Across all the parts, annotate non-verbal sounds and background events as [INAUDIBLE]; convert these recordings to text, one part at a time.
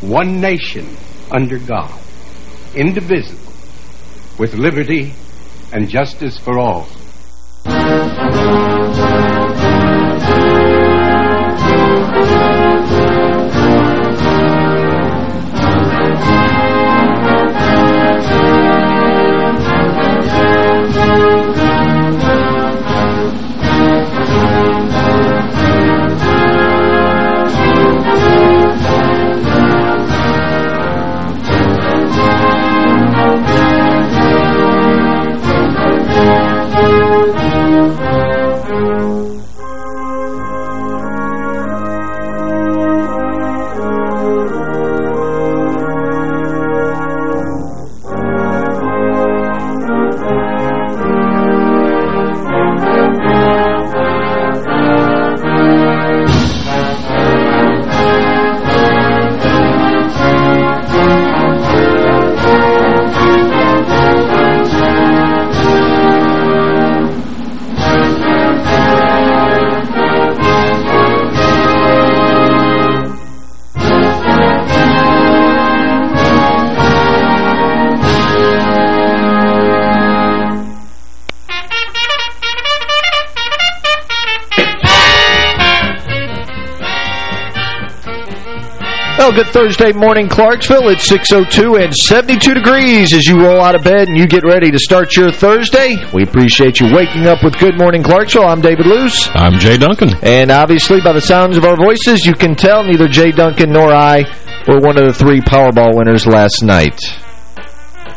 one nation under God, indivisible, with liberty and justice for all. Thursday morning, Clarksville. It's 6.02 and 72 degrees as you roll out of bed and you get ready to start your Thursday. We appreciate you waking up with Good Morning Clarksville. I'm David Luce. I'm Jay Duncan. And obviously, by the sounds of our voices, you can tell neither Jay Duncan nor I were one of the three Powerball winners last night.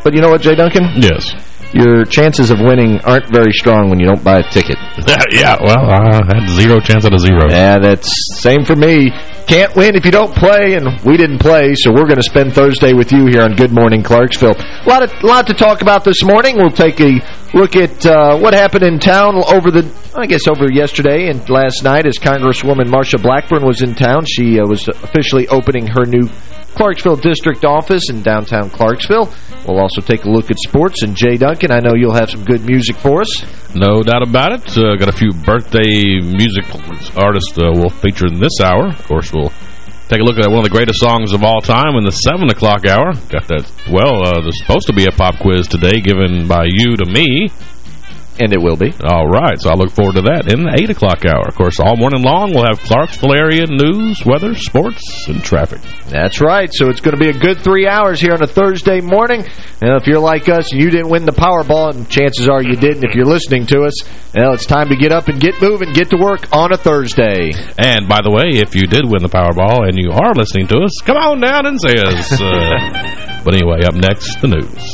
But you know what, Jay Duncan? Yes. Your chances of winning aren't very strong when you don't buy a ticket. [LAUGHS] yeah, well, I had zero chance out of zero. Yeah, that's same for me. Can't win if you don't play, and we didn't play, so we're going to spend Thursday with you here on Good Morning Clarksville. A lot, of, lot to talk about this morning. We'll take a look at uh, what happened in town over the, I guess, over yesterday and last night as Congresswoman Marsha Blackburn was in town. She uh, was officially opening her new Clarksville District Office in downtown Clarksville. We'll also take a look at sports. And Jay Duncan, I know you'll have some good music for us. No doubt about it. Uh, got a few birthday music artists uh, we'll feature in this hour. Of course, we'll take a look at one of the greatest songs of all time in the 7 o'clock hour. Got that, well, uh, there's supposed to be a pop quiz today given by you to me. And it will be. All right, so I look forward to that in the 8 o'clock hour. Of course, all morning long we'll have Clarksville area news, weather, sports, and traffic. That's right. So it's going to be a good three hours here on a Thursday morning. Now, if you're like us and you didn't win the Powerball, and chances are you didn't if you're listening to us, well, it's time to get up and get moving, get to work on a Thursday. And, by the way, if you did win the Powerball and you are listening to us, come on down and say us. Uh, [LAUGHS] but anyway, up next, the news.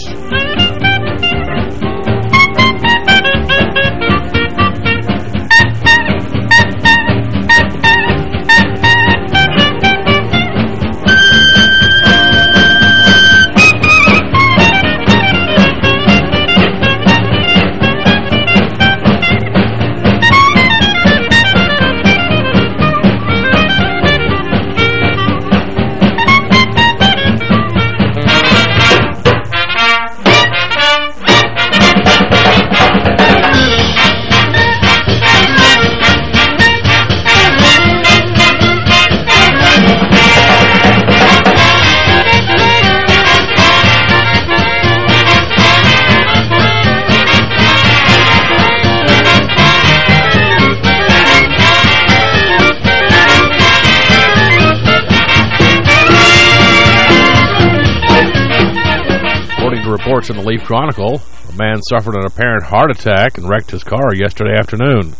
In the Leaf Chronicle, a man suffered an apparent heart attack and wrecked his car yesterday afternoon.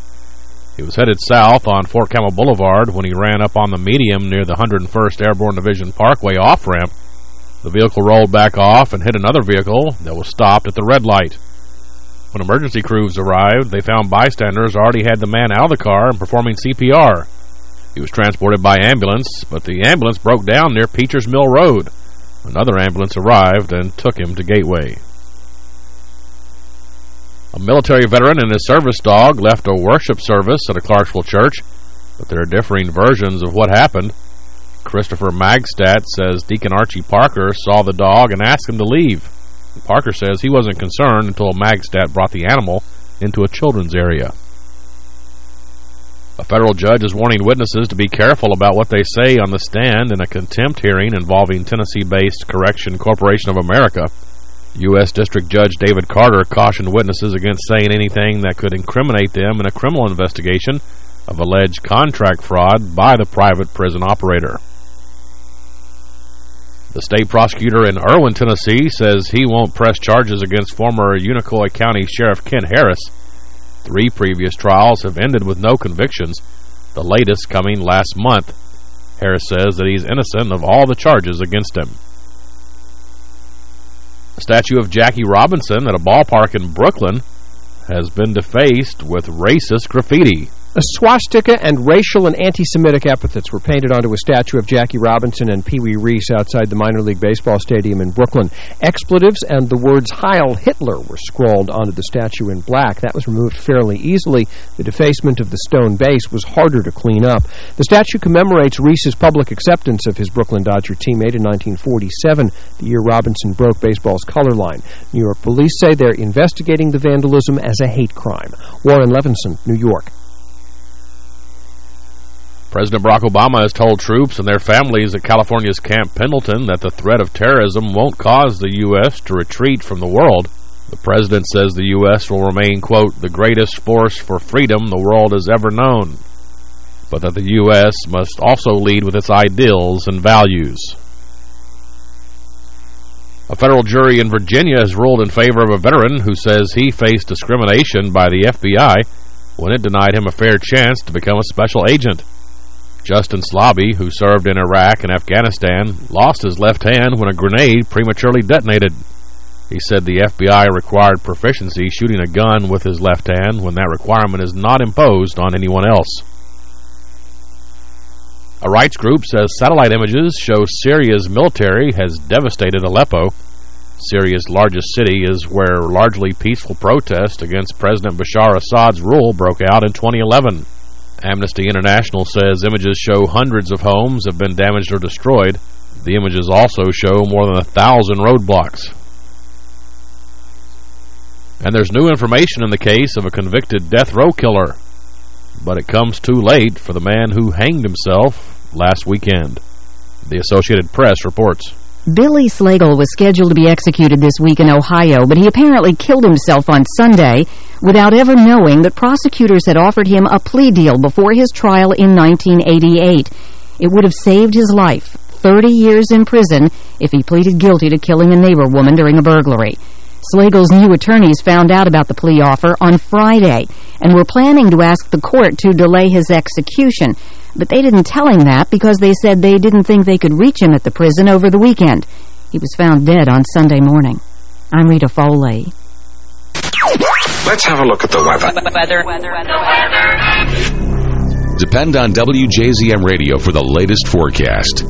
He was headed south on Fort Campbell Boulevard when he ran up on the medium near the 101st Airborne Division Parkway off-ramp. The vehicle rolled back off and hit another vehicle that was stopped at the red light. When emergency crews arrived, they found bystanders already had the man out of the car and performing CPR. He was transported by ambulance, but the ambulance broke down near Peachers Mill Road. Another ambulance arrived and took him to Gateway. A military veteran and his service dog left a worship service at a Clarksville church, but there are differing versions of what happened. Christopher Magstadt says Deacon Archie Parker saw the dog and asked him to leave. Parker says he wasn't concerned until Magstadt brought the animal into a children's area. A federal judge is warning witnesses to be careful about what they say on the stand in a contempt hearing involving Tennessee-based Correction Corporation of America. U.S. District Judge David Carter cautioned witnesses against saying anything that could incriminate them in a criminal investigation of alleged contract fraud by the private prison operator. The state prosecutor in Erwin, Tennessee says he won't press charges against former Unicoi County Sheriff Ken Harris. Three previous trials have ended with no convictions, the latest coming last month. Harris says that he's innocent of all the charges against him. A statue of Jackie Robinson at a ballpark in Brooklyn has been defaced with racist graffiti. A swastika and racial and anti-Semitic epithets were painted onto a statue of Jackie Robinson and Pee Wee Reese outside the minor league baseball stadium in Brooklyn. Expletives and the words Heil Hitler were scrawled onto the statue in black. That was removed fairly easily. The defacement of the stone base was harder to clean up. The statue commemorates Reese's public acceptance of his Brooklyn Dodger teammate in 1947, the year Robinson broke baseball's color line. New York police say they're investigating the vandalism as a hate crime. Warren Levinson, New York. President Barack Obama has told troops and their families at California's Camp Pendleton that the threat of terrorism won't cause the U.S. to retreat from the world. The president says the U.S. will remain, quote, the greatest force for freedom the world has ever known, but that the U.S. must also lead with its ideals and values. A federal jury in Virginia has ruled in favor of a veteran who says he faced discrimination by the FBI when it denied him a fair chance to become a special agent. Justin Slaby, who served in Iraq and Afghanistan, lost his left hand when a grenade prematurely detonated. He said the FBI required proficiency shooting a gun with his left hand when that requirement is not imposed on anyone else. A rights group says satellite images show Syria's military has devastated Aleppo. Syria's largest city is where largely peaceful protests against President Bashar Assad's rule broke out in 2011. Amnesty International says images show hundreds of homes have been damaged or destroyed. The images also show more than a thousand roadblocks. And there's new information in the case of a convicted death row killer. But it comes too late for the man who hanged himself last weekend. The Associated Press reports. Billy Slagle was scheduled to be executed this week in Ohio, but he apparently killed himself on Sunday without ever knowing that prosecutors had offered him a plea deal before his trial in 1988. It would have saved his life, 30 years in prison, if he pleaded guilty to killing a neighbor woman during a burglary. Slagle's new attorneys found out about the plea offer on Friday and were planning to ask the court to delay his execution, but they didn't tell him that because they said they didn't think they could reach him at the prison over the weekend. He was found dead on Sunday morning. I'm Rita Foley. Let's have a look at the weather. Weather. Weather. Weather. Depend on WJZM Radio for the latest forecast.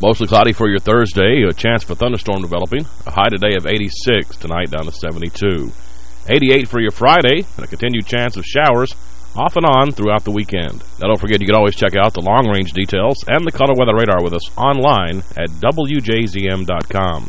Mostly cloudy for your Thursday. A chance for thunderstorm developing. A high today of 86. Tonight down to 72. 88 for your Friday. And a continued chance of showers off and on throughout the weekend. Now don't forget you can always check out the long-range details and the color weather radar with us online at WJZM.com.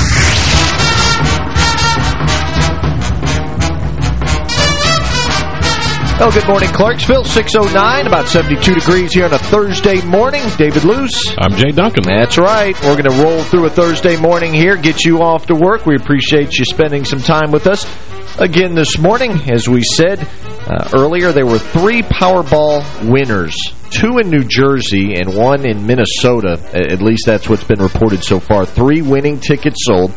Well, good morning, Clarksville. 609, about 72 degrees here on a Thursday morning. David Luce. I'm Jay Duncan. That's right. We're going to roll through a Thursday morning here, get you off to work. We appreciate you spending some time with us. Again this morning, as we said uh, earlier, there were three Powerball winners. Two in New Jersey and one in Minnesota. At least that's what's been reported so far. Three winning tickets sold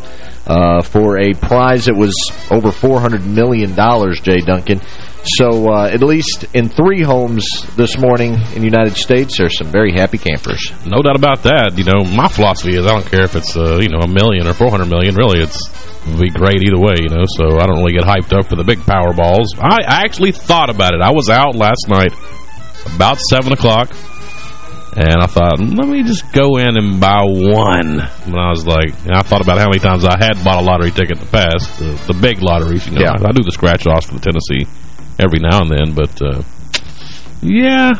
uh, for a prize that was over $400 million, Jay Duncan. So uh, at least in three homes this morning in the United States, there's some very happy campers. No doubt about that. You know, my philosophy is I don't care if it's, uh, you know, a million or 400 million. Really, it's be great either way, you know, so I don't really get hyped up for the big Powerballs. I, I actually thought about it. I was out last night about 7 o'clock, and I thought, let me just go in and buy one. And I was like, I thought about how many times I had bought a lottery ticket in the past, the, the big lotteries, you know. Yeah. I, I do the scratch-offs for the Tennessee every now and then, but, uh, yeah,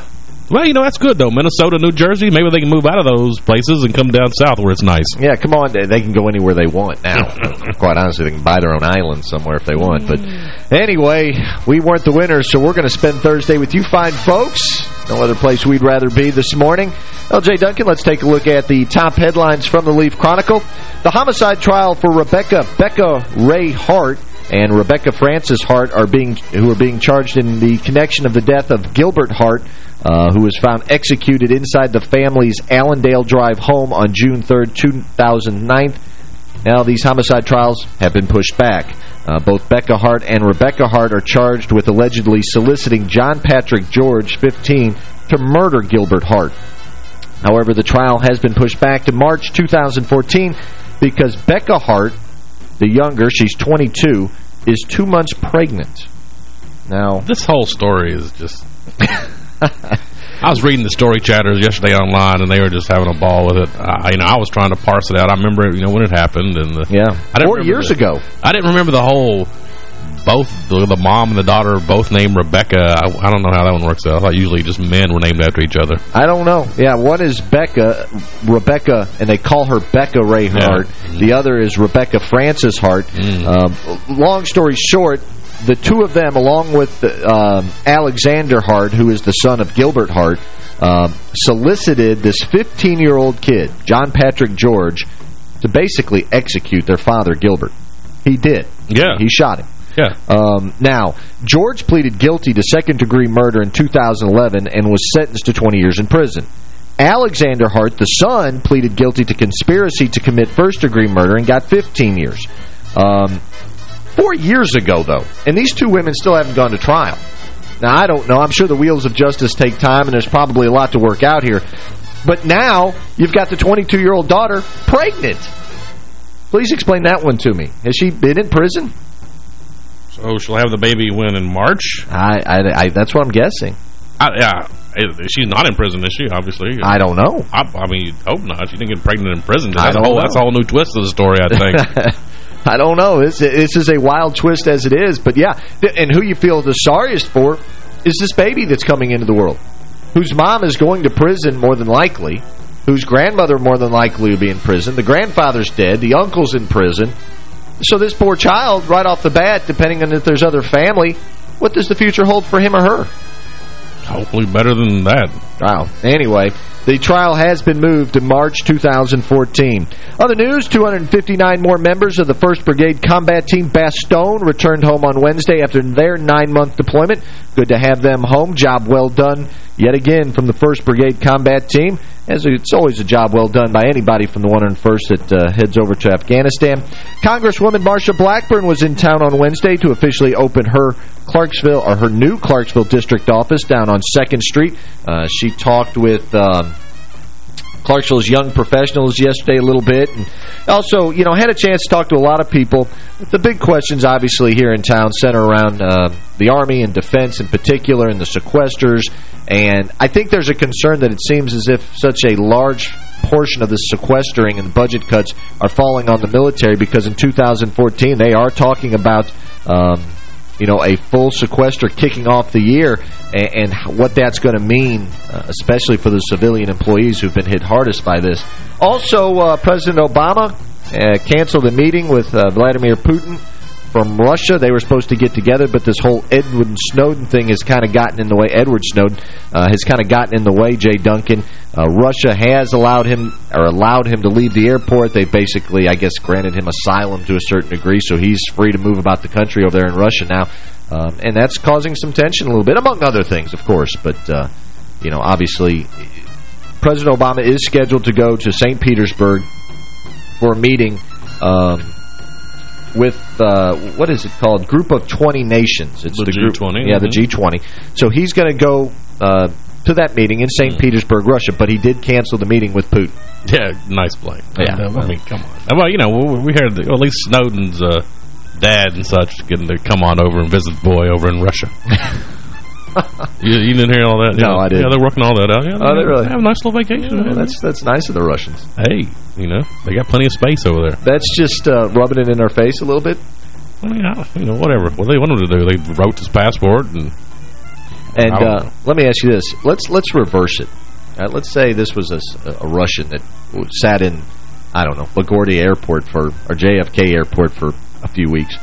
Well, you know, that's good, though. Minnesota, New Jersey, maybe they can move out of those places and come down south where it's nice. Yeah, come on. They can go anywhere they want now. [LAUGHS] Quite honestly, they can buy their own island somewhere if they want. But anyway, we weren't the winners, so we're going to spend Thursday with you fine folks. No other place we'd rather be this morning. LJ Duncan, let's take a look at the top headlines from the Leaf Chronicle. The homicide trial for Rebecca Becca Ray Hart and Rebecca Francis Hart are being who are being charged in the connection of the death of Gilbert Hart, uh, who was found executed inside the family's Allendale Drive home on June 3, 2009. Now, these homicide trials have been pushed back. Uh, both Becca Hart and Rebecca Hart are charged with allegedly soliciting John Patrick George, 15, to murder Gilbert Hart. However, the trial has been pushed back to March 2014 because Becca Hart, the younger, she's 22, is two months pregnant. Now, This whole story is just... [LAUGHS] I was reading the story chatters yesterday online, and they were just having a ball with it. I, you know, I was trying to parse it out. I remember, you know, when it happened, and the, yeah, I didn't four years the- ago. I didn't remember the whole. Both the, the mom and the daughter both named Rebecca. I, I don't know how that one works out. I thought usually just men were named after each other. I don't know. Yeah, one is Becca, Rebecca, and they call her Becca Ray Hart. The other is Rebecca Francis Hart. Um, long story short, the two of them, along with um, Alexander Hart, who is the son of Gilbert Hart, um, solicited this 15-year-old kid, John Patrick George, to basically execute their father, Gilbert. He did. Yeah. He shot him. Yeah. Um, now, George pleaded guilty to second-degree murder in 2011 and was sentenced to 20 years in prison. Alexander Hart, the son, pleaded guilty to conspiracy to commit first-degree murder and got 15 years. Um, four years ago, though, and these two women still haven't gone to trial. Now, I don't know. I'm sure the wheels of justice take time, and there's probably a lot to work out here. But now, you've got the 22-year-old daughter pregnant. Please explain that one to me. Has she been in prison? So she'll have the baby when in March? I, I, I that's what I'm guessing. I, yeah. She's not in prison, is she? Obviously. I don't know. I, I mean, you'd hope not. She didn't get pregnant in prison. I oh, That's, a don't whole, know. that's a whole new twist to the story, I think. [LAUGHS] I don't know. This, this is a wild twist as it is. But yeah, and who you feel the sorriest for is this baby that's coming into the world, whose mom is going to prison more than likely, whose grandmother more than likely will be in prison, the grandfather's dead, the uncle's in prison. So this poor child, right off the bat, depending on if there's other family, what does the future hold for him or her? Hopefully better than that. Wow. Anyway, the trial has been moved to March 2014. Other news, 259 more members of the 1st Brigade Combat Team Bastogne returned home on Wednesday after their nine-month deployment. Good to have them home. Job well done yet again from the 1st Brigade Combat Team. As it's always a job well done by anybody from the 101st that uh, heads over to Afghanistan. Congresswoman Marsha Blackburn was in town on Wednesday to officially open her Clarksville or her new Clarksville district office down on 2nd Street. Uh, she talked with um, Clarksville's young professionals yesterday a little bit. And also, you know, had a chance to talk to a lot of people. The big questions, obviously, here in town center around uh, the Army and defense in particular and the sequesters. And I think there's a concern that it seems as if such a large portion of the sequestering and budget cuts are falling on the military because in 2014 they are talking about... Um, you know, a full sequester kicking off the year and, and what that's going to mean, uh, especially for the civilian employees who've been hit hardest by this. Also, uh, President Obama uh, canceled a meeting with uh, Vladimir Putin from Russia. They were supposed to get together, but this whole Edward Snowden thing has kind of gotten in the way. Edward Snowden uh, has kind of gotten in the way, Jay Duncan. Uh, Russia has allowed him or allowed him to leave the airport. They basically, I guess, granted him asylum to a certain degree, so he's free to move about the country over there in Russia now. Um, and that's causing some tension a little bit, among other things, of course. But, uh, you know, obviously, President Obama is scheduled to go to St. Petersburg for a meeting um, with, uh, what is it called? Group of 20 nations. It's The group, G20, Yeah, the mhm. G20. So he's going to go uh, to that meeting in St. Petersburg, Russia, but he did cancel the meeting with Putin. Yeah, nice play. Yeah. I mean, come on. Well, you know, we we heard that, well, at least Snowden's uh, dad and such getting to come on over and visit the boy over in Russia. [LAUGHS] you, you didn't hear all that? No, Yeah. I didn't. Yeah, they're working all that out. Yeah, Oh, they really? have a nice little vacation. Well, that's that's nice of the Russians. hey, you know, they got plenty of space over there. That's just uh, rubbing it in our face a little bit. I mean, I, you know, whatever. What they wanted to do, they wrote his passport and And uh, let me ask you this. Let's let's reverse it. Right, let's say this was a, a, Russian that sat in, I don't know, LaGuardia Airport for, or JFK Airport for a few weeks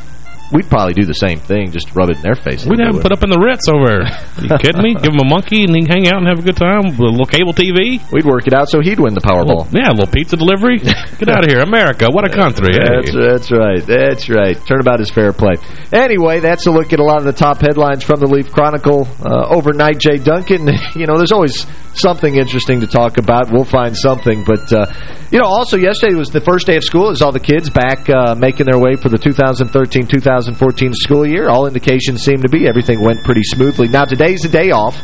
we'd probably do the same thing, just rub it in their face. We'd have them put up in the Ritz over there. Are you [LAUGHS] kidding me? Give him a monkey and he can hang out and have a good time with a little cable TV. We'd work it out so he'd win the Powerball. yeah, a little pizza delivery. Get out of here. America, what a [LAUGHS] country. That's, that's right. That's right. Turnabout is fair play. Anyway, that's a look at a lot of the top headlines from the Leaf Chronicle. Uh, overnight, Jay Duncan, [LAUGHS] you know, there's always something interesting to talk about. We'll find something. But, uh, you know, also yesterday was the first day of school as all the kids back uh, making their way for the 2013-2014 school year. All indications seem to be everything went pretty smoothly. Now, today's the day off.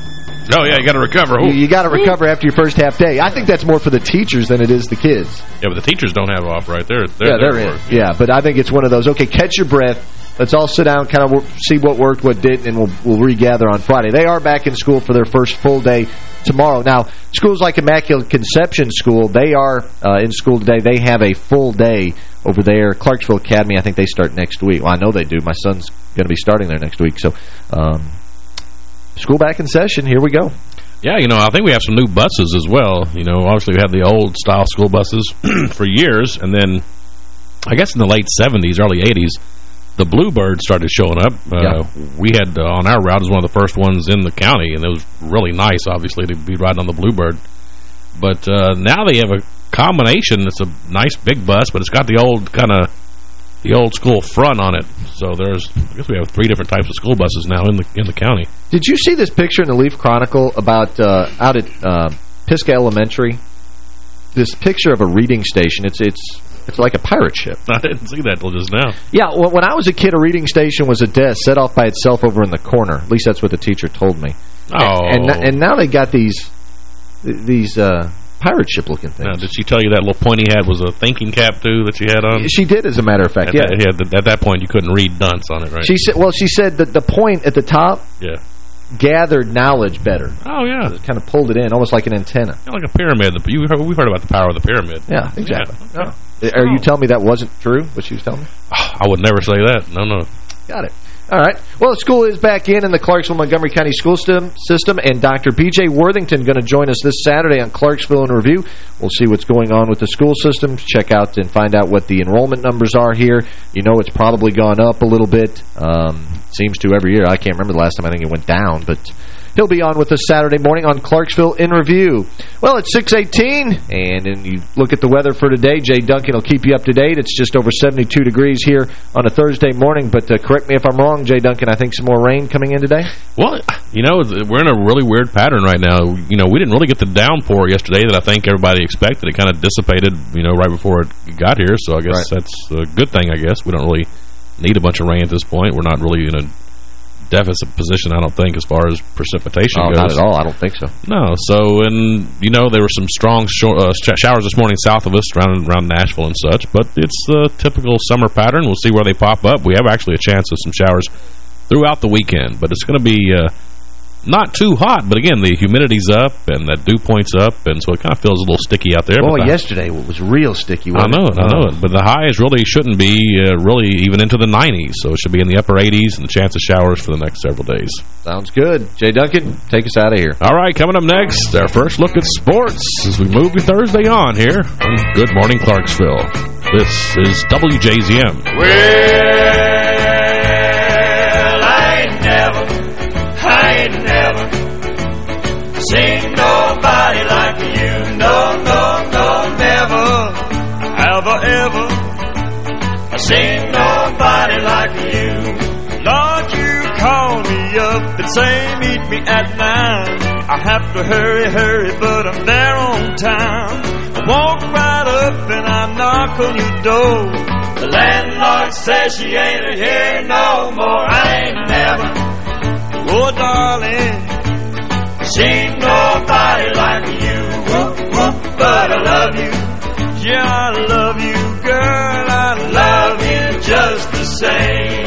Oh, yeah, you got to recover. Ooh. You, you got to recover after your first half day. I think that's more for the teachers than it is the kids. Yeah, but the teachers don't have off right there. They're, yeah, they're, in. Yeah, but I think it's one of those, okay, catch your breath. Let's all sit down, kind of see what worked, what didn't, and we'll, we'll regather on Friday. They are back in school for their first full day tomorrow. Now, schools like Immaculate Conception School, they are uh, in school today. They have a full day over there. Clarksville Academy, I think they start next week. Well, I know they do. My son's going to be starting there next week. So, um, school back in session. Here we go. Yeah, you know, I think we have some new buses as well. You know, obviously we had the old-style school buses [CLEARS THROAT] for years, and then I guess in the late 70s, early 80s, the Bluebird started showing up. Uh, yeah. We had, uh, on our route, as one of the first ones in the county, and it was really nice, obviously, to be riding on the Bluebird. But uh, now they have a combination. It's a nice big bus, but it's got the old kind of the old school front on it. So there's, I guess we have three different types of school buses now in the in the county. Did you see this picture in the Leaf Chronicle about uh, out at uh, Pisgah Elementary? This picture of a reading station. It's it's it's like a pirate ship. [LAUGHS] I didn't see that till just now. Yeah, well, when I was a kid, a reading station was a desk set off by itself over in the corner. At least that's what the teacher told me. Oh, and and, and now they got these these uh, pirate ship looking things. Now, did she tell you that little pointy hat was a thinking cap too that she had on? She did, as a matter of fact. At yeah. That, yeah. At that point, you couldn't read dunce on it, right? She said. Well, she said that the point at the top. Yeah. Gathered knowledge better. Oh yeah, it kind of pulled it in, almost like an antenna. Yeah, like a pyramid. We've heard, we've heard about the power of the pyramid. Yeah, exactly. Yeah. Okay. Are you telling me that wasn't true? What she was telling me? [SIGHS] I would never say that. No, no. Got it. All right. Well, the school is back in in the Clarksville-Montgomery County school system, system, and Dr. B.J. Worthington going to join us this Saturday on Clarksville in Review. We'll see what's going on with the school system, check out and find out what the enrollment numbers are here. You know it's probably gone up a little bit. Um, seems to every year. I can't remember the last time I think it went down, but He'll be on with us Saturday morning on Clarksville in Review. Well, it's 618, and then you look at the weather for today. Jay Duncan will keep you up to date. It's just over 72 degrees here on a Thursday morning, but uh, correct me if I'm wrong, Jay Duncan, I think some more rain coming in today? Well, you know, we're in a really weird pattern right now. You know, we didn't really get the downpour yesterday that I think everybody expected. It kind of dissipated, you know, right before it got here, so I guess right. that's a good thing, I guess. We don't really need a bunch of rain at this point. We're not really in a deficit position, I don't think, as far as precipitation oh, goes. not at all. I don't think so. No. So, and, you know, there were some strong sh uh, showers this morning south of us around, around Nashville and such, but it's the typical summer pattern. We'll see where they pop up. We have actually a chance of some showers throughout the weekend, but it's going to be... Uh, not too hot, but again, the humidity's up and that dew point's up, and so it kind of feels a little sticky out there. Well, yesterday it was real sticky. I know it, I know it. But the highs really shouldn't be uh, really even into the 90s, so it should be in the upper 80s and the chance of showers for the next several days. Sounds good. Jay Duncan, take us out of here. All right, coming up next, our first look at sports as we move Thursday on here on Good Morning Clarksville. This is WJZM. Well, I seen nobody like you. Lord, you call me up and say meet me at nine. I have to hurry, hurry, but I'm there on time. I walk right up and I knock on your door. The landlord says she ain't here no more. I ain't never. Oh, darling. Ain't nobody like you, whoop, whoop, but I love you. Yeah, I love you, girl, just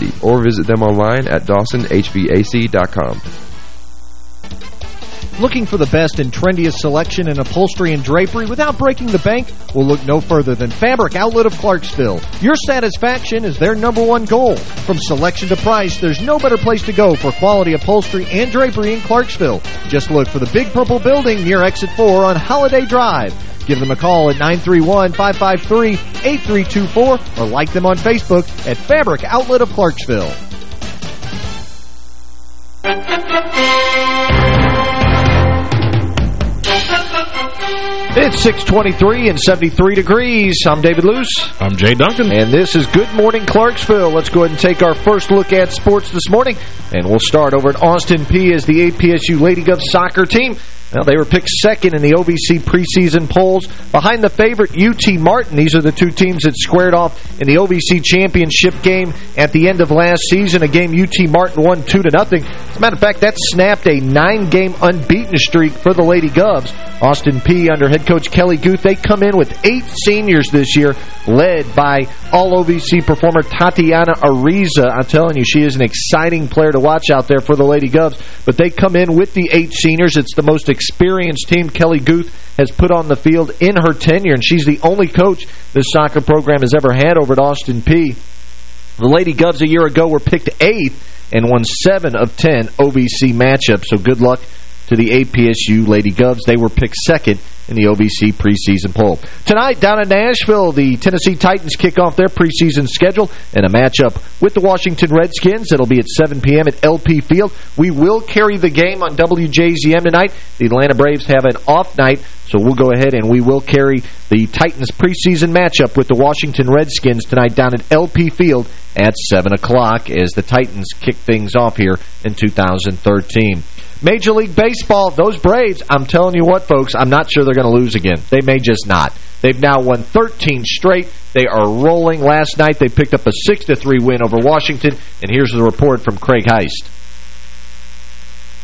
or visit them online at dawsonhvac.com. Looking for the best and trendiest selection in upholstery and drapery without breaking the bank? We'll look no further than Fabric Outlet of Clarksville. Your satisfaction is their number one goal. From selection to price, there's no better place to go for quality upholstery and drapery in Clarksville. Just look for the Big Purple Building near Exit 4 on Holiday Drive. Give them a call at 931-553-8324 or like them on Facebook at Fabric Outlet of Clarksville. It's 623 and 73 degrees. I'm David Luce. I'm Jay Duncan. And this is Good Morning Clarksville. Let's go ahead and take our first look at sports this morning. And we'll start over at Austin Peay as the APSU Lady Govs soccer team well, they were picked second in the OVC preseason polls behind the favorite UT Martin. These are the two teams that squared off in the OVC championship game at the end of last season, a game UT Martin won 2 to nothing. As a matter of fact, that snapped a nine-game unbeaten streak for the Lady Govs. Austin Peay under head coach Kelly Guth, they come in with eight seniors this year, led by all-OVC performer Tatiana Ariza. I'm telling you, she is an exciting player to watch out there for the Lady Govs. But they come in with the eight seniors. It's the most experienced team Kelly Guth has put on the field in her tenure, and she's the only coach this soccer program has ever had over at Austin Peay. The Lady Govs a year ago were picked eighth and won seven of ten OVC matchups, so good luck to the APSU Lady Govs. They were picked second in the OVC preseason poll. Tonight, down in Nashville, the Tennessee Titans kick off their preseason schedule in a matchup with the Washington Redskins. It'll be at 7 p.m. at LP Field. We will carry the game on WJZM tonight. The Atlanta Braves have an off night, so we'll go ahead and we will carry the Titans preseason matchup with the Washington Redskins tonight down at LP Field at 7 o'clock as the Titans kick things off here in 2013. Major League Baseball, those Braves, I'm telling you what, folks, I'm not sure they're going to lose again. They may just not. They've now won 13 straight. They are rolling. Last night, they picked up a 6-3 win over Washington. And here's the report from Craig Heist.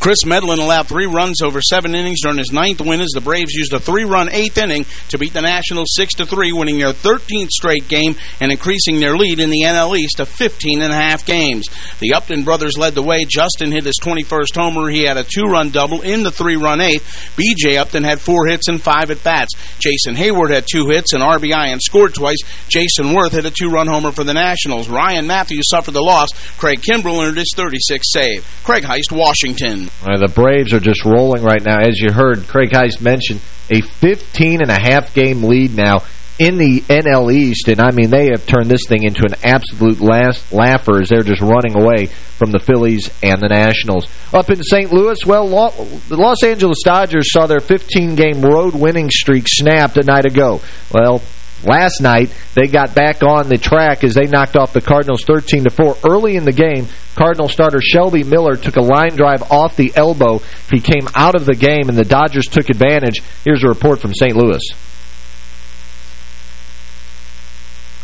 Kris Medlen allowed three runs over seven innings during his ninth win as the Braves used a three-run eighth inning to beat the Nationals 6-3, winning their 13th straight game and increasing their lead in the NL East to 15 and a half games. The Upton brothers led the way. Justin hit his 21st homer. He had a two-run double in the three-run eighth. B.J. Upton had four hits and five at-bats. Jason Heyward had two hits and RBI and scored twice. Jayson Werth hit a two-run homer for the Nationals. Ryan Mattheus suffered the loss. Craig Kimbrel earned his 36th save. Craig Heist, Washington. Uh, the Braves are just rolling right now. As you heard, Craig Heist mention a 15-and-a-half game lead now in the NL East. And, I mean, they have turned this thing into an absolute last laugher as they're just running away from the Phillies and the Nationals. Up in St. Louis, well, the Los Angeles Dodgers saw their 15-game road winning streak snapped a night ago. Well, last night, they got back on the track as they knocked off the Cardinals thirteen to four Early in the game, Cardinal starter Shelby Miller took a line drive off the elbow. He came out of the game, and the Dodgers took advantage. Here's a report from St. Louis.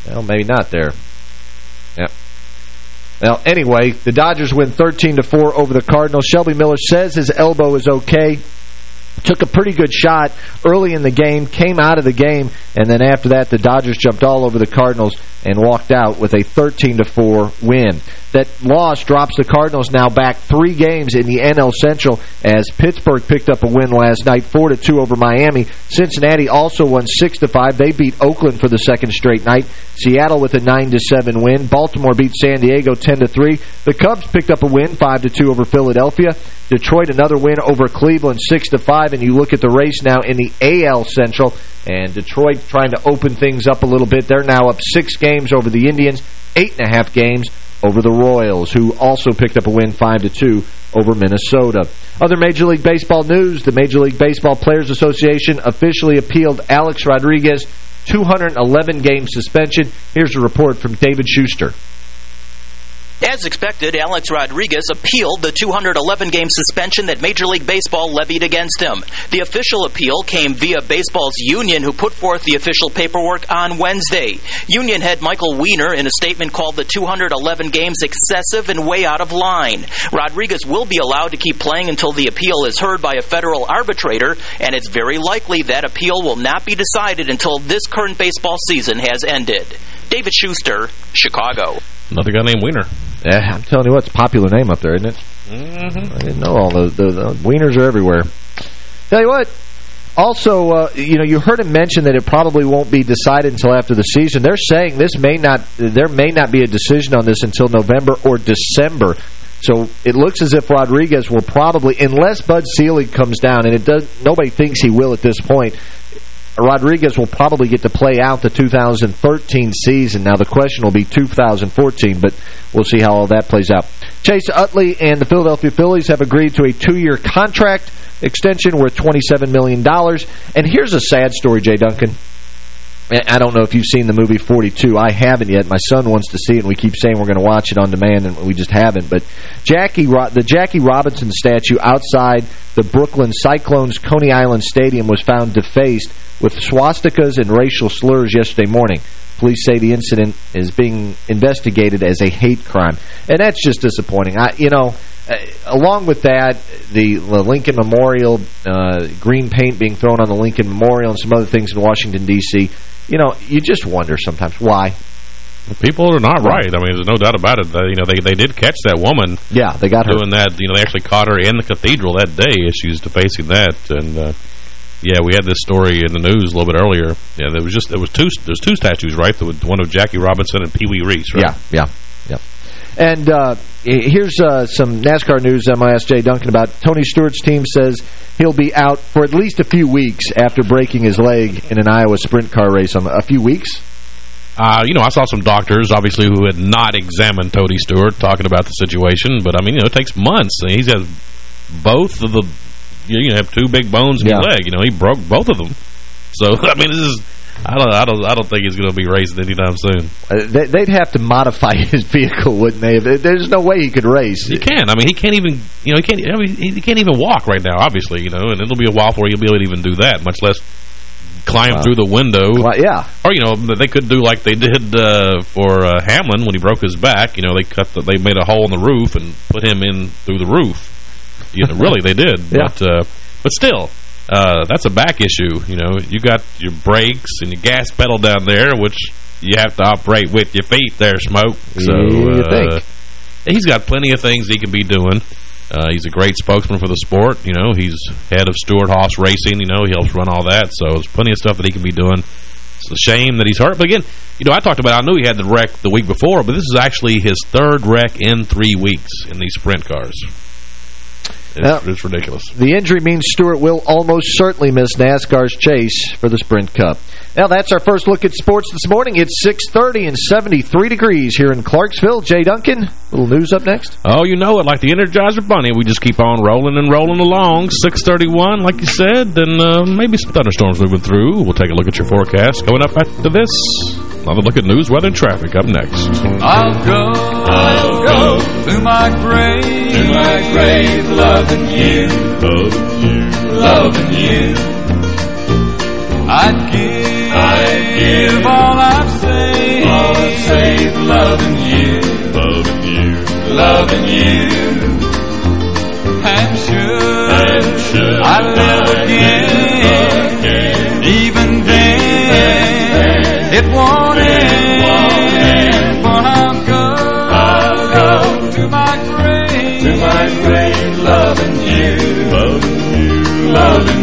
Well, maybe not there. Yep. Well, anyway, the Dodgers win 13-4 over the Cardinals. Shelby Miller says his elbow is okay took a pretty good shot early in the game, came out of the game, and then after that, the Dodgers jumped all over the Cardinals and walked out with a 13-4 win. That loss drops the Cardinals now back three games in the NL Central as Pittsburgh picked up a win last night, 4-2 over Miami. Cincinnati also won 6-5. They beat Oakland for the second straight night. Seattle with a 9-7 win. Baltimore beat San Diego 10-3. The Cubs picked up a win, 5-2 over Philadelphia. Detroit another win over Cleveland, 6-5. And you look at the race now in the AL Central, and Detroit trying to open things up a little bit. They're now up six games over the Indians, eight and a half games over the Royals, who also picked up a win five to two over Minnesota. Other Major League Baseball news, the Major League Baseball Players Association officially appealed Alex Rodriguez 211-game suspension. Here's a report from David Schuster. As expected, Alex Rodriguez appealed the 211-game suspension that Major League Baseball levied against him. The official appeal came via baseball's union, who put forth the official paperwork on Wednesday. Union head Michael Weiner, in a statement, called the 211 games excessive and way out of line. Rodriguez will be allowed to keep playing until the appeal is heard by a federal arbitrator, and it's very likely that appeal will not be decided until this current baseball season has ended. David Schuster, Chicago. Another guy named Weiner. Yeah, I'm telling you what, it's a popular name up there, isn't it? Mm -hmm. I didn't know all those. The, the, wieners are everywhere. Tell you what, also, uh, you know, you heard him mention that it probably won't be decided until after the season. They're saying this may not, there may not be a decision on this until November or December. So it looks as if Rodriguez will probably, unless Bud Selig comes down, and it does, nobody thinks he will at this point, Rodriguez will probably get to play out the 2013 season. Now, the question will be 2014, but we'll see how all that plays out. Chase Utley and the Philadelphia Phillies have agreed to a two-year contract extension worth $27 million. And here's a sad story, Jay Duncan. I don't know if you've seen the movie 42. I haven't yet. My son wants to see it, and we keep saying we're going to watch it on demand, and we just haven't. But Jackie, the Jackie Robinson statue outside the Brooklyn Cyclones Coney Island Stadium was found defaced with swastikas and racial slurs yesterday morning. Police say the incident is being investigated as a hate crime. And that's just disappointing. I, You know, uh, along with that, the, the Lincoln Memorial, uh, green paint being thrown on the Lincoln Memorial and some other things in Washington, D.C., you know, you just wonder sometimes why. People are not right. I mean, there's no doubt about it. They, you know, they they did catch that woman. Yeah, they got doing her. that. You know, they actually caught her in the cathedral that day as she was defacing that. And uh, yeah, we had this story in the news a little bit earlier. Yeah, there was just there was two there's two statues, right? The one of Jackie Robinson and Pee Wee Reese, right? Yeah, yeah, yeah. And uh, here's uh, some NASCAR news I'm going to ask Jay Duncan about. Tony Stewart's team says he'll be out for at least a few weeks after breaking his leg in an Iowa sprint car race. On a few weeks? Uh, you know, I saw some doctors, obviously, who had not examined Tony Stewart talking about the situation. But, I mean, you know, it takes months. And he's had both of the you know, have two big bones in yeah. your leg. You know, he broke both of them. So [LAUGHS] I mean, this is. I don't. I don't. I don't think he's going to be racing anytime soon. Uh, they'd have to modify [LAUGHS] his vehicle, wouldn't they? There's no way he could race. He can. I mean, he can't even. You know, he can't. I mean, he can't even walk right now. Obviously, you know, and it'll be a while before he'll be able to even do that. Much less climb through the window. yeah. Or you know, they could do like they did uh, for uh, Hamlin when he broke his back. You know, they cut. The, they made a hole in the roof and put him in through the roof. You know, really, they did. [LAUGHS] yeah. But uh, but still, uh, that's a back issue. You know, you got your brakes and your gas pedal down there, which you have to operate with your feet there, Smoke. So uh, he's got plenty of things he can be doing. Uh, he's a great spokesman for the sport. You know, he's head of Stewart-Haas Racing. You know, he helps run all that. So there's plenty of stuff that he can be doing. It's a shame that he's hurt. But again, you know, I talked about, I knew he had the wreck the week before, but this is actually his third wreck in three weeks in these sprint cars. It's, Now, it's ridiculous. The injury means Stewart will almost certainly miss NASCAR's chase for the Sprint Cup. Now, that's our first look at sports this morning. It's 6.30 and 73 degrees here in Clarksville. Jay Duncan, little news up next. Oh, you know it, like the Energizer Bunny. We just keep on rolling and rolling along. 631, like you said, then uh, maybe some thunderstorms moving through. We'll take a look at your forecast coming up after this. Another look at news, weather, and traffic up next. I'll go, I'll go to my grave, to my grave, loving you, loving you, loving you. I'd give, I'd give all I've saved, all I've saved, loving you, loving you, loving you. And should, and should I live again, again, even then, it won't end, for I'll go, I'll go to my grave, to my grave, loving you, loving you, loving you.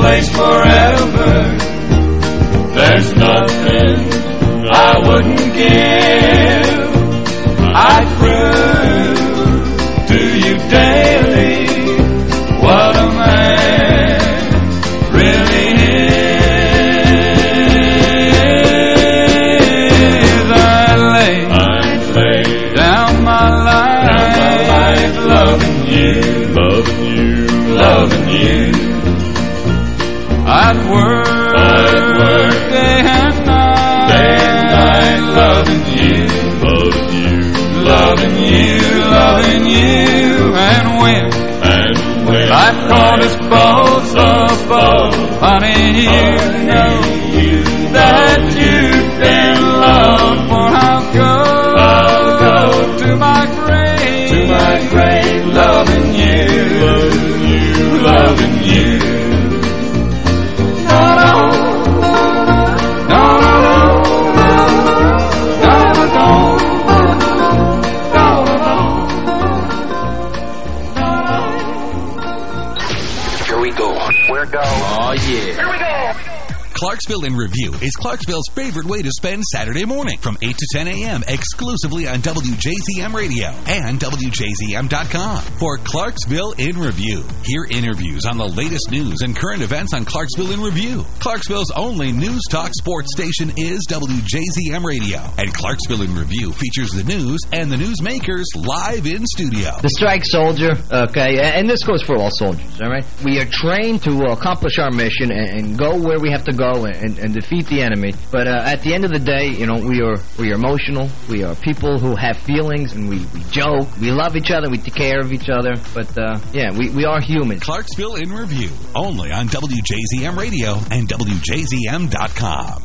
Place forever. There's nothing I wouldn't give. I'd prove to you daily what a man really is. I lay, I lay down my life, loving you, loving you, loving you. I'd work, I'd work day and night, day and night, loving you, loving you, loving you, loving you, and when, and when life called us both so both, honey, you know that you've been loved, for I'll go, I'll go to my grave, to my grave, loving you, loving you, loving you. Clarksville in Review is Clarksville's favorite way to spend Saturday morning from 8 to 10 a.m. exclusively on WJZM Radio and WJZM.com. For Clarksville in Review, hear interviews on the latest news and current events on Clarksville in Review. Clarksville's only news talk sports station is WJZM Radio, and Clarksville in Review features the news and the newsmakers live in studio. The strike soldier, okay, and this goes for all soldiers, all right? We are trained to accomplish our mission and, go where we have to go and, and defeat the enemy. But uh, at the end of the day, you know, we are we are emotional. We are people who have feelings, and we, we joke. We love each other. We take care of each other. But, uh, yeah, we, we are human. Clarksville in Review, only on WJZM Radio and WJZM.com.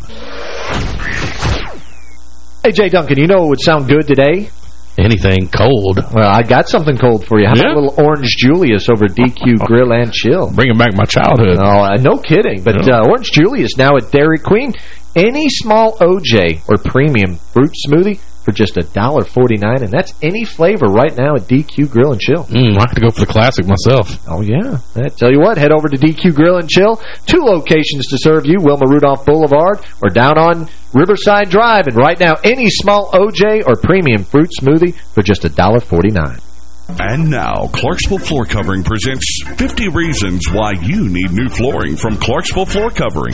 Hey, Jay Duncan, you know what would sound good today? Anything cold. Well, I got something cold for you. How Yeah? about a little Orange Julius over DQ [LAUGHS] Grill and Chill? Bringing back my childhood. Oh, uh, no kidding. But Yeah. uh, Orange Julius now at Dairy Queen. Any small OJ or premium fruit smoothie for just $1.49, and that's any flavor right now at DQ Grill and Chill. Mm, I have to go for the classic myself. Oh, yeah. I tell you what, head over to DQ Grill and Chill. Two locations to serve you, Wilma Rudolph Boulevard or down on Riverside Drive. And right now, any small OJ or premium fruit smoothie for just $1.49. And now, Clarksville Floor Covering presents 50 Reasons Why You Need New Flooring from Clarksville Floor Covering.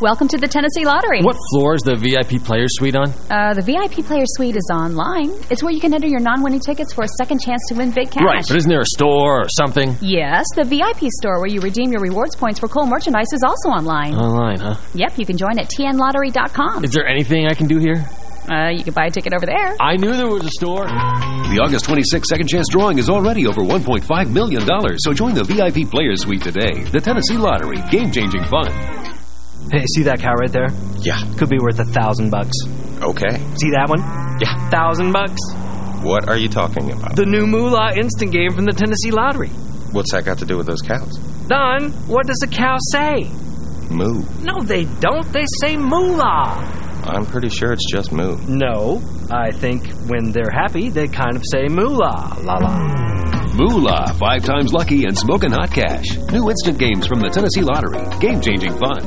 Welcome to the Tennessee Lottery. What floor is the VIP Player Suite on? Uh, the VIP Player Suite is online. It's where you can enter your non-winning tickets for a second chance to win big cash. Right, but isn't there a store or something? Yes, the VIP store where you redeem your rewards points for cool merchandise is also online. Online, huh? Yep, you can join at tnlottery.com. Is there anything I can do here? Uh, you can buy a ticket over there. I knew there was a store. The August 26th Second Chance Drawing is already over $1.5 million, so join the VIP Player Suite today. The Tennessee Lottery. Game-changing fun. Hey, see that cow right there? Yeah. Could be worth a thousand bucks. Okay. See that one? Yeah. Thousand bucks. What are you talking about? The new Moolah instant game from the Tennessee Lottery. What's that got to do with those cows? Don, what does a cow say? Moo. No, they don't. They say moolah. I'm pretty sure it's just moo. No, I think when they're happy, they kind of say moolah, la la. Moolah, five times lucky and smoking hot cash. New instant games from the Tennessee Lottery. Game-changing fun.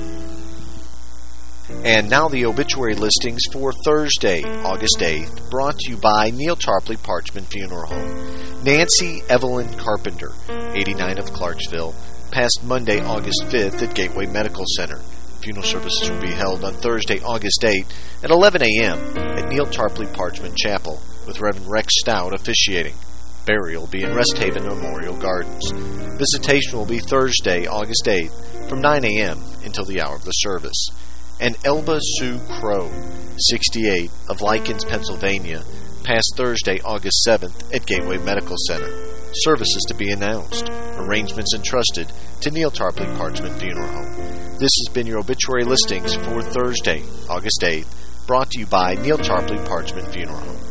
And now the obituary listings for Thursday, August 8th, brought to you by Neil Tarpley Parchman Funeral Home. Nancy Evelyn Carpenter, 89 of Clarksville, passed Monday, August 5th at Gateway Medical Center. Funeral services will be held on Thursday, August 8th at 11 a.m. at Neil Tarpley Parchman Chapel, with Reverend Rex Stout officiating. Burial will be in Rest Haven Memorial Gardens. Visitation will be Thursday, August 8th from 9 a.m. until the hour of the service and Elba Sue Crow, 68, of Lykens, Pennsylvania, passed Thursday, August 7th at Gateway Medical Center. Services to be announced. Arrangements entrusted to Neil Tarpley Parchman Funeral Home. This has been your obituary listings for Thursday, August 8th, brought to you by Neil Tarpley Parchman Funeral Home.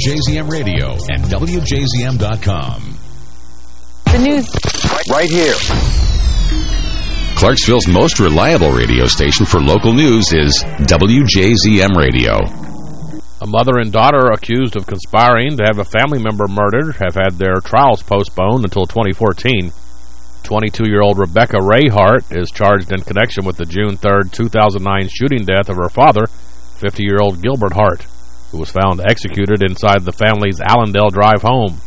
Radio and WJZM.com. The news. Right here. Clarksville's most reliable radio station for local news is WJZM Radio. A mother and daughter accused of conspiring to have a family member murdered have had their trials postponed until 2014. 22-year-old Rebecca Rayhart is charged in connection with the June 3, 2009 shooting death of her father, 50-year-old Gilbert Hart who was found executed inside the family's Allendale Drive home.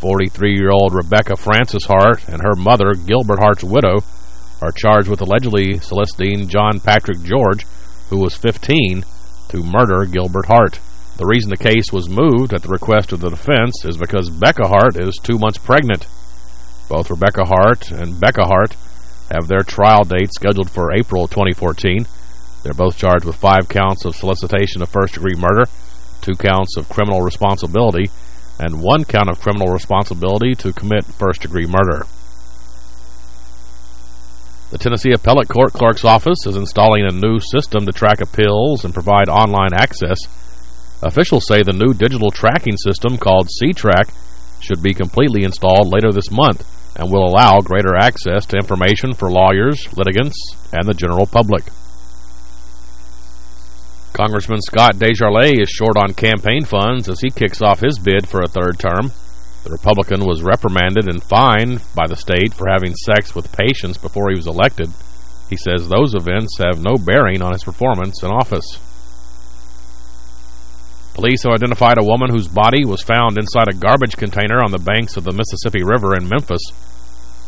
43-year-old Rebecca Francis Hart and her mother, Gilbert Hart's widow, are charged with allegedly soliciting John Patrick George, who was 15, to murder Gilbert Hart. The reason the case was moved at the request of the defense is because Becca Hart is two months pregnant. Both Rebecca Hart and Becca Hart have their trial date scheduled for April 2014. They're both charged with five counts of solicitation of first-degree murder, two counts of criminal responsibility, and one count of criminal responsibility to commit first-degree murder. The Tennessee Appellate Court Clerk's Office is installing a new system to track appeals and provide online access. Officials say the new digital tracking system called C-Track should be completely installed later this month and will allow greater access to information for lawyers, litigants, and the general public. Congressman Scott DesJarlais is short on campaign funds as he kicks off his bid for a third term. The Republican was reprimanded and fined by the state for having sex with patients before he was elected. He says those events have no bearing on his performance in office. Police have identified a woman whose body was found inside a garbage container on the banks of the Mississippi River in Memphis.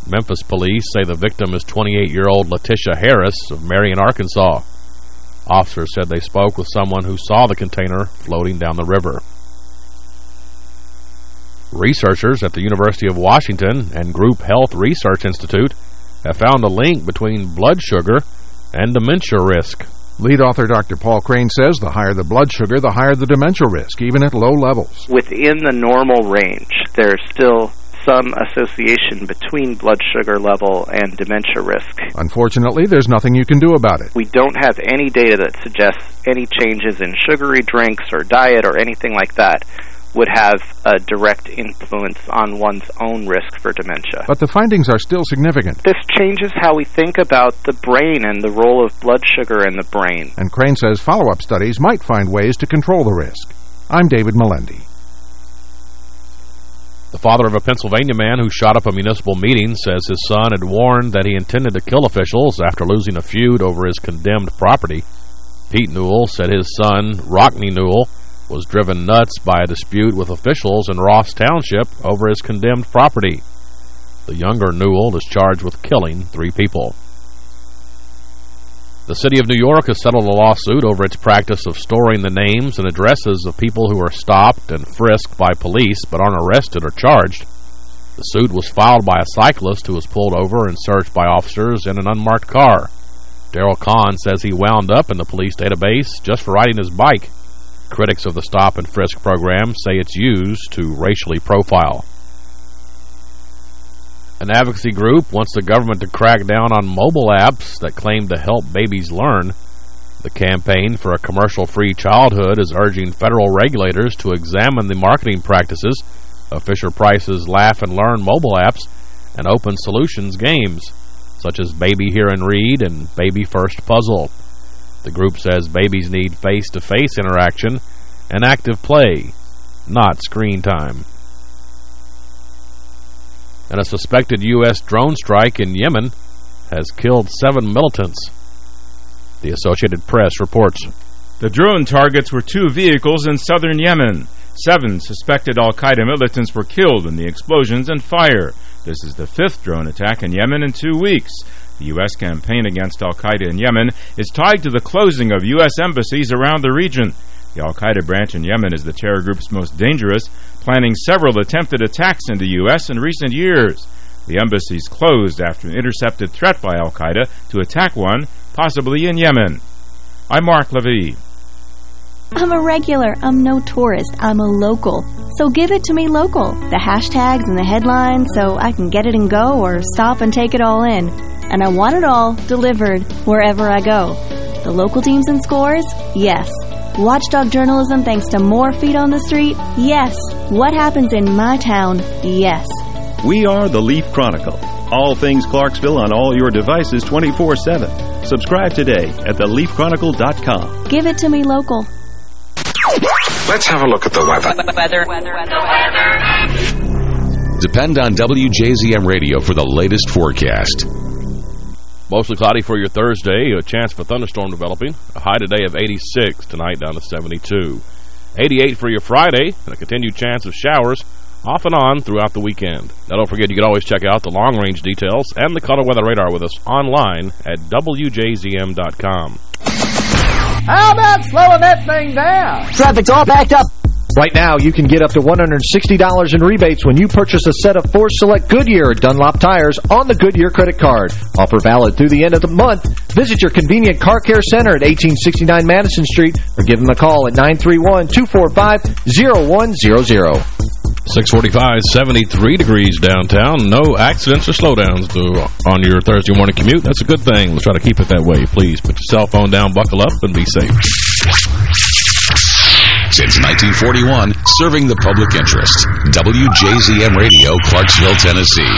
Memphis police say the victim is 28-year-old Letitia Harris of Marion, Arkansas. Officers said they spoke with someone who saw the container floating down the river. Researchers at the University of Washington and Group Health Research Institute have found a link between blood sugar and dementia risk. Lead author Dr. Paul Crane says the higher the blood sugar, the higher the dementia risk, even at low levels. Within the normal range, there's still some association between blood sugar level and dementia risk. Unfortunately, there's nothing you can do about it. We don't have any data that suggests any changes in sugary drinks or diet or anything like that would have a direct influence on one's own risk for dementia. But the findings are still significant. This changes how we think about the brain and the role of blood sugar in the brain. And Crane says follow-up studies might find ways to control the risk. I'm David Melendi. The father of a Pennsylvania man who shot up a municipal meeting says his son had warned that he intended to kill officials after losing a feud over his condemned property. Pete Newell said his son, Rockne Newell, was driven nuts by a dispute with officials in Ross Township over his condemned property. The younger Newell is charged with killing three people. The city of New York has settled a lawsuit over its practice of storing the names and addresses of people who are stopped and frisked by police but aren't arrested or charged. The suit was filed by a cyclist who was pulled over and searched by officers in an unmarked car. Daryl Kahn says he wound up in the police database just for riding his bike. Critics of the stop and frisk program say it's used to racially profile. An advocacy group wants the government to crack down on mobile apps that claim to help babies learn. The Campaign for a Commercial-Free Childhood is urging federal regulators to examine the marketing practices of Fisher-Price's Laugh and Learn mobile apps and Open Solutions games, such as Baby Hear and Read and Baby First Puzzle. The group says babies need face-to-face -face interaction and active play, not screen time. And a suspected U.S. drone strike in Yemen has killed seven militants. The Associated Press reports. The drone targets were two vehicles in southern Yemen. Seven suspected al-Qaeda militants were killed in the explosions and fire. This is the fifth drone attack in Yemen in two weeks. The U.S. campaign against al-Qaeda in Yemen is tied to the closing of U.S. embassies around the region. The al-Qaeda branch in Yemen is the terror group's most dangerous, planning several attempted attacks in the U.S. in recent years. The embassies closed after an intercepted threat by al-Qaeda to attack one, possibly in Yemen. I'm Mark Levy. I'm a regular. I'm no tourist. I'm a local. So give it to me local. The hashtags and the headlines so I can get it and go or stop and take it all in. And I want it all delivered wherever I go. The local teams and scores? Yes. Watchdog journalism thanks to more feet on the street? Yes. What happens in my town? Yes. We are the Leaf Chronicle. All things Clarksville on all your devices 24-7. Subscribe today at theleafchronicle.com. Give it to me local. Let's have a look at the weather. Weather. weather, weather. Depend on WJZM Radio for the latest forecast. Mostly cloudy for your Thursday. A chance for thunderstorm developing. A high today of 86. Tonight down to 72. 88 for your Friday. And a continued chance of showers off and on throughout the weekend. Now, don't forget, you can always check out the long-range details and the color weather radar with us online at WJZM.com. How about slowing that thing down? Traffic's all backed up. Right now, you can get up to $160 in rebates when you purchase a set of four select Goodyear Dunlop tires on the Goodyear credit card. Offer valid through the end of the month. Visit your convenient car care center at 1869 Madison Street or give them a call at 931-245-0100. 645, 73 degrees downtown. No accidents or slowdowns uh, on your Thursday morning commute. That's a good thing. Let's try to keep it that way. Please put your cell phone down, buckle up, and be safe. Since 1941, serving the public interest. WJZM Radio, Clarksville, Tennessee.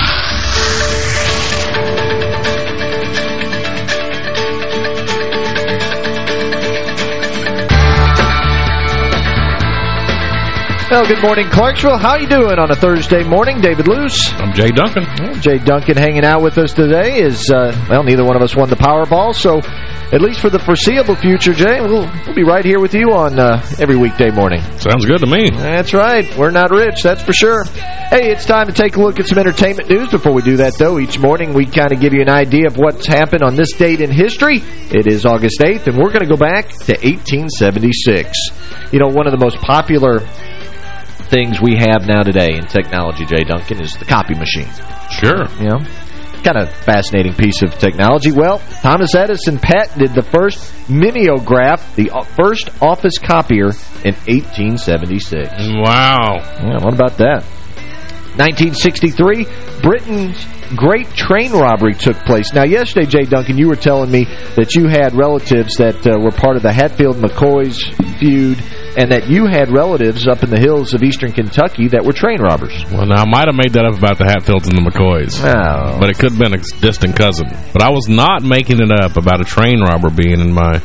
Well, good morning, Clarksville. How you doing on a Thursday morning? David Luce. I'm Jay Duncan. Jay Duncan hanging out with us today is, uh, well, neither one of us won the Powerball, so at least for the foreseeable future, Jay, we'll, we'll be right here with you on uh, every weekday morning. Sounds good to me. That's right. We're not rich, that's for sure. Hey, it's time to take a look at some entertainment news. Before we do that, though, each morning we kind of give you an idea of what's happened on this date in history. It is August 8th, and we're going to go back to 1876. You know, one of the most popular things we have now today in technology, Jay Duncan, is the copy machine. Sure. You know, kind of fascinating piece of technology. Well, Thomas Edison patented the first mimeograph, the uh, first office copier in 1876. Wow. Yeah, what about that? 1963, Britain's great train robbery took place. Now, yesterday, Jay Duncan, you were telling me that you had relatives that uh, were part of the Hatfield-McCoy's feud and that you had relatives up in the hills of eastern Kentucky that were train robbers. Well, now, I might have made that up about the Hatfields and the McCoys. Oh. But it could have been a distant cousin. But I was not making it up about a train robber being in my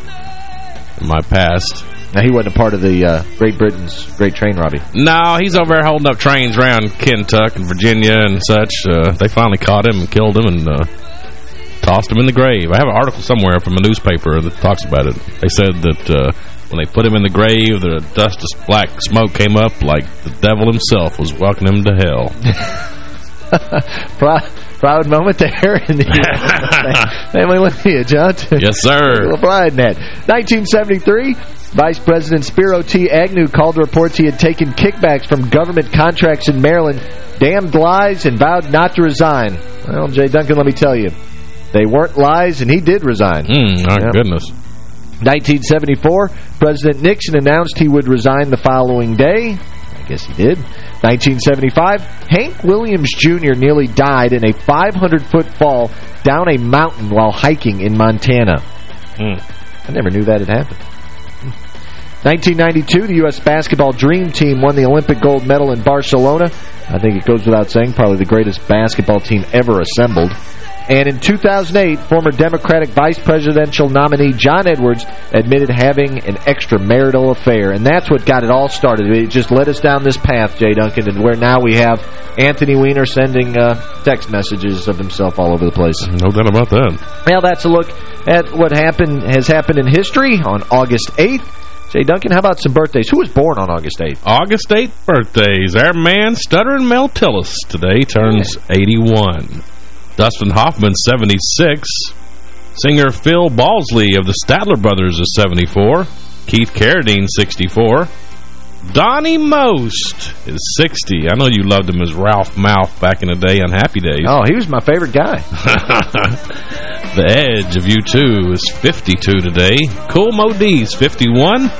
in my past. Now, he wasn't a part of the uh, Great Britain's Great Train Robbery. No, he's over there holding up trains around Kentucky and Virginia and such. Uh, they finally caught him and killed him and uh, tossed him in the grave. I have an article somewhere from a newspaper that talks about it. They said that uh, when they put him in the grave, the dust of black smoke came up like the devil himself was welcoming him to hell. [LAUGHS] proud, proud moment there in the [LAUGHS] family lineage, huh? Yes, sir. A little pride in that. 1973, Vice President Spiro T. Agnew called reports he had taken kickbacks from government contracts in Maryland, damned lies, and vowed not to resign. Well, Jay Duncan, let me tell you, they weren't lies, and he did resign. Mm, my Yep. goodness. 1974, President Nixon announced he would resign the following day. I guess he did. 1975, Hank Williams Jr. nearly died in a 500-foot fall down a mountain while hiking in Montana. Mm. I never knew that had happened. 1992, the U.S. basketball dream team won the Olympic gold medal in Barcelona. I think it goes without saying, probably the greatest basketball team ever assembled. And in 2008, former Democratic vice presidential nominee John Edwards admitted having an extramarital affair. And that's what got it all started. It just led us down this path, Jay Duncan, and where now we have Anthony Weiner sending uh, text messages of himself all over the place. No doubt about that. Well, that's a look at what happened has happened in history on August 8th. Jay Duncan, how about some birthdays? Who was born on August 8th? August 8th birthdays. Our man, Stuttering Mel Tillis, today turns 81. Dustin Hoffman, 76. Singer Phil Balsley of the Statler Brothers is 74. Keith Carradine, 64. Donnie Most is 60. I know you loved him as Ralph Malph back in the day on Happy Days. Oh, he was my favorite guy. [LAUGHS] the Edge of U2 is 52 today. Kool Moe Dee's 51.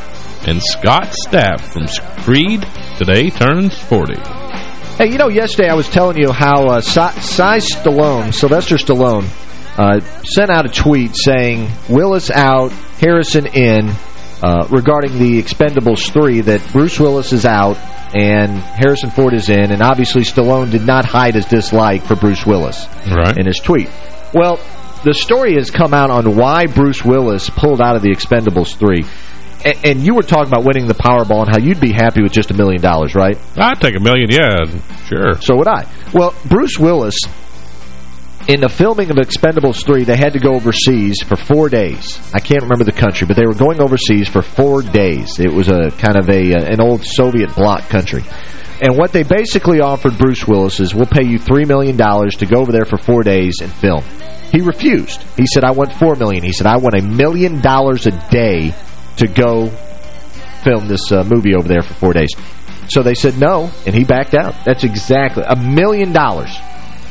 And Scott Stapp from Creed today turns 40. Hey, you know, yesterday I was telling you how uh, Cy Stallone, Sylvester Stallone, uh, sent out a tweet saying Willis out, Harrison in, uh, regarding the Expendables 3, that Bruce Willis is out and Harrison Ford is in, and obviously Stallone did not hide his dislike for Bruce Willis right. in his tweet. Well, the story has come out on why Bruce Willis pulled out of the Expendables 3. And, you were talking about winning the Powerball and how you'd be happy with just a million dollars, right? I'd take a million, yeah, sure. So would I. Well, Bruce Willis, in the filming of Expendables 3, they had to go overseas for four days. I can't remember the country, but they were going overseas for four days. It was a kind of a uh, an old Soviet bloc country. And what they basically offered Bruce Willis is, we'll pay you $3 million to go over there for four days and film. He refused. He said, I want $4 million. He said, I want a million dollars a day to go film this uh, movie over there for four days. So they said no, and he backed out. That's exactly a million dollars.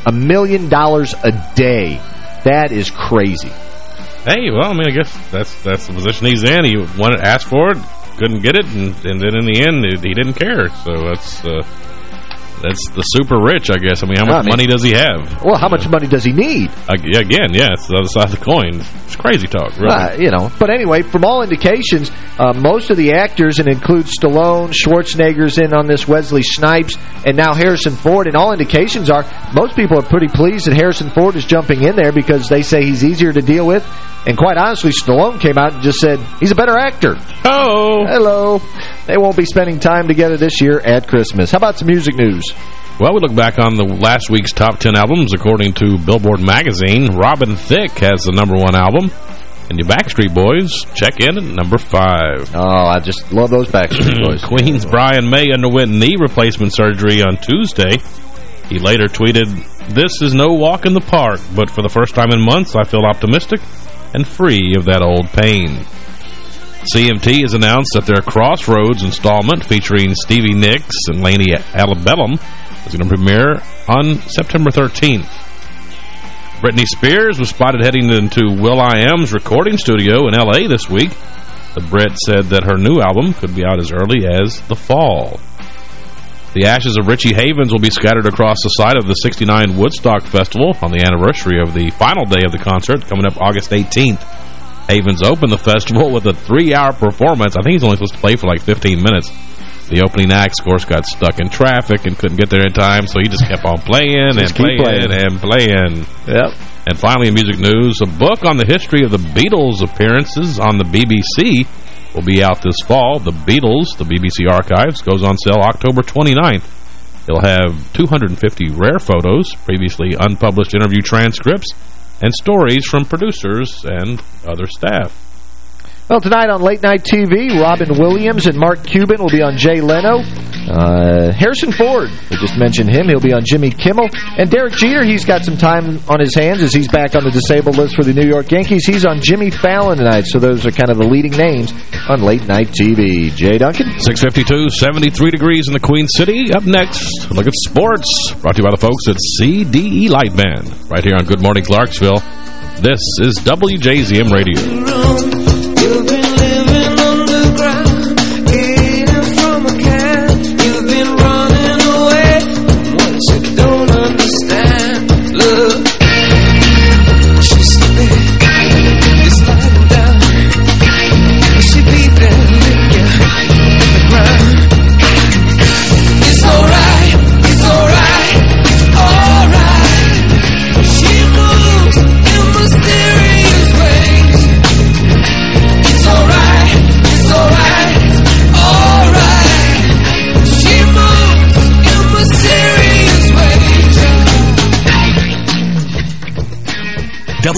A million dollars a day. That is crazy. Hey, well, I mean, I guess that's that's the position he's in. He wanted, asked for it, couldn't get it, and, and then in the end, he didn't care. So that's uh, That's the super rich, I guess. I mean, how much I mean- money does he have? Well, how much money does he need? Uh, again, yeah, it's the other side of the coin. It's crazy talk, really. Uh, you know, but anyway, from all indications, uh, most of the actors, and includes Stallone, Schwarzenegger's in on this, Wesley Snipes, and now Harrison Ford, and all indications are most people are pretty pleased that Harrison Ford is jumping in there because they say he's easier to deal with. And quite honestly, Stallone came out and just said he's a better actor. Oh. Hello. They won't be spending time together this year at Christmas. How about some music news? Well, we look back on the last week's top 10 albums. According to Billboard magazine, Robin Thicke has the number one album. And the Backstreet Boys check in at number five. Oh, I just love those Backstreet [CLEARS THROAT] Boys. Queen's Brian May underwent knee replacement surgery on Tuesday. He later tweeted, This is no walk in the park, but for the first time in months, I feel optimistic and free of that old pain. CMT has announced that their Crossroads installment featuring Stevie Nicks and Lady Antebellum is going to premiere on September 13th. Britney Spears was spotted heading into Will Will.i.am's recording studio in L.A. this week. The Brit said that her new album could be out as early as the fall. The ashes of Richie Havens will be scattered across the site of the 69 Woodstock Festival on the anniversary of the final day of the concert coming up August 18th. Havens opened the festival with a three-hour performance. I think he's only supposed to play for like 15 minutes. The opening act, of course, got stuck in traffic and couldn't get there in time, so he just kept on playing and playing, playing. and playing. Yep. And finally, in music news, a book on the history of the Beatles' appearances on the BBC will be out this fall. The Beatles, the BBC Archives, goes on sale October 29th. It'll have 250 rare photos, previously unpublished interview transcripts, and stories from producers and other staff. Well, tonight on Late Night TV, Robin Williams and Mark Cuban will be on Jay Leno. Uh, Harrison Ford, we just mentioned him. He'll be on Jimmy Kimmel. And Derek Jeter, he's got some time on his hands as he's back on the disabled list for the New York Yankees. He's on Jimmy Fallon tonight, so those are kind of the leading names on Late Night TV. Jay Duncan? 652, 73 degrees in the Queen City. Up next, look at sports. Brought to you by the folks at CDE Lightband. Right here on Good Morning Clarksville. This is WJZM Radio.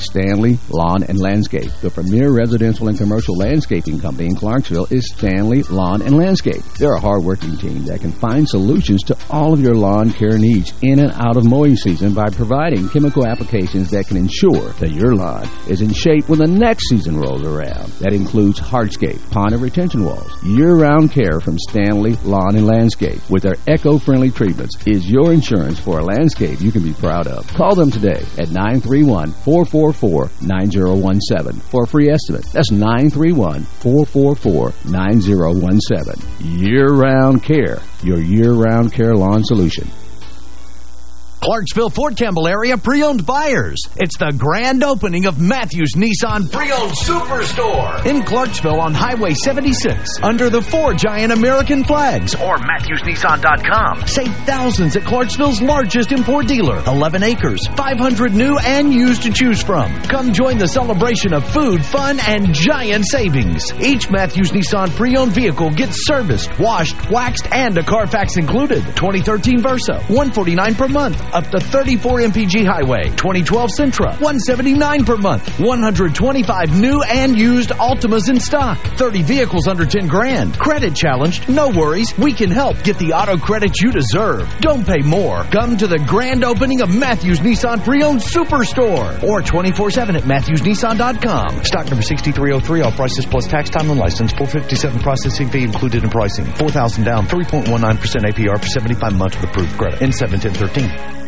Stanley Lawn and Landscape. The premier residential and commercial landscaping company in Clarksville is Stanley Lawn and Landscape. They're a hard-working team that can find solutions to all of your lawn care needs in and out of mowing season by providing chemical applications that can ensure that your lawn is in shape when the next season rolls around. That includes hardscape, pond and retention walls. Year-round care from Stanley Lawn and Landscape with their eco-friendly treatments is your insurance for a landscape you can be proud of. Call them today at 931 444 9017 for a free estimate. That's 931 444 9017. Year round care, your year round care lawn solution. Clarksville, Fort Campbell area pre-owned buyers. It's the grand opening of Matthews Nissan Pre-Owned Superstore in Clarksville on Highway 76 under the four giant American flags or MatthewsNissan.com. Save thousands at Clarksville's largest import dealer. 11 acres, 500 new and used to choose from. Come join the celebration of food, fun, and giant savings. Each Matthews Nissan pre-owned vehicle gets serviced, washed, waxed, and a Carfax included. 2013 Versa, 149 per month, up to 34 MPG Highway. 2012 Sentra, 179 per month. 125 new and used Altimas in stock. 30 vehicles under 10 grand. Credit challenged? No worries. We can help get the auto credit you deserve. Don't pay more. Come to the grand opening of Matthews Nissan Pre-Owned Superstore or 24-7 at MatthewsNissan.com. Stock number 6303, all prices plus tax, time, and license. 457 processing fee included in pricing. 4000 down, 3.19% APR for 75 months with approved credit. In 71013.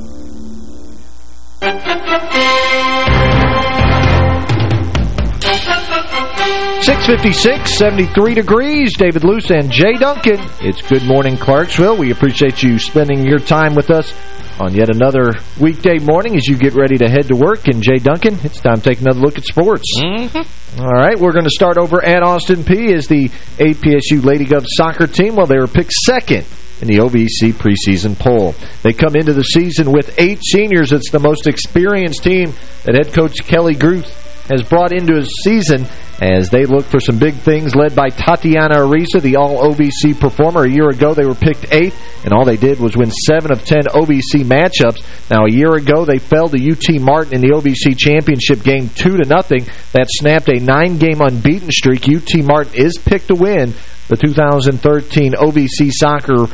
656, 73 degrees. David Luce and Jay Duncan. It's Good Morning Clarksville. We appreciate you spending your time with us on yet another weekday morning as you get ready to head to work. And Jay Duncan, it's time to take another look at sports. Mm -hmm. All right, we're going to start over at Austin Peay as the APSU Lady Gov soccer team. Well, they were picked second in the OVC preseason poll. They come into the season with eight seniors. It's the most experienced team that head coach Kelley Guth has brought into his season as they look for some big things led by Tatiana Ariza, the all-OVC performer. A year ago, they were picked eighth, and all they did was win seven of ten OVC matchups. Now, a year ago, they fell to UT Martin in the OVC championship game 2 to nothing. That snapped a nine-game unbeaten streak. UT Martin is picked to win the 2013 OVC soccer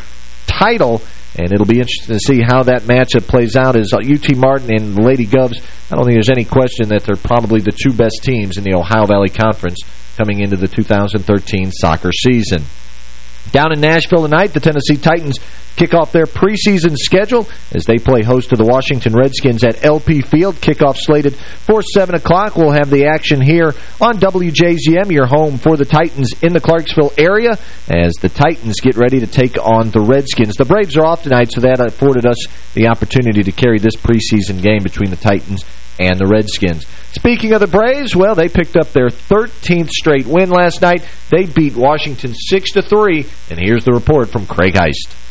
title, and it'll be interesting to see how that matchup plays out as UT uh, Martin and Lady Govs. I don't think there's any question that they're probably the two best teams in the Ohio Valley Conference coming into the 2013 soccer season. Down in Nashville tonight, the Tennessee Titans kick off their preseason schedule as they play host to the Washington Redskins at LP Field. Kickoff slated for 7 o'clock. We'll have the action here on WJZM, your home for the Titans in the Clarksville area as the Titans get ready to take on the Redskins. The Braves are off tonight, so that afforded us the opportunity to carry this preseason game between the Titans and the Redskins. Speaking of the Braves, well, they picked up their 13th straight win last night. They beat Washington 6-3, and here's the report from Craig Heist.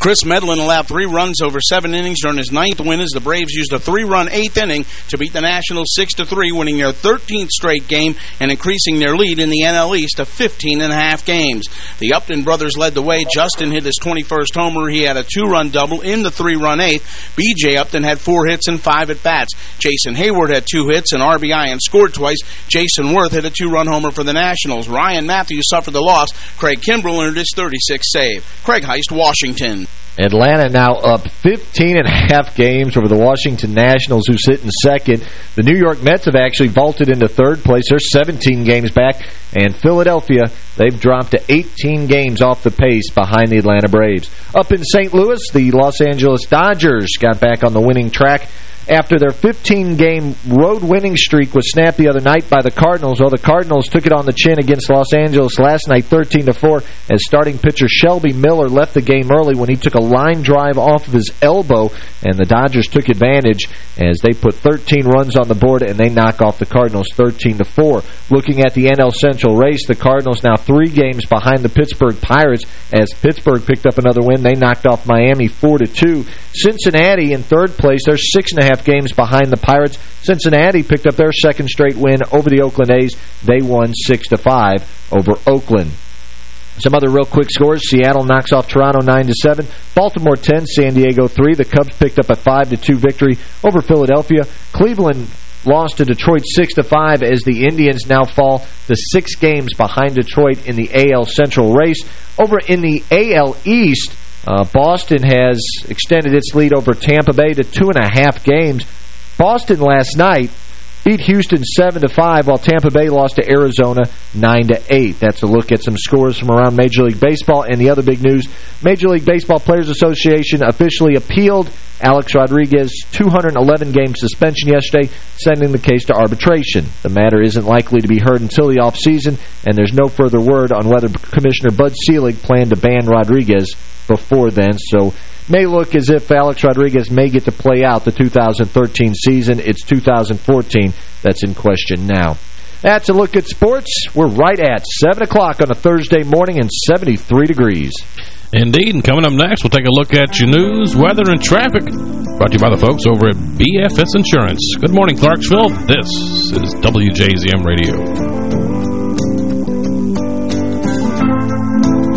Kris Medlen allowed three runs over seven innings during his ninth win as the Braves used a three-run eighth inning to beat the Nationals 6-3, winning their 13th straight game and increasing their lead in the NL East to 15 and a half games. The Upton brothers led the way. Justin hit his 21st homer. He had a two-run double in the three-run eighth. B.J. Upton had four hits and five at-bats. Jason Heyward had two hits and RBI and scored twice. Jayson Werth hit a two-run homer for the Nationals. Ryan Mattheus suffered the loss. Craig Kimbrel earned his 36th save. Craig Heist, Washington. Atlanta now up 15 and a half games over the Washington Nationals, who sit in second. The New York Mets have actually vaulted into third place. They're 17 games back. And Philadelphia, they've dropped to 18 games off the pace behind the Atlanta Braves. Up in St. Louis, the Los Angeles Dodgers got back on the winning track after their 15-game road winning streak was snapped the other night by the Cardinals. Well, the Cardinals took it on the chin against Los Angeles last night, 13-4, as starting pitcher Shelby Miller left the game early when he took a line drive off of his elbow, and the Dodgers took advantage as they put 13 runs on the board, and they knock off the Cardinals 13-4. Looking at the NL Central race, the Cardinals now three games behind the Pittsburgh Pirates as Pittsburgh picked up another win. They knocked off Miami 4-2. Cincinnati in third place. They're six and a half games behind the Pirates. Cincinnati picked up their second straight win over the Oakland A's. They won 6 to five over Oakland. Some other real quick scores. Seattle knocks off Toronto 9-7. Baltimore 10, San Diego 3. The Cubs picked up a 5-2 victory over Philadelphia. Cleveland lost to Detroit 6-5 as the Indians now fall to six games behind Detroit in the AL Central race. Over in the AL East, uh, Boston has extended its lead over Tampa Bay to two and a half games. Boston last night beat Houston 7-5, while Tampa Bay lost to Arizona nine to eight. That's a look at some scores from around Major League Baseball. And the other big news, Major League Baseball Players Association officially appealed Alex Rodriguez's 211-game suspension yesterday, sending the case to arbitration. The matter isn't likely to be heard until the offseason, and there's no further word on whether Commissioner Bud Selig planned to ban Rodriguez before then. So may look as if Alex Rodriguez may get to play out the 2013 season. It's 2014 that's in question now. That's a look at sports. We're right at 7 o'clock on a Thursday morning and 73 degrees. Indeed, and coming up next, we'll take a look at your news, weather, and traffic. Brought to you by the folks over at BFS Insurance. Good morning, Clarksville. This is WJZM Radio.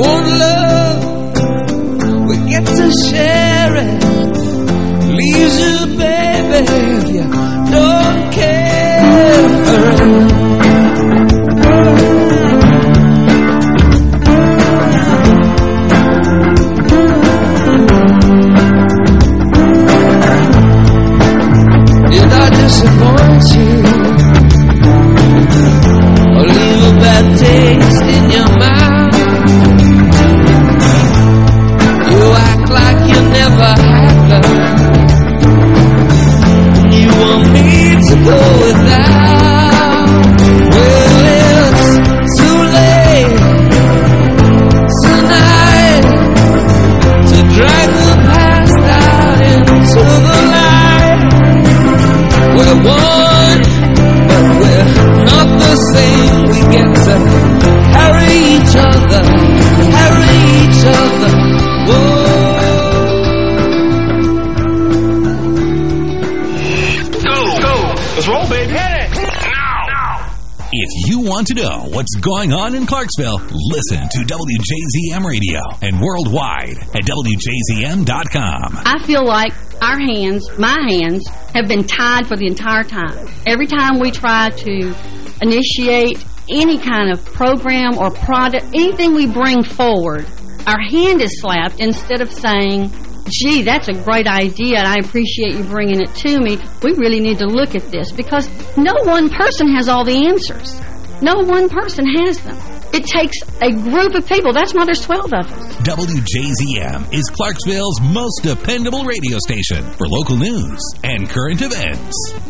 one love, we get to share it. Leaves you, baby, want to know what's going on in Clarksville, listen to WJZM Radio and worldwide at WJZM.com. I feel like our hands, my hands, have been tied for the entire time. Every time we try to initiate any kind of program or product, anything we bring forward, our hand is slapped instead of saying, gee, that's a great idea and I appreciate you bringing it to me. We really need to look at this because no one person has all the answers. No one person has them. It takes a group of people. That's why there's 12 of us. WJZM is Clarksville's most dependable radio station for local news and current events.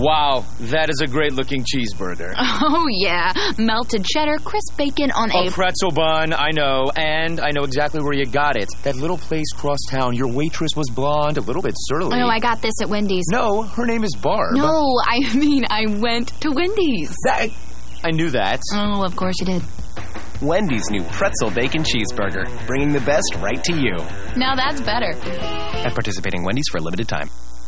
Wow, that is a great-looking cheeseburger. [LAUGHS] Oh, yeah. Melted cheddar, crisp bacon on a... a... pretzel bun, I know. And I know exactly where you got it. That little place cross town. Your waitress was blonde, a little bit surly. Oh, I got this at Wendy's. No, her name is Barb. No, I [LAUGHS] mean, I went to Wendy's. That... I knew that. Oh, of course you did. Wendy's new pretzel bacon cheeseburger, bringing the best right to you. Now that's better. At participating Wendy's for a limited time.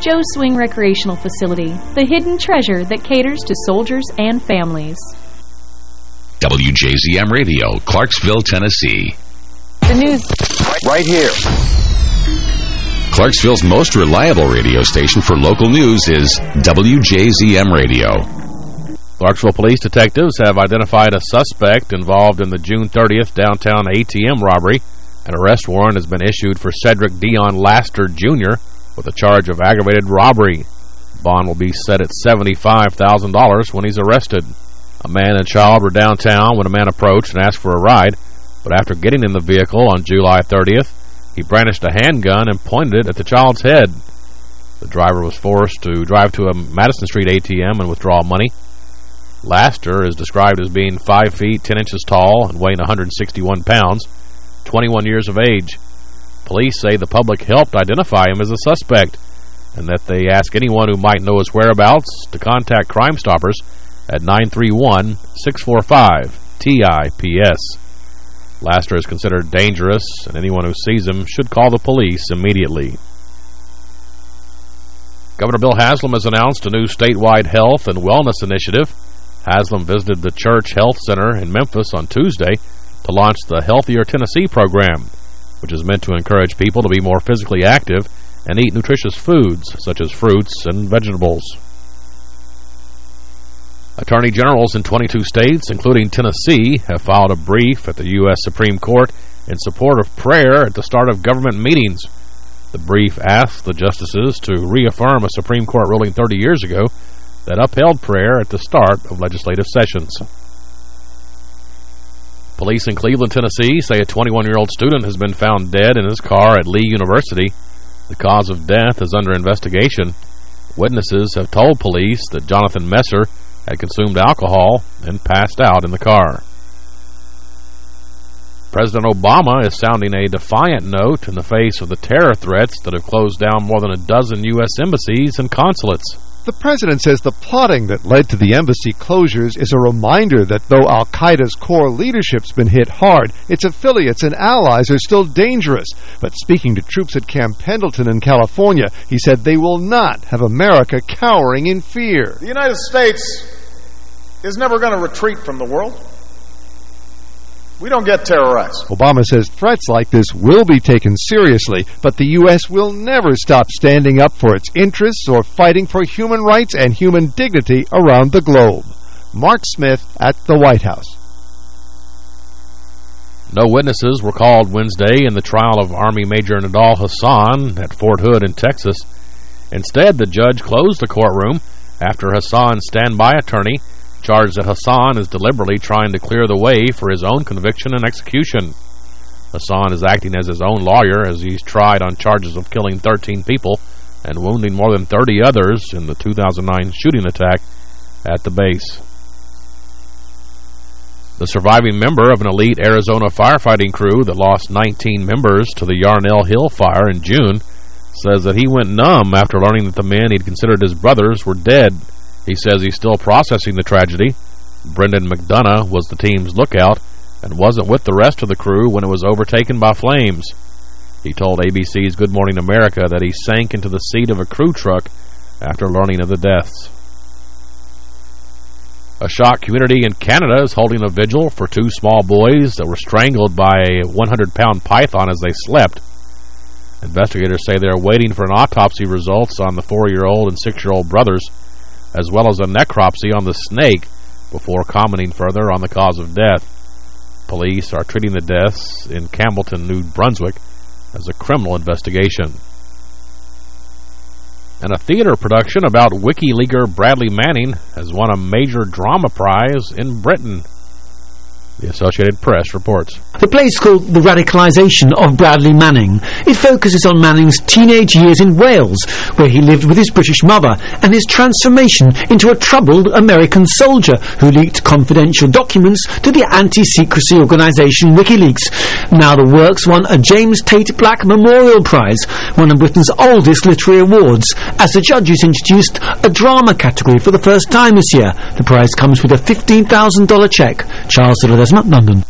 Joe's Swing Recreational Facility, the hidden treasure that caters to soldiers and families. WJZM Radio, Clarksville, Tennessee. The news right here. Clarksville's most reliable radio station for local news is WJZM Radio. Clarksville police detectives have identified a suspect involved in the June 30th downtown ATM robbery. An arrest warrant has been issued for Cedric Dion Laster Jr. with a charge of aggravated robbery. Bond will be set at $75,000 when he's arrested. A man and child were downtown when a man approached and asked for a ride, but after getting in the vehicle on July 30th, he brandished a handgun and pointed it at the child's head. The driver was forced to drive to a Madison Street ATM and withdraw money. Laster is described as being 5 feet 10 inches tall and weighing 161 pounds, 21 years of age. Police say the public helped identify him as a suspect and that they ask anyone who might know his whereabouts to contact Crime Stoppers at 931-645-TIPS. Laster is considered dangerous, and anyone who sees him should call the police immediately. Governor Bill Haslam has announced a new statewide health and wellness initiative. Haslam visited the Church Health Center in Memphis on Tuesday to launch the Healthier Tennessee program, which is meant to encourage people to be more physically active and eat nutritious foods such as fruits and vegetables. Attorney generals in 22 states, including Tennessee, have filed a brief at the U.S. Supreme Court in support of prayer at the start of government meetings. The brief asks the justices to reaffirm a Supreme Court ruling 30 years ago that upheld prayer at the start of legislative sessions. Police in Cleveland, Tennessee say a 21-year-old student has been found dead in his car at Lee University. The cause of death is under investigation. Witnesses have told police that Jonathan Messer had consumed alcohol and passed out in the car. President Obama is sounding a defiant note in the face of the terror threats that have closed down more than a dozen U.S. embassies and consulates. The president says the plotting that led to the embassy closures is a reminder that though al-Qaeda's core leadership's been hit hard, its affiliates and allies are still dangerous. But speaking to troops at Camp Pendleton in California, he said they will not have America cowering in fear. The United States is never going to retreat from the world. We don't get terrorized. Obama says threats like this will be taken seriously, but the U.S. will never stop standing up for its interests or fighting for human rights and human dignity around the globe. Mark Smith at the White House. No witnesses were called Wednesday in the trial of Army Major Nidal Hasan at Fort Hood in Texas. Instead, the judge closed the courtroom after Hasan's standby attorney charged that Hasan is deliberately trying to clear the way for his own conviction and execution. Hasan is acting as his own lawyer as he's tried on charges of killing 13 people and wounding more than 30 others in the 2009 shooting attack at the base. The surviving member of an elite Arizona firefighting crew that lost 19 members to the Yarnell Hill fire in June says that he went numb after learning that the men he'd considered his brothers were dead. He says he's still processing the tragedy. Brendan McDonough was the team's lookout and wasn't with the rest of the crew when it was overtaken by flames. He told ABC's Good Morning America that he sank into the seat of a crew truck after learning of the deaths. A shocked community in Canada is holding a vigil for two small boys that were strangled by a 100-pound python as they slept. Investigators say they're waiting for an autopsy results on the four-year-old and six-year-old brothers, as well as a necropsy on the snake, before commenting further on the cause of death. Police are treating the deaths in Campbellton, New Brunswick, as a criminal investigation. And a theater production about WikiLeaguer Bradley Manning has won a major drama prize in Britain. The Associated Press reports. The play is called The Radicalisation of Bradley Manning. It focuses on Manning's teenage years in Wales, where he lived with his British mother, and his transformation into a troubled American soldier who leaked confidential documents to the anti-secrecy organisation WikiLeaks. Now the works won a James Tait Black Memorial Prize, one of Britain's oldest literary awards, as the judges introduced a drama category for the first time this year. The prize comes with a $15,000 cheque. Charles Silvers, London.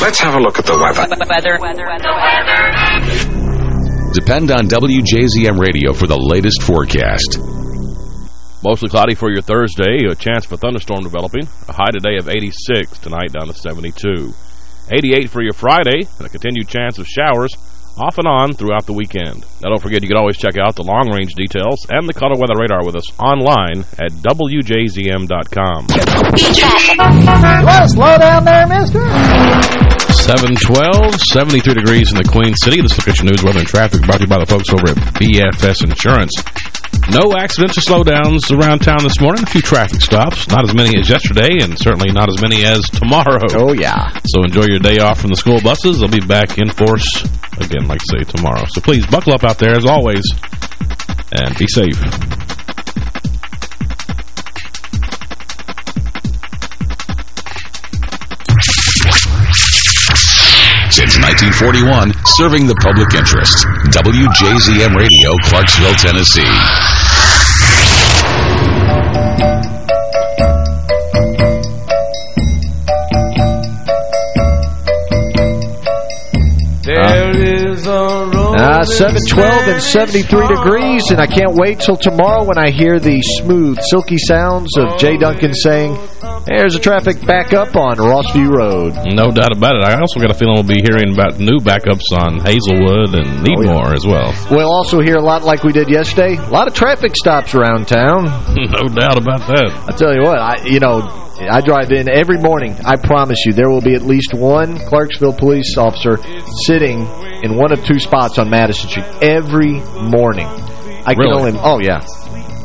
Let's have a look at the weather. Weather. Weather. Weather. Depend on WJZM Radio for the latest forecast. Mostly cloudy for your Thursday. A chance for thunderstorm developing. A high today of 86. Tonight down to 72. 88 for your Friday. And a continued chance of showers off and on throughout the weekend. Now, don't forget, you can always check out the long-range details and the color weather radar with us online at WJZM.com. You want slow down there, mister? 712, 73 degrees in the Queen City. This is location news, weather, and traffic brought to you by the folks over at BFS Insurance. No accidents or slowdowns around town this morning. A few traffic stops. Not as many as yesterday, and certainly not as many as tomorrow. Oh, yeah. So enjoy your day off from the school buses. They'll be back in force, again, like I say, tomorrow. So please buckle up out there, as always, and be safe. 1941, serving the public interest. WJZM Radio, Clarksville, Tennessee. There is a road. Uh, 712 and 73 degrees, and I can't wait till tomorrow when I hear the smooth, silky sounds of Jay Duncan saying, there's a traffic backup on Rossview Road. No doubt about it. I also got a feeling we'll be hearing about new backups on Hazelwood and oh, Needmore as well. We'll also hear a lot like we did yesterday. A lot of traffic stops around town. [LAUGHS] no doubt about that. I tell you what, I you know, I drive in every morning. I promise you, there will be at least one Clarksville police officer sitting in one of two spots on Madison Street every morning. I can Really? only, oh yeah.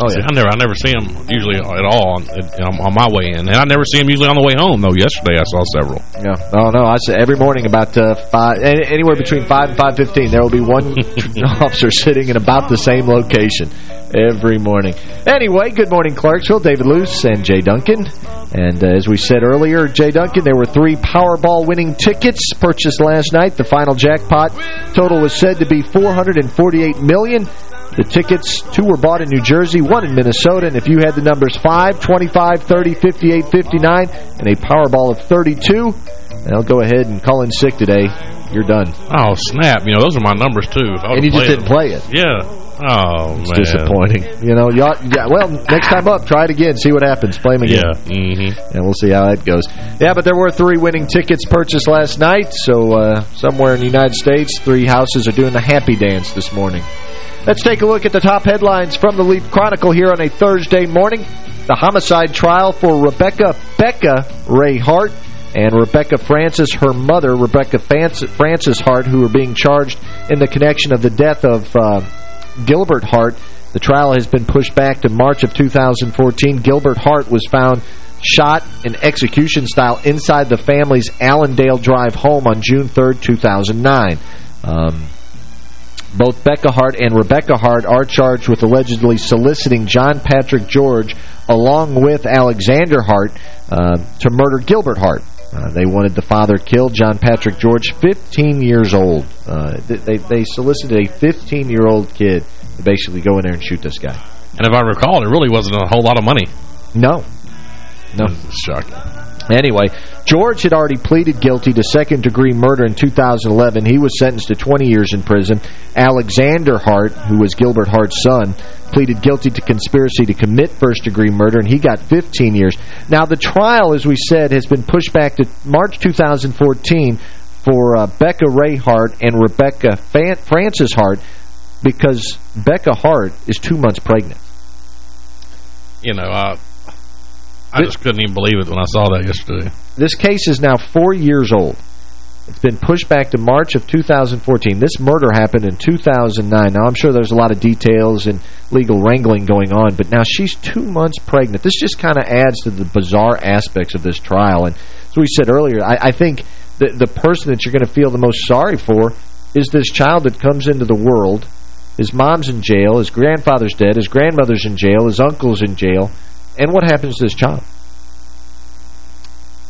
Oh, See, yeah. I never, I never see them usually at all on, on, on my way in, and I never see them usually on the way home. Though yesterday I saw several. Yeah. Oh, no. I say every morning about uh, five, anywhere between 5 and 5.15, there will be one [LAUGHS] [LAUGHS] officer sitting in about the same location every morning. Anyway, good morning, Clarksville. David Luce and Jay Duncan. And uh, as we said earlier, Jay Duncan, there were three Powerball winning tickets purchased last night. The final jackpot total was said to be $448 million. The tickets, two were bought in New Jersey, one in Minnesota, and if you had the numbers 5, 25, 30, 58, 59, and a Powerball of 32, they'll go ahead and call in sick today. You're done. Oh snap! You know those are my numbers too. And you just didn't play it. Yeah. Oh, It's man. disappointing. You know, y'all, yeah, well, next time up, try it again, see what happens. Play them again. Yeah. Mm-hmm. And we'll see how that goes. Yeah, but there were three winning tickets purchased last night, so uh, somewhere in the United States, three houses are doing the happy dance this morning. Let's take a look at the top headlines from the Leaf Chronicle here on a Thursday morning. The homicide trial for Rebecca Becca Ray Hart and Rebecca Francis, her mother, Rebecca Francis Hart, who are being charged in the connection of the death of uh, Gilbert Hart. The trial has been pushed back to March of 2014. Gilbert Hart was found shot in execution style inside the family's Allendale Drive home on June 3, 2009. Um, both Becca Hart and Rebecca Hart are charged with allegedly soliciting John Patrick George along with Alexander Hart uh, to murder Gilbert Hart. Uh, they wanted the father killed, John Patrick George, 15 years old. Uh, they, they solicited a 15-year-old kid to basically go in there and shoot this guy. And if I recall, it really wasn't a whole lot of money. No. No. Shocking. Anyway, George had already pleaded guilty to second-degree murder in 2011. He was sentenced to 20 years in prison. Alexander Hart, who was Gilbert Hart's son, pleaded guilty to conspiracy to commit first-degree murder, and he got 15 years. Now, the trial, as we said, has been pushed back to March 2014 for uh, Becca Ray Hart and Rebecca Fan Francis Hart because Becca Hart is two months pregnant. You know, uh, I just couldn't even believe it when I saw that yesterday. This case is now four years old. It's been pushed back to March of 2014. This murder happened in 2009. Now, I'm sure there's a lot of details and legal wrangling going on, but now she's two months pregnant. This just kind of adds to the bizarre aspects of this trial. And as we said earlier, I, I think the, the person that you're going to feel the most sorry for is this child that comes into the world. His mom's in jail, his grandfather's dead, his grandmother's in jail, his uncle's in jail. And what happens to this child?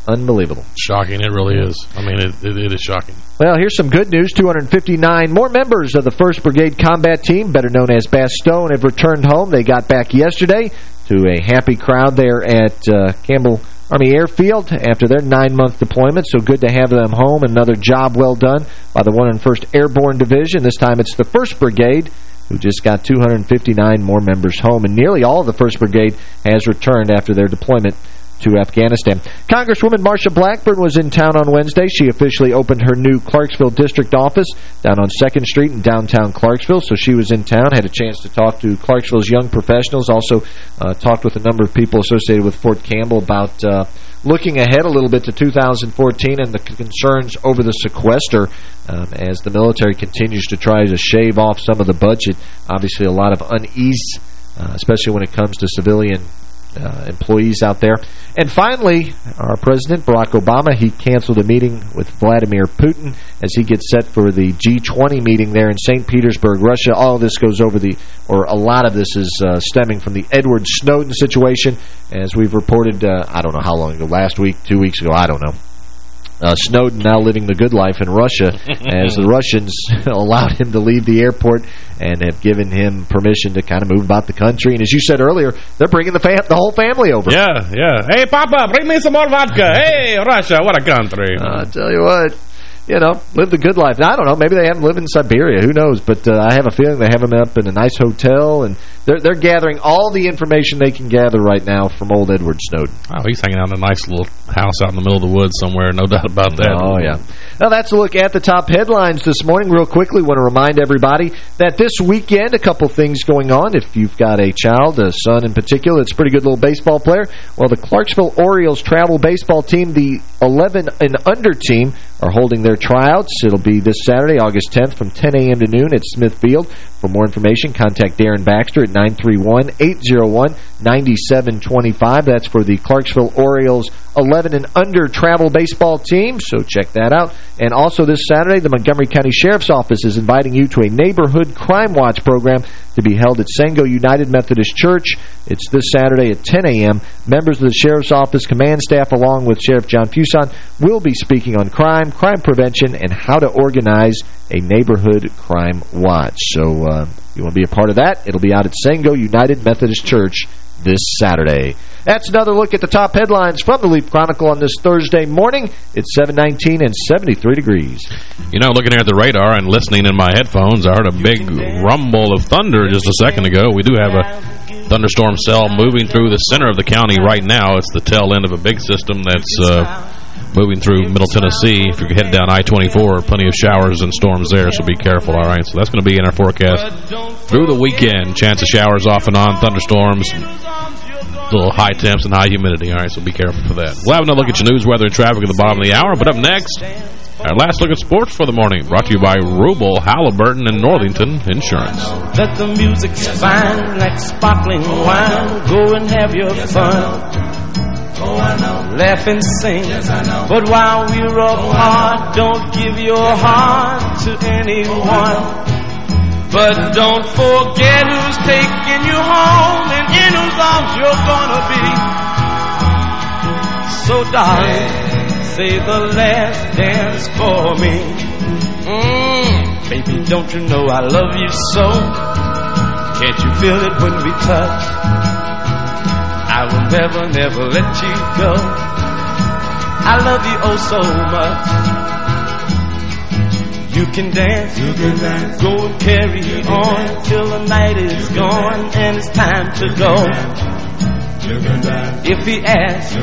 Unbelievable. Shocking, it really is. I mean, it, it, it is shocking. Well, here's some good news. 259 more members of the 1st Brigade Combat Team, better known as Bastogne, have returned home. They got back yesterday to a happy crowd there at uh, Campbell Army Airfield after their nine-month deployment. So good to have them home. Another job well done by the 101st Airborne Division. This time it's the 1st Brigade who just got 259 more members home. And nearly all of the 1st Brigade has returned after their deployment to Afghanistan. Congresswoman Marsha Blackburn was in town on Wednesday. She officially opened her new Clarksville district office down on 2nd Street in downtown Clarksville. So she was in town, had a chance to talk to Clarksville's young professionals, also uh, talked with a number of people associated with Fort Campbell about uh, looking ahead a little bit to 2014 and the concerns over the sequester um, as the military continues to try to shave off some of the budget. Obviously a lot of unease, uh, especially when it comes to civilian uh, employees out there. And finally, our President, Barack Obama, he canceled a meeting with Vladimir Putin as he gets set for the G20 meeting there in St. Petersburg, Russia. All of this goes over the, or a lot of this is uh, stemming from the Edward Snowden situation. As we've reported, uh, I don't know how long ago, last week, two weeks ago, I don't know. Uh, Snowden now living the good life in Russia [LAUGHS] as the Russians [LAUGHS] allowed him to leave the airport and have given him permission to kind of move about the country. And as you said earlier, they're bringing the fam the whole family over. Yeah, yeah. Hey, Papa, bring me some more vodka. [LAUGHS] Hey, Russia, what a country. Uh, I tell you what, you know, live the good life. Now, I don't know, maybe they have him live in Siberia. Who knows? But uh, I have a feeling they have him up in a nice hotel, and they're they're gathering all the information they can gather right now from old Edward Snowden. Oh, he's hanging out in a nice little house out in the middle of the woods somewhere, no [LAUGHS] doubt about that. Oh, yeah. Now, that's a look at the top headlines this morning. Real quickly, want to remind everybody that this weekend, a couple things going on. If you've got a child, a son in particular, that's a pretty good little baseball player, well, the Clarksville Orioles travel baseball team, the 11 and under team, are holding their tryouts. It'll be this Saturday, August 10th from 10 a.m. to noon at Smith Field. For more information, contact Darren Baxter at 931-801 931-801-9725. That's for the Clarksville Orioles 11 and under travel baseball team, so check that out. And also this Saturday, the Montgomery County Sheriff's Office is inviting you to a neighborhood crime watch program to be held at Sango United Methodist Church. It's this Saturday at 10 a.m. Members of the Sheriff's Office command staff, along with Sheriff John Fuson, will be speaking on crime, crime prevention, and how to organize a neighborhood crime watch. So uh, you want to be a part of that? It'll be out at Sango United Methodist Church this Saturday. That's another look at the top headlines from the Leaf Chronicle on this Thursday morning. It's 719 and 73 degrees. You know, looking here at the radar and listening in my headphones, I heard a big rumble of thunder just a second ago. We do have a thunderstorm cell moving through the center of the county right now. It's the tail end of a big system that's uh, moving through Middle Tennessee. If you're headed down I-24, plenty of showers and storms there, so be careful, all right? So that's going to be in our forecast through the weekend. Chance of showers off and on, thunderstorms, little high temps and high humidity, all right? So be careful for that. We'll have another look at your news, weather, and traffic at the bottom of the hour, but up next... Our last look at sports for the morning, brought to you by Rubel, Halliburton, and Northington Insurance. Let the music's fine like sparkling wine. Go and have your fun. Laugh and sing. But while we're apart, don't give your heart to anyone. But don't forget who's taking you home and in whose arms you're gonna be. So darling, say the last dance for me. Mm, baby, don't you know I love you so? Can't you feel it when we touch? I will never, never let you go. I love you oh so much. You can dance, you can dance. go and carry on till the night is gone and it's time to go. If he asks,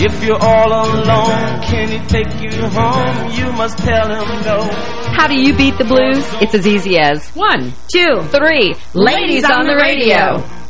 if you're all alone, can he take you home? You must tell him no. How do you beat the blues? It's as easy as one, two, three. Ladies on the radio.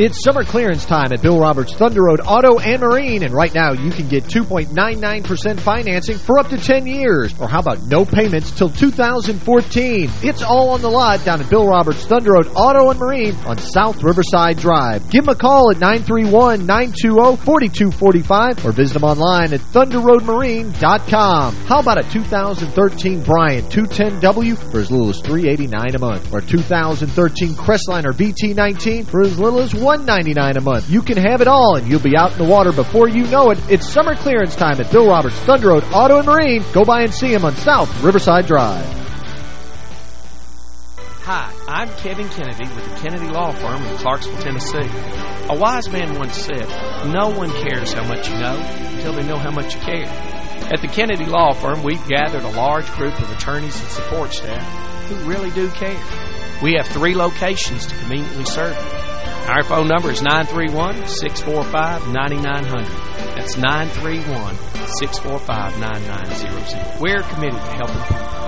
It's summer clearance time at Bill Roberts Thunder Road Auto and Marine, and right now you can get 2.99% financing for up to 10 years. Or how about no payments till 2014? It's all on the lot down at Bill Roberts Thunder Road Auto and Marine on South Riverside Drive. Give them a call at 931-920-4245 or visit them online at thunderroadmarine.com. How about a 2013 Bryant 210W for as little as 389 a month? Or 2013 Crestliner VT19 for as little as 199 a month. You can have it all, and you'll be out in the water before you know it. It's summer clearance time at Bill Roberts Thunder Road Auto and Marine. Go by and see him on South Riverside Drive. Hi, I'm Kevin Kennedy with the Kennedy Law Firm in Clarksville, Tennessee. A wise man once said, no one cares how much you know until they know how much you care. At the Kennedy Law Firm, we've gathered a large group of attorneys and support staff who really do care. We have three locations to conveniently serve you. Our phone number is 931-645-9900. That's 931-645-9900. We're committed to helping people.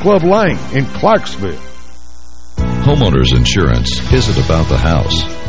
Club Lane in Clarksville. Homeowners insurance isn't about the house.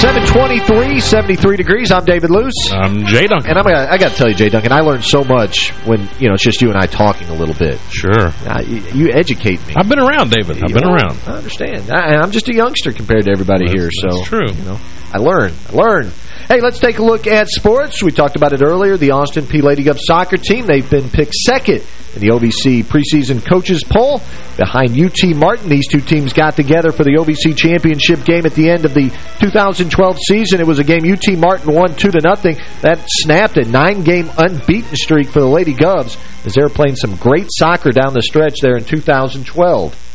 723 73 degrees. I'm David Luce. I'm Jay Duncan. And I'm I got to tell you, Jay Duncan, I learned so much when, you know, it's just you and I talking a little bit. Sure. Uh, you, educate me. I've been around, David. I've been around. I understand. I, I'm just a youngster compared to everybody That's- here. So true. You know, I learn. I learn. Hey, let's take a look at sports. We talked about it earlier. The Austin Peay Lady Gov soccer team, they've been picked second in the OVC preseason coaches poll behind UT Martin. These two teams got together for the OVC championship game at the end of the 2012 season. It was a game UT Martin won 2 to nothing. That snapped a nine-game unbeaten streak for the Lady Govs as they're playing some great soccer down the stretch there in 2012.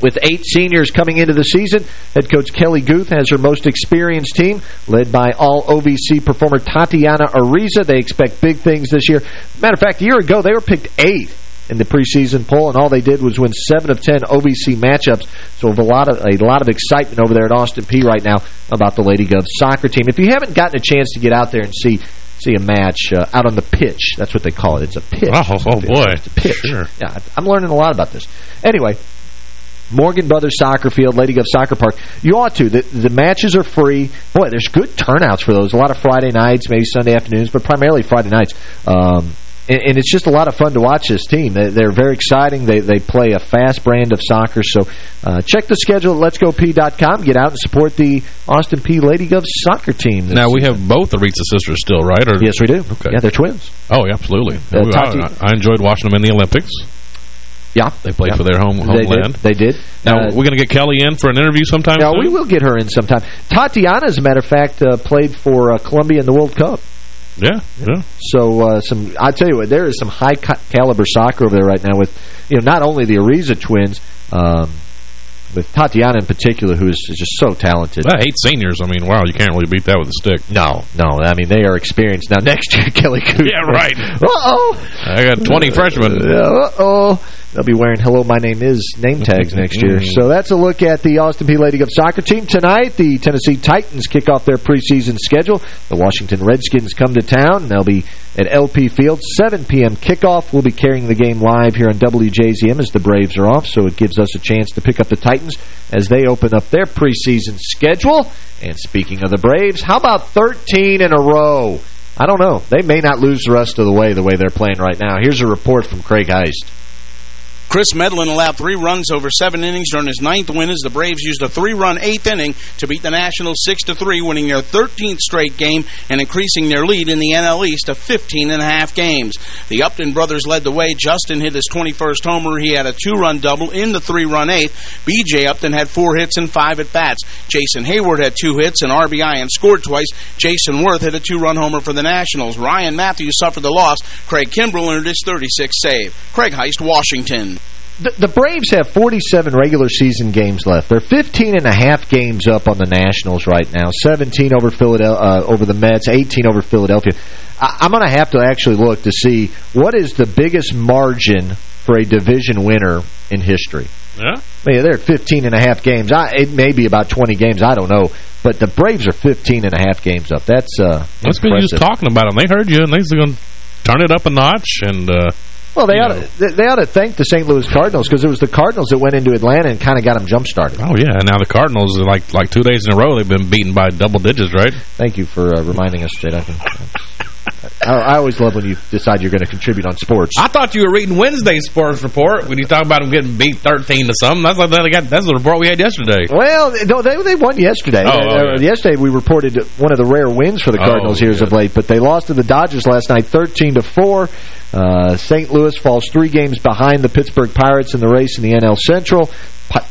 With eight seniors coming into the season, head coach Kelley Guth has her most experienced team, led by all OVC performer Tatiana Ariza. They expect big things this year. Matter of fact, a year ago, they were picked eighth in the preseason poll, and all they did was win seven of ten OVC matchups. So a lot of a lot of excitement over there at Austin Peay right now about the Lady Govs soccer team. If you haven't gotten a chance to get out there and see see a match uh, out on the pitch, that's what they call it. It's a pitch. Oh, oh boy. It's a pitch. Sure. Yeah, I'm learning a lot about this. Anyway, Morgan Brothers Soccer Field, Lady Gov Soccer Park. You ought to. The, the matches are free. Boy, there's good turnouts for those. A lot of Friday nights, maybe Sunday afternoons, but primarily Friday nights. Um, and, and it's just a lot of fun to watch this team. They, they're very exciting. They they play a fast brand of soccer. So uh, check the schedule at letsgopeay.com. Get out and support the Austin Peay Lady Gov soccer team. Now, we have both Ariza sisters still, right? Or, Yes, we do. Okay. Yeah, they're twins. Oh, yeah, absolutely. Uh, I, I enjoyed watching them in the Olympics. Yeah. They played Yeah. for their home They homeland. did. They did. Now, Uh, we're going to get Kelley in for an interview sometime Yeah, soon? we will get her in sometime. Tatiana, as a matter of fact, uh, played for uh, Colombia in the World Cup. Yeah, yeah. So uh, some, I tell you what, there is some high caliber soccer over there right now with, you know, not only the Ariza twins, um, with Tatiana in particular, who is, just so talented. Well, eight seniors. I mean, wow, you can't really beat that with a stick. No, no. I mean, they are experienced. Now, [LAUGHS] next year, Kelly Cooper. Yeah, right. Uh-oh. I got 20 freshmen. Uh-oh. They'll be wearing Hello, My Name Is name tags next year. Mm-hmm. So that's a look at the Austin Peay Lady Gov soccer team. Tonight, the Tennessee Titans kick off their preseason schedule. The Washington Redskins come to town. They'll be at LP Field. 7 p.m. kickoff. We'll be carrying the game live here on WJZM as the Braves are off, so it gives us a chance to pick up the Titans as they open up their preseason schedule. And speaking of the Braves, how about 13 in a row? I don't know. They may not lose the rest of the way the way they're playing right now. Here's a report from Craig Heist. Kris Medlen allowed three runs over seven innings during his ninth win as the Braves used a three-run eighth inning to beat the Nationals 6-3, winning their 13th straight game and increasing their lead in the NL East to 15 and a half games. The Upton brothers led the way. Justin hit his 21st homer. He had a two-run double in the three-run eighth. B.J. Upton had four hits and five at-bats. Jason Heyward had two hits and RBI and scored twice. Jayson Werth hit a two-run homer for the Nationals. Ryan Mattheus suffered the loss. Craig Kimbrel earned his 36th save. Craig Heist, Washington. The, the Braves have 47 regular season games left. They're 15 and a half games up on the Nationals right now. 17 over Philadelphia, uh, over the Mets, 18 over Philadelphia. I, I'm going to have to actually look to see what is the biggest margin for a division winner in history. Yeah? Mean, they're at 15 and a half games. I, it may be about 20 games. I don't know. But the Braves are 15 and a half games up. That's uh, That's because you was talking about them. They heard you, and they're going to turn it up a notch. And uh, Well, they ought, to, they, ought to thank the St. Louis Cardinals because it was the Cardinals that went into Atlanta and kind of got them jump-started. Oh, yeah. And now the Cardinals, are like like two days in a row, they've been beaten by double digits, right? Thank you for uh, reminding us, Jay Duncan. [LAUGHS] I, I always love when you decide you're going to contribute on sports. I thought you were reading Wednesday's sports report when you talk about them getting beat 13 to something. That's like got, that's the report we had yesterday. Well, no, they they won yesterday. Oh, Uh, oh, yeah. Yesterday we reported one of the rare wins for the Oh, Cardinals here as of late, but they lost to the Dodgers last night, 13 to four. Uh, St. Louis falls three games behind the Pittsburgh Pirates in the race in the NL Central.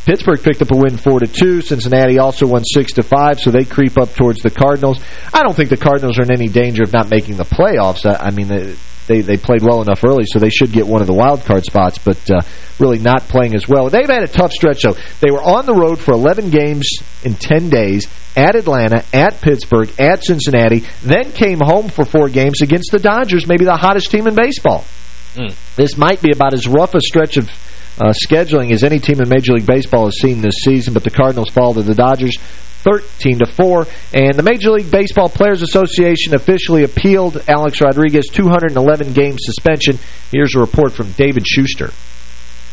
Pittsburgh picked up a win 4 to two. Cincinnati also won 6 to five, so they creep up towards the Cardinals. I don't think the Cardinals are in any danger of not making the playoffs. I, I mean, they, they they played well enough early, so they should get one of the wild card spots, but uh, really not playing as well. They've had a tough stretch, though. They were on the road for 11 games in 10 days at Atlanta, at Pittsburgh, at Cincinnati, then came home for four games against the Dodgers, maybe the hottest team in baseball. This might be about as rough a stretch of uh, scheduling as any team in Major League Baseball has seen this season, but the Cardinals fall to the Dodgers 13 to 4 and the Major League Baseball Players Association officially appealed Alex Rodriguez 211 game suspension. Here's a report from David Schuster.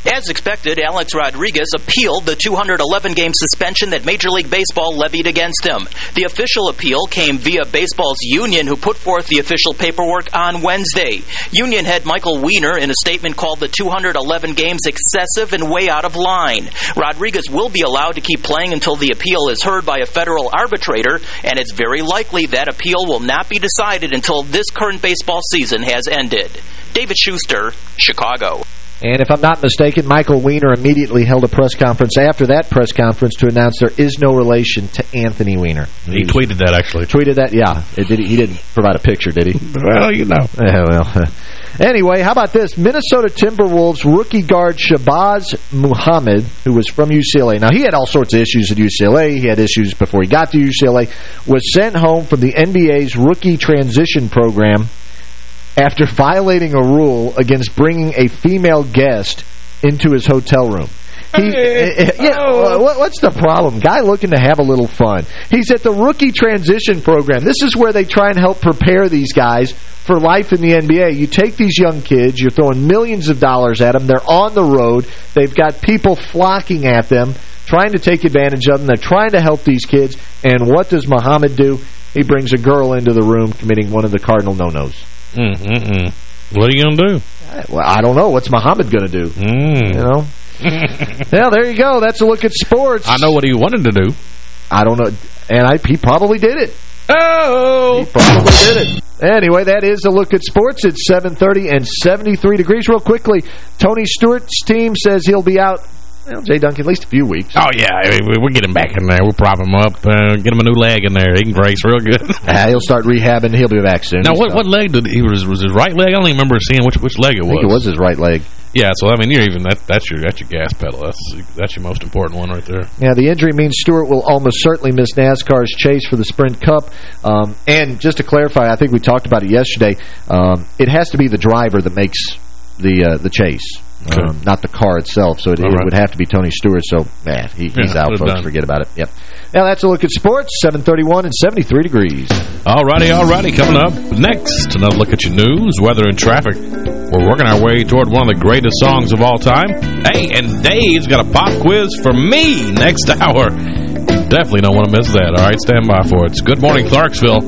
As expected, Alex Rodriguez appealed the 211-game suspension that Major League Baseball levied against him. The official appeal came via baseball's union, who put forth the official paperwork on Wednesday. Union head Michael Weiner, in a statement, called the 211 games excessive and way out of line. Rodriguez will be allowed to keep playing until the appeal is heard by a federal arbitrator, and it's very likely that appeal will not be decided until this current baseball season has ended. David Schuster, Chicago. And if I'm not mistaken, Michael Weiner immediately held a press conference after that press conference to announce there is no relation to Anthony Weiner. He, he tweeted that, actually. Tweeted that? Yeah. It did, he didn't provide a picture, did he? [LAUGHS] Well, you know. Yeah, well. [LAUGHS] Anyway, how about this? Minnesota Timberwolves rookie guard Shabazz Muhammad, who was from UCLA. Now, he had all sorts of issues at UCLA. He had issues before he got to UCLA. Was sent home from the NBA's rookie transition program after violating a rule against bringing a female guest into his hotel room. He, eh, eh, yeah, Oh. what's the problem? Guy looking to have a little fun. He's at the rookie transition program. This is where they try and help prepare these guys for life in the NBA. You take these young kids, you're throwing millions of dollars at them. They're on the road. They've got people flocking at them, trying to take advantage of them. They're trying to help these kids. And what does Muhammad do? He brings a girl into the room committing one of the cardinal no-nos. Mm -mm. What are you going to do? Well, I don't know. What's Muhammad going to do? Mm. You know? [LAUGHS] well, there you go. That's a look at sports. I know what he wanted to do. I don't know. And I, he probably did it. Oh! He probably did it. Anyway, that is a look at sports. It's 7.30 and 73 degrees. Real quickly, Tony Stewart's team says he'll be out, well, Jay Duncan, at least a few weeks. Oh, yeah. I mean, we'll get him back in there. We'll prop him up. Uh, get him a new leg in there. He can brace real good. Uh, [LAUGHS] he'll start rehabbing. He'll be back soon. now, what what leg did he was was his right leg? I don't even remember seeing which which leg it I was. think it was his right leg. Yeah, so I mean, you're even that that's your that's your gas pedal. That's that's your most important one right there. Yeah, the injury means Stewart will almost certainly miss NASCAR's chase for the Sprint Cup. Um, and just to clarify, I think we talked about it yesterday, um, it has to be the driver that makes the uh, the chase, um, not the car itself. So it, it right. would have to be Tony Stewart. So, man, he, he's Yeah, out, folks. done. Forget about it. Yep. Now, that's a look at sports, 731 and 73 degrees. All righty, all righty. Coming up next, another look at your news, weather, and traffic. We're working our way toward one of the greatest songs of all time. Hey, and Dave's got a pop quiz for me next [LAUGHS] hour. You definitely don't want to miss that. All right, stand by for it. It's Good Morning Clarksville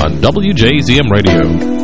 on WJZM Radio.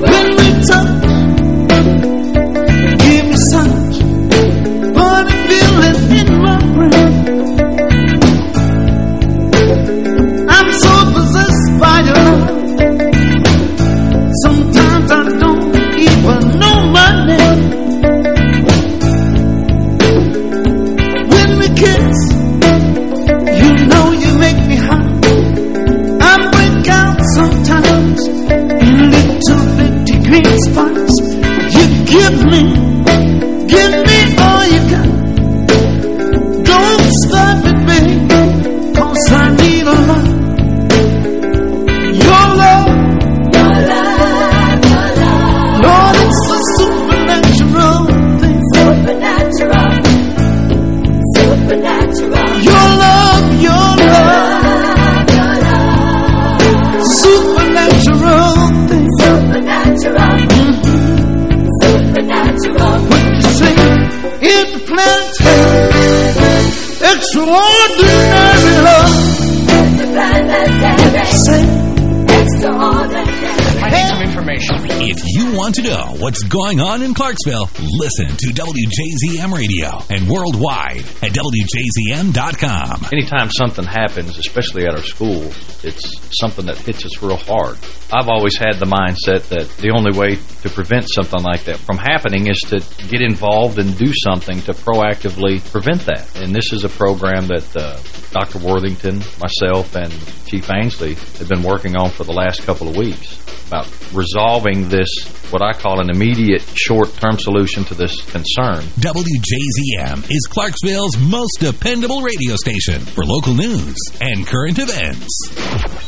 When Extraordinary love. Interplanetary. Say. Extraordinary. I need some information information. If you want to know what's going on in Clarksville, listen to WJZM Radio and worldwide at WJZM.com. Anytime something happens, especially at our schools, it's something that hits us real hard. I've always had the mindset that the only way to prevent something like that from happening is to get involved and do something to proactively prevent that. And this is a program that uh, Dr. Worthington, myself, and Chief Ainsley have been working on for the last couple of weeks about resolving this, what I call an immediate short-term solution to this concern. WJZM is Clarksville's most dependable radio station for local news and current events.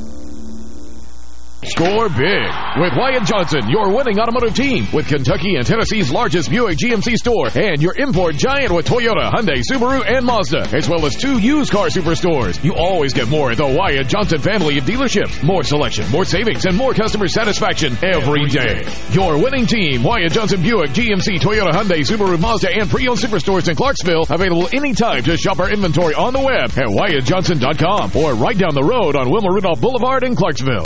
Score big with Wyatt Johnson, your winning automotive team, with Kentucky and Tennessee's largest Buick GMC store, and your import giant with Toyota, Hyundai, Subaru, and Mazda, as well as two used car superstores. You always get more at the Wyatt Johnson family of dealerships. More selection, more savings, and more customer satisfaction every day. Your winning team, Wyatt Johnson Buick, GMC, Toyota, Hyundai, Subaru, Mazda, and pre-owned superstores in Clarksville. Available anytime to shop our inventory on the web at WyattJohnson.com or right down the road on Wilma Rudolph Boulevard in Clarksville.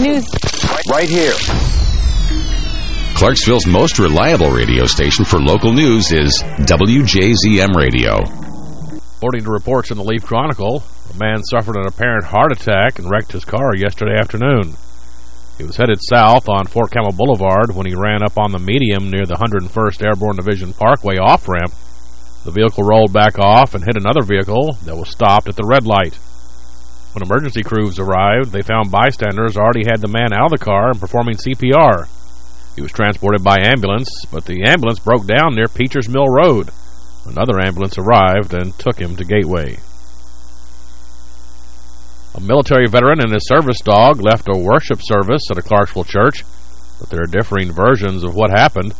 The news. Right here. Clarksville's most reliable radio station for local news is WJZM Radio. According to reports in the Leaf Chronicle, a man suffered an apparent heart attack and wrecked his car yesterday afternoon. He was headed south on Fort Campbell Boulevard when he ran up on the medium near the 101st Airborne Division Parkway off-ramp. The vehicle rolled back off and hit another vehicle that was stopped at the red light. When emergency crews arrived, they found bystanders already had the man out of the car and performing CPR. He was transported by ambulance, but the ambulance broke down near Peachers Mill Road. Another ambulance arrived and took him to Gateway. A military veteran and his service dog left a worship service at a Clarksville church, but there are differing versions of what happened.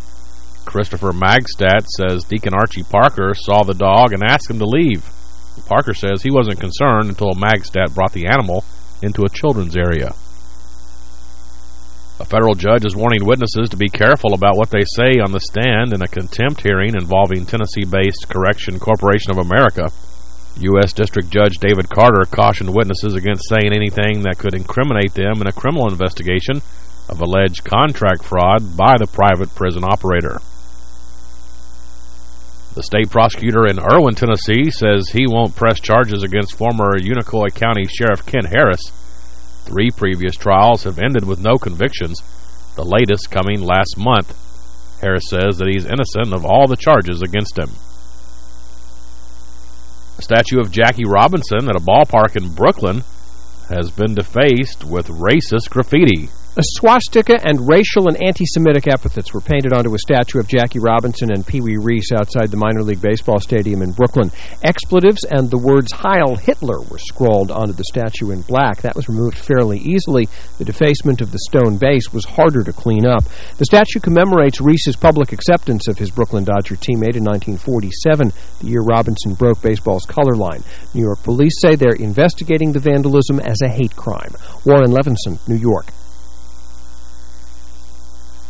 Christopher Magstadt says Deacon Archie Parker saw the dog and asked him to leave. Parker says he wasn't concerned until Magstadt brought the animal into a children's area. A federal judge is warning witnesses to be careful about what they say on the stand in a contempt hearing involving Tennessee-based Correction Corporation of America. U.S. District Judge David Carter cautioned witnesses against saying anything that could incriminate them in a criminal investigation of alleged contract fraud by the private prison operator. The state prosecutor in Erwin, Tennessee says he won't press charges against former Unicoi County Sheriff Ken Harris. Three previous trials have ended with no convictions, the latest coming last month. Harris says that he's innocent of all the charges against him. A statue of Jackie Robinson at a ballpark in Brooklyn has been defaced with racist graffiti. A swastika and racial and anti-Semitic epithets were painted onto a statue of Jackie Robinson and Pee Wee Reese outside the minor league baseball stadium in Brooklyn. Expletives and the words Heil Hitler were scrawled onto the statue in black. That was removed fairly easily. The defacement of the stone base was harder to clean up. The statue commemorates Reese's public acceptance of his Brooklyn Dodger teammate in 1947, the year Robinson broke baseball's color line. New York police say they're investigating the vandalism as a hate crime. Warren Levinson, New York.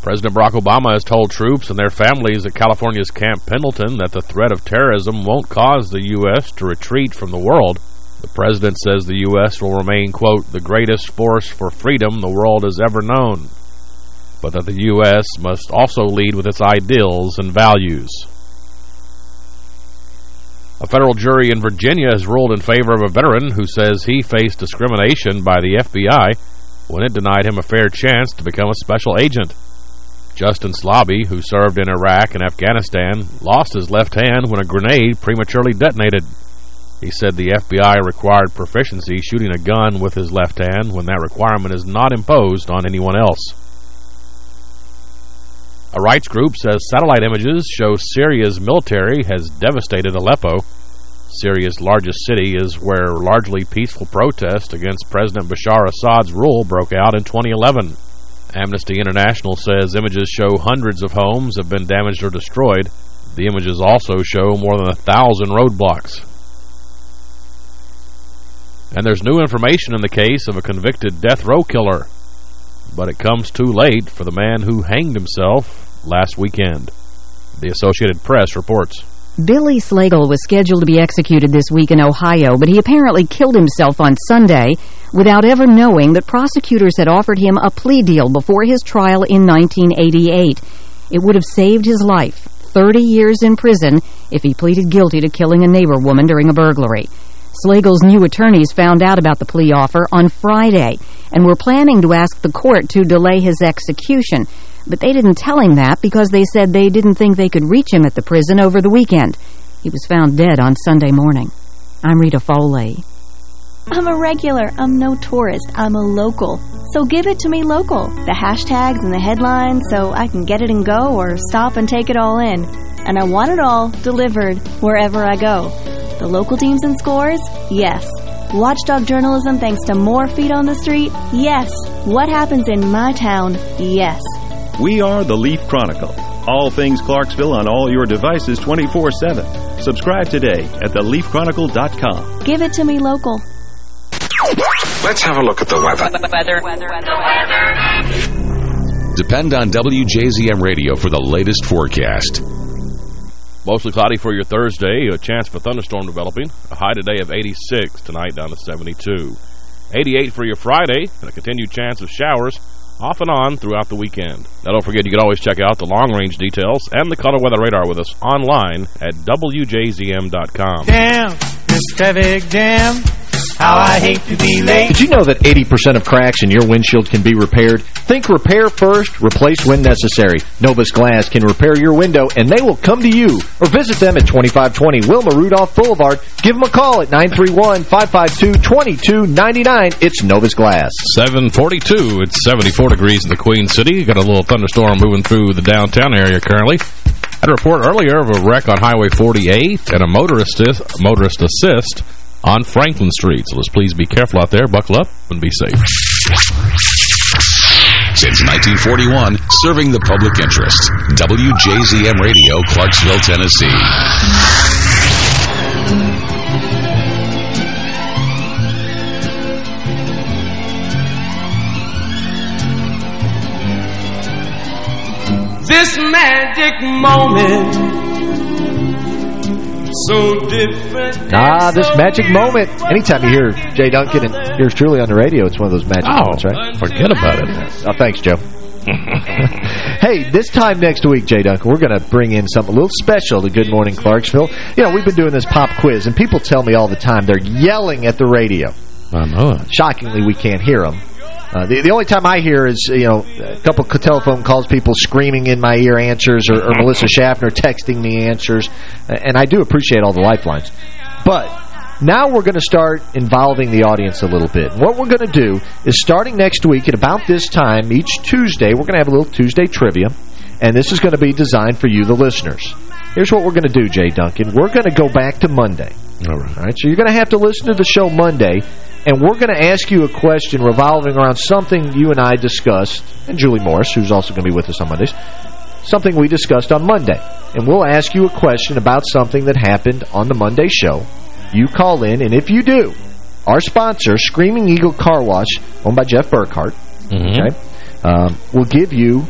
President Barack Obama has told troops and their families at California's Camp Pendleton that the threat of terrorism won't cause the U.S. to retreat from the world. The president says the U.S. will remain, quote, the greatest force for freedom the world has ever known, but that the U.S. must also lead with its ideals and values. A federal jury in Virginia has ruled in favor of a veteran who says he faced discrimination by the FBI when it denied him a fair chance to become a special agent. Justin Slaby, who served in Iraq and Afghanistan, lost his left hand when a grenade prematurely detonated. He said the FBI required proficiency shooting a gun with his left hand when that requirement is not imposed on anyone else. A rights group says satellite images show Syria's military has devastated Aleppo. Syria's largest city is where largely peaceful protests against President Bashar Assad's rule broke out in 2011. Amnesty International says images show hundreds of homes have been damaged or destroyed. The images also show more than a thousand roadblocks. And there's new information in the case of a convicted death row killer. But it comes too late for the man who hanged himself last weekend. The Associated Press reports. Billy Slagle was scheduled to be executed this week in Ohio, but he apparently killed himself on Sunday without ever knowing that prosecutors had offered him a plea deal before his trial in 1988. It would have saved his life, 30 years in prison, if he pleaded guilty to killing a neighbor woman during a burglary. Slagle's new attorneys found out about the plea offer on Friday and were planning to ask the court to delay his execution, but they didn't tell him that because they said they didn't think they could reach him at the prison over the weekend. He was found dead on Sunday morning. I'm Rita Foley. I'm a regular. I'm no tourist. I'm a local. So give it to me local. The hashtags and the headlines so I can get it and go or stop and take it all in. And I want it all delivered wherever I go. The local teams and scores? Yes. Watchdog journalism thanks to more feet on the street? Yes. What happens in my town? Yes. We are the Leaf Chronicle. All things Clarksville on all your devices 24-7. Subscribe today at theleafchronicle.com. Give it to me local. Let's have a look at the weather. Weather. Depend on WJZM Radio for the latest forecast. Mostly cloudy for your Thursday. A chance for thunderstorm developing. A high today of 86. Tonight down to 72. 88 for your Friday. And a continued chance of showers off and on throughout the weekend. Now don't forget you can always check out the long-range details and the color weather radar with us online at WJZM.com. Damn, this traffic jam. How I hate to be late. Did you know that 80% of cracks in your windshield can be repaired? Think repair first, replace when necessary. Novus Glass can repair your window, and they will come to you. Or visit them at 2520 Wilma Rudolph Boulevard. Give them a call at 931-552-2299. It's Novus Glass. 742. It's 74 degrees in the Queen City. Got a little thunderstorm moving through the downtown area currently. Had a report earlier of a wreck on Highway 48 and a motorist, motorist assist on Franklin Street. So let's please be careful out there, buckle up, and be safe. Since 1941, serving the public interest. WJZM Radio, Clarksville, Tennessee. This magic moment so different. Ah, this magic moment. Anytime you hear Jay Duncan and yours truly on the radio, it's one of those magic Oh, moments, right? forget about it. Oh, thanks, Joe. [LAUGHS] Hey, this time next week, Jay Duncan, we're going to bring in something a little special to Good Morning Clarksville. You know, we've been doing this pop quiz, and people tell me all the time they're yelling at the radio. I know it. Shockingly, we can't hear them. Uh, the, the only time I hear is, you know, a couple of telephone calls, people screaming in my ear answers, or, or Melissa Schaffner texting me answers, and I do appreciate all the lifelines. But now we're going to start involving the audience a little bit. What we're going to do is starting next week at about this time, each Tuesday, we're going to have a little Tuesday trivia, and this is going to be designed for you, the listeners. Here's what we're going to do, Jay Duncan. We're going to go back to Monday. All right. All right, so you're going to have to listen to the show Monday, and we're going to ask you a question revolving around something you and I discussed, and Julie Morris, who's also going to be with us on Mondays, something we discussed on Monday. And we'll ask you a question about something that happened on the Monday show. You call in, and if you do, our sponsor, Screaming Eagle Car Wash, owned by Jeff Burkhart, Mm-hmm. okay, um, will give you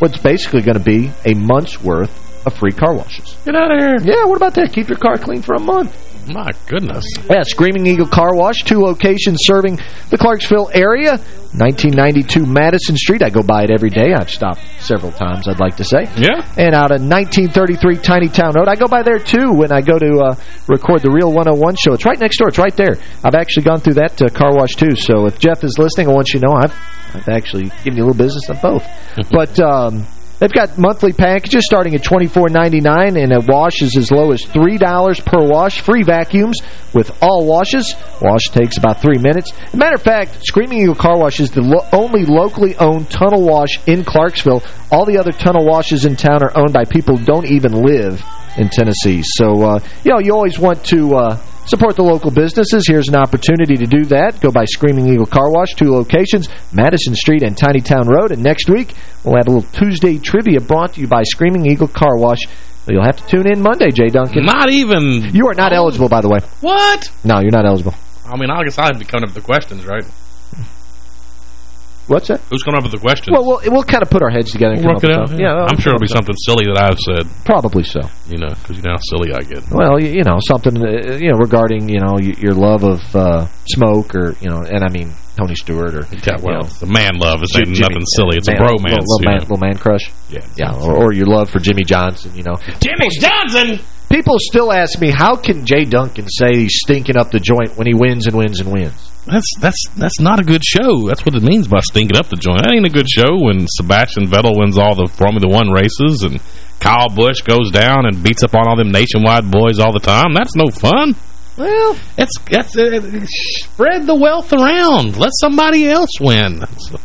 what's basically going to be a month's worth of free car washes. Get out of here. Yeah, what about that? Keep your car clean for a month. My goodness. Yeah, Screaming Eagle Car Wash, two locations serving the Clarksville area. 1992 Madison Street. I go by it every day. I've stopped several times, I'd like to say. Yeah. And out of 1933 Tiny Town Road. I go by there, too, when I go to uh, record the Real 101 show. It's right next door. It's right there. I've actually gone through that uh, car wash, too. So if Jeff is listening, I want you to know I've, I've actually given you a little business on both. [LAUGHS] but... Um, They've got monthly packages starting at $24.99, and a wash is as low as $3 per wash. Free vacuums with all washes. Wash takes about three minutes. Matter of fact, Screaming Eagle Car Wash is the lo only locally owned tunnel wash in Clarksville. All the other tunnel washes in town are owned by people who don't even live in Tennessee. So, uh, you know, you always want to... Uh, Support the local businesses. Here's an opportunity to do that. Go by Screaming Eagle Car Wash, two locations, Madison Street and Tiny Town Road. And next week, we'll have a little Tuesday trivia brought to you by Screaming Eagle Car Wash. So you'll have to tune in Monday, Jay Duncan. Not even... You are not oh. eligible, by the way. What? No, you're not eligible. I mean, I guess I'd be coming up with the questions, right? What's that? Who's coming up with the questions? Well, we'll, we'll kind of put our heads together and We'll come work it up out. with Yeah, something. I'm sure it'll be something. something silly that I've said. Probably so. You know, because you know how silly I get. Well, you, you know, something, uh, you know, regarding, you know, your love of uh, smoke or, you know, and I mean, Tony Stewart or... Yeah, well, you know, the man love is Jim- nothing silly. It's man- a bromance. Little, little, man, little man crush. Yeah. Yeah, or, or your love for Jimmie Johnson, you know. Jimmie Johnson! People still ask me, how can Jay Duncan say he's stinking up the joint when he wins and wins and wins? That's that's that's not a good show. That's what it means by stinking up the joint. That ain't a good show when Sebastian Vettel wins all the Formula One races and Kyle Busch goes down and beats up on all them nationwide boys all the time. That's no fun. Well, it's that's uh, spread the wealth around. Let somebody else win. So,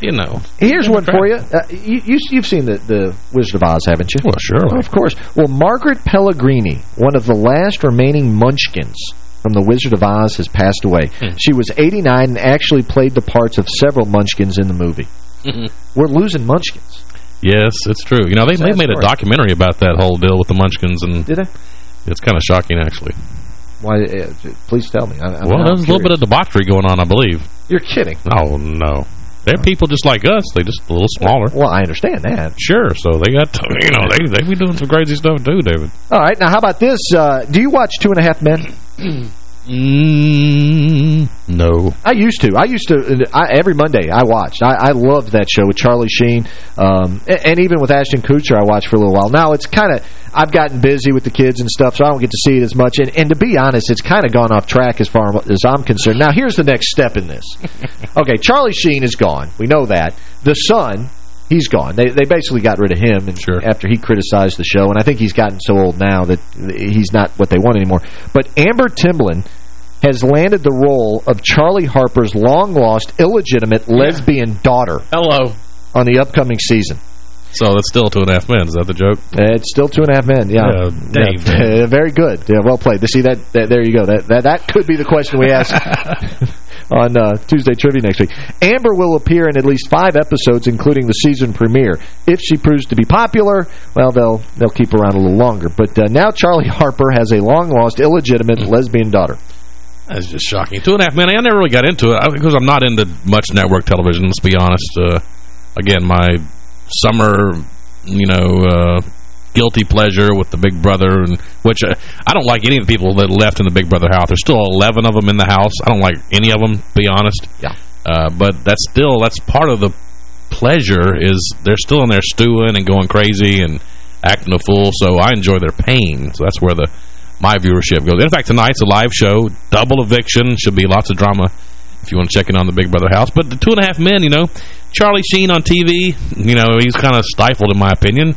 you know. Here's one for you. Uh, you, you. You've seen the, the Wizard of Oz, haven't you? Well, sure. Of course. Well, Margaret Pellegrini, one of the last remaining Munchkins from the Wizard of Oz, has passed away. Hmm. She was 89 and actually played the parts of several Munchkins in the movie. We're losing Munchkins. Yes, it's true. You know, they, they made a documentary about that whole deal with the Munchkins. and Did they? It's kind of shocking, actually. Why? Uh, please tell me. I, I'm well, there's a little bit of debauchery going on, I believe. You're kidding. Oh, no. They're people just like us. They're just a little smaller. Well, I understand that. Sure. So they got, you know, they they be doing some crazy stuff too, David. All right. Now, how about this? Uh, do you watch Two and a Half Men? [CLEARS THROAT] Mm, no. I used to. I used to. I, every Monday, I watched. I, I loved that show with Charlie Sheen, um, and, and even with Ashton Kutcher, I watched for a little while. Now it's kind of. I've gotten busy with the kids and stuff, so I don't get to see it as much. And, and to be honest, it's kind of gone off track as far as I'm concerned. Now, here's the next step in this. [LAUGHS] okay, Charlie Sheen is gone. We know that. The son. He's gone. They they basically got rid of him and after he criticized the show, and I think he's gotten so old now that he's not what they want anymore. But Amber Tamblyn has landed the role of Charlie Harper's long-lost, illegitimate lesbian daughter. Hello. On the upcoming season. So that's still two and a half men. Is that the joke? Uh, it's still two and a half men, yeah. Yeah, Dave. Yeah, [LAUGHS] very good. Yeah, well played. See, that, that there you go. That, that that could be the question we ask [LAUGHS] on uh, Tuesday Trivia next week. Amber will appear in at least five episodes, including the season premiere. If she proves to be popular, well, they'll they'll keep around a little longer. But uh, now Charlie [LAUGHS] Harper has a long-lost, illegitimate lesbian daughter. That's just shocking. Two and a half men. I never really got into it because I'm not into much network television. Let's be honest. Uh, again, my summer, you know, uh, guilty pleasure with the Big Brother, and which uh, I don't like any of the people that left in the Big Brother house. There's still 11 of them in the house. I don't like any of them, to be honest. Yeah. Uh, but that's still that's part of the pleasure is they're still in there stewing and going crazy and acting a fool, so I enjoy their pain. So that's where the my viewership goes. In fact, tonight's a live show, double eviction, should be lots of drama if you want to check in on the Big Brother house. But the Two and a Half Men, you know, Charlie Sheen on TV, you know, he's kind of stifled in my opinion.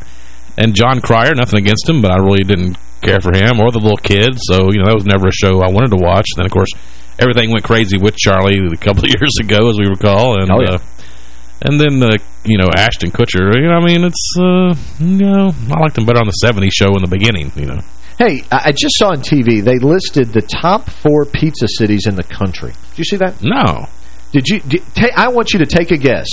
And Jon Cryer, nothing against him, but I really didn't care for him or the little kids. So, you know, that was never a show I wanted to watch. Then, of course, everything went crazy with Charlie a couple of [LAUGHS] years ago, as we recall. And, oh, yeah. uh, and then, uh, you know, Ashton Kutcher, you know, I mean, it's, uh, you know, I liked him better on the 70s show in the beginning, you know. Hey, I just saw on TV, they listed the top four pizza cities in the country. Did you see that? No. Did you? Did, I want you to take a guess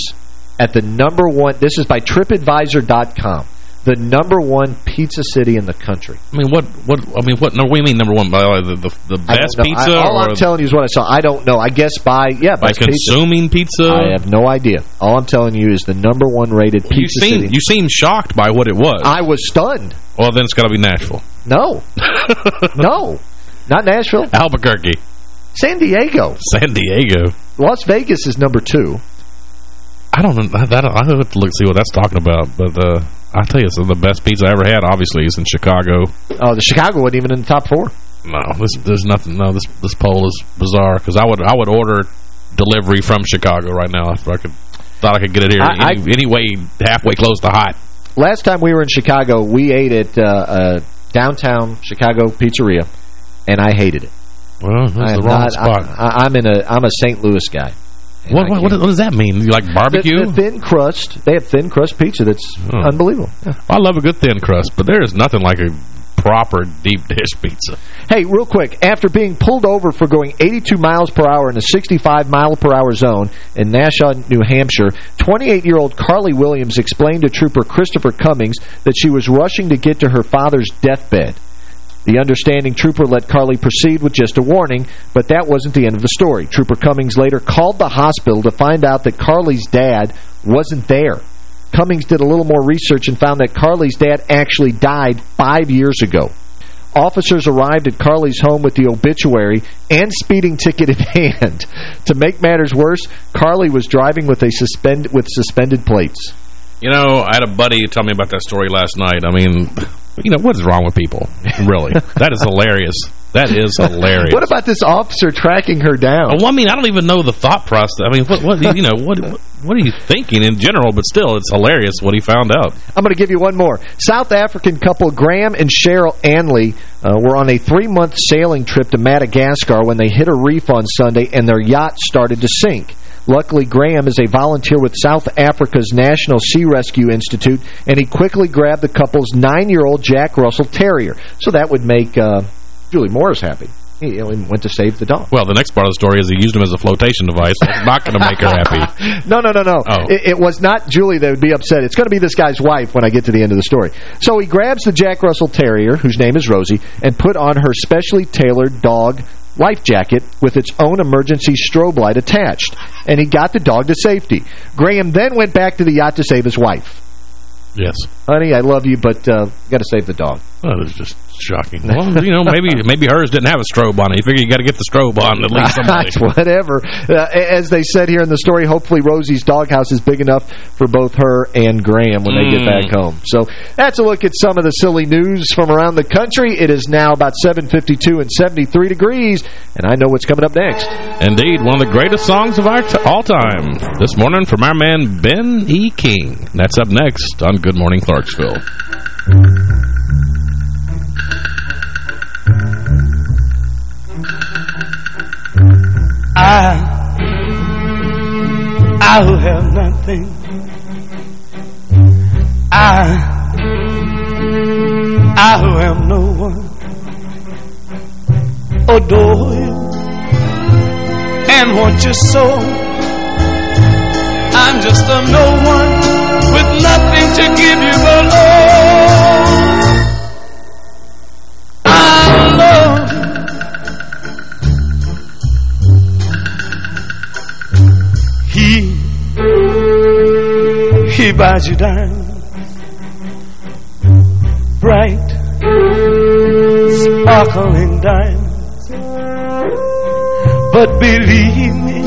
at the number one, this is by TripAdvisor.com, the number one pizza city in the country. I mean, what, what, I mean, what, no, you mean number one? By the, the, the best pizza? I, all I'm telling you is what I saw. I don't know. I guess by, yeah, by consuming pizza. pizza. I have no idea. All I'm telling you is the number one rated you pizza seem, city. You seem shocked by what it was. I was stunned. Well, then it's got to be Nashville. No. [LAUGHS] no. Not Nashville. Albuquerque. San Diego. San Diego. Las Vegas is number two. I don't know. I, I, I have to look see what that's talking about. But uh, I tell you, so the best pizza I ever had, obviously, is in Chicago. Oh, the Chicago wasn't even in the top four. No, this, there's nothing. No, this this poll is bizarre because I would I would order delivery from Chicago right now if I could thought I could get it here I, any, I, anyway halfway close to hot. Last time we were in Chicago, we ate at uh, a downtown Chicago pizzeria, and I hated it. Well, that's the wrong not, spot. I, am in a I'm a St. Louis guy. What, what, what, does that mean? You like barbecue? The, the thin crust. They have thin crust pizza that's oh. unbelievable. Yeah. I love a good thin crust, but there is nothing like a proper deep [LAUGHS] dish pizza. Hey, real quick, after being pulled over for going 82 miles per hour in a 65 mile per hour zone in Nashua, New Hampshire, 28-year-old Carly Williams explained to Trooper Christopher Cummings that she was rushing to get to her father's deathbed. The understanding trooper let Carly proceed with just a warning, but that wasn't the end of the story. Trooper Cummings later called the hospital to find out that Carly's dad wasn't there. Cummings did a little more research and found that Carly's dad actually died five years ago. Officers arrived at Carly's home with the obituary and speeding ticket in [LAUGHS] hand. to make matters worse, Carly was driving with a suspend with suspended plates. You know, I had a buddy tell me about that story last night. I mean, you know, what is wrong with people? [LAUGHS] Really. that is hilarious. That is hilarious. what about this officer tracking her down? Well, I mean, I don't even know the thought process. I mean, what, what you know, what, what are you thinking in general? But still, it's hilarious what he found out. I'm going to give you one more. South African couple Graham and Cheryl Anley uh, were on a three-month sailing trip to Madagascar when they hit a reef on Sunday and their yacht started to sink. Luckily, Graham is a volunteer with South Africa's National Sea Rescue Institute, and he quickly grabbed the couple's nine-year-old Jack Russell Terrier. So that would make uh, Julie Morris happy. He went to save the dog. Well, the next part of the story is he used him as a flotation device. That's not going to make her happy. [LAUGHS] no, no, no, no. Oh. It, it, was not Julie that would be upset. It's going to be this guy's wife when I get to the end of the story. So he grabs the Jack Russell Terrier, whose name is Rosie, and put on her specially tailored dog life jacket with its own emergency strobe light attached, and he got the dog to safety. Graham then went back to the yacht to save his wife. Yes. Honey, I love you, but uh, got to save the dog. Well, it's just shocking. Well, [LAUGHS] you know, maybe maybe hers didn't have a strobe on it. You figure you got to get the strobe on at least [LAUGHS] somebody. Whatever. Uh, as they said here in the story, hopefully Rosie's doghouse is big enough for both her and Graham when mm. they get back Mm. home. So that's a look at some of the silly news from around the country. It is now about 7.52 and 73 degrees, and I know what's coming up next. Indeed, one of the greatest songs of our all time. This morning from our man Ben E. King. That's up next on Good Morning Clarksville. I, I who have nothing. I, I who am no one. Adore you and want you so. I'm just a no one with nothing to give you but love. Buys you diamonds, bright, sparkling diamonds. But believe me,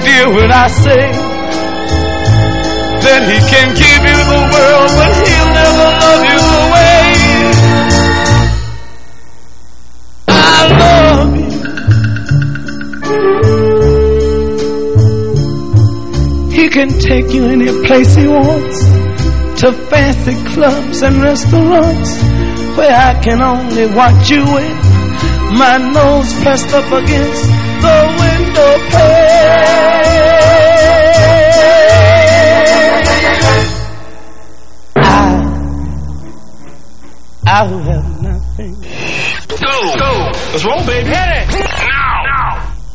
dear, when I say that he can give you the world, but he'll never love you can take you any place he wants, to fancy clubs and restaurants, where I can only watch you with my nose pressed up against the window pane. I will have nothing. Go! Go! Let's roll, baby. Hit it!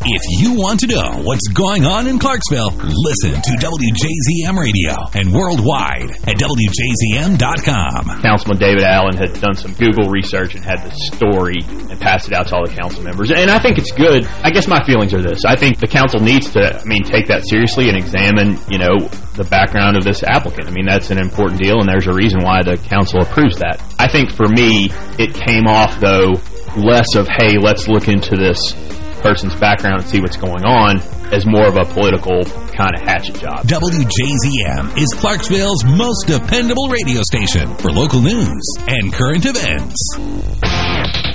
If you want to know what's going on in Clarksville, listen to WJZM Radio and worldwide at WJZM.com. Councilman David Allen had done some Google research and had the story and passed it out to all the council members. And I think it's good. I guess my feelings are this. I think the council needs to, I mean, take that seriously and examine, you know, the background of this applicant. I mean, that's an important deal, and there's a reason why the council approves that. I think for me, it came off, though, less of, hey, let's look into this person's background and see what's going on as more of a political kind of hatchet job. WJZM is Clarksville's most dependable radio station for local news and current events.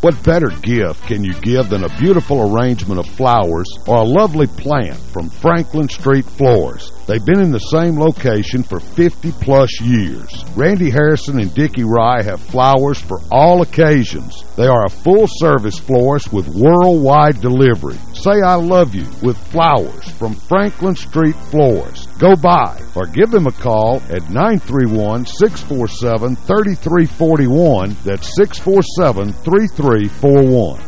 What better gift can you give than a beautiful arrangement of flowers or a lovely plant from Franklin Street Flowers? They've been in the same location for 50-plus years. Randy Harrison and Dickie Rye have flowers for all occasions. They are a full-service florist with worldwide delivery. Say I love you with flowers from Franklin Street Florist. Go by or give them a call at 931-647-3341. That's 647-3341.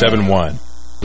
71.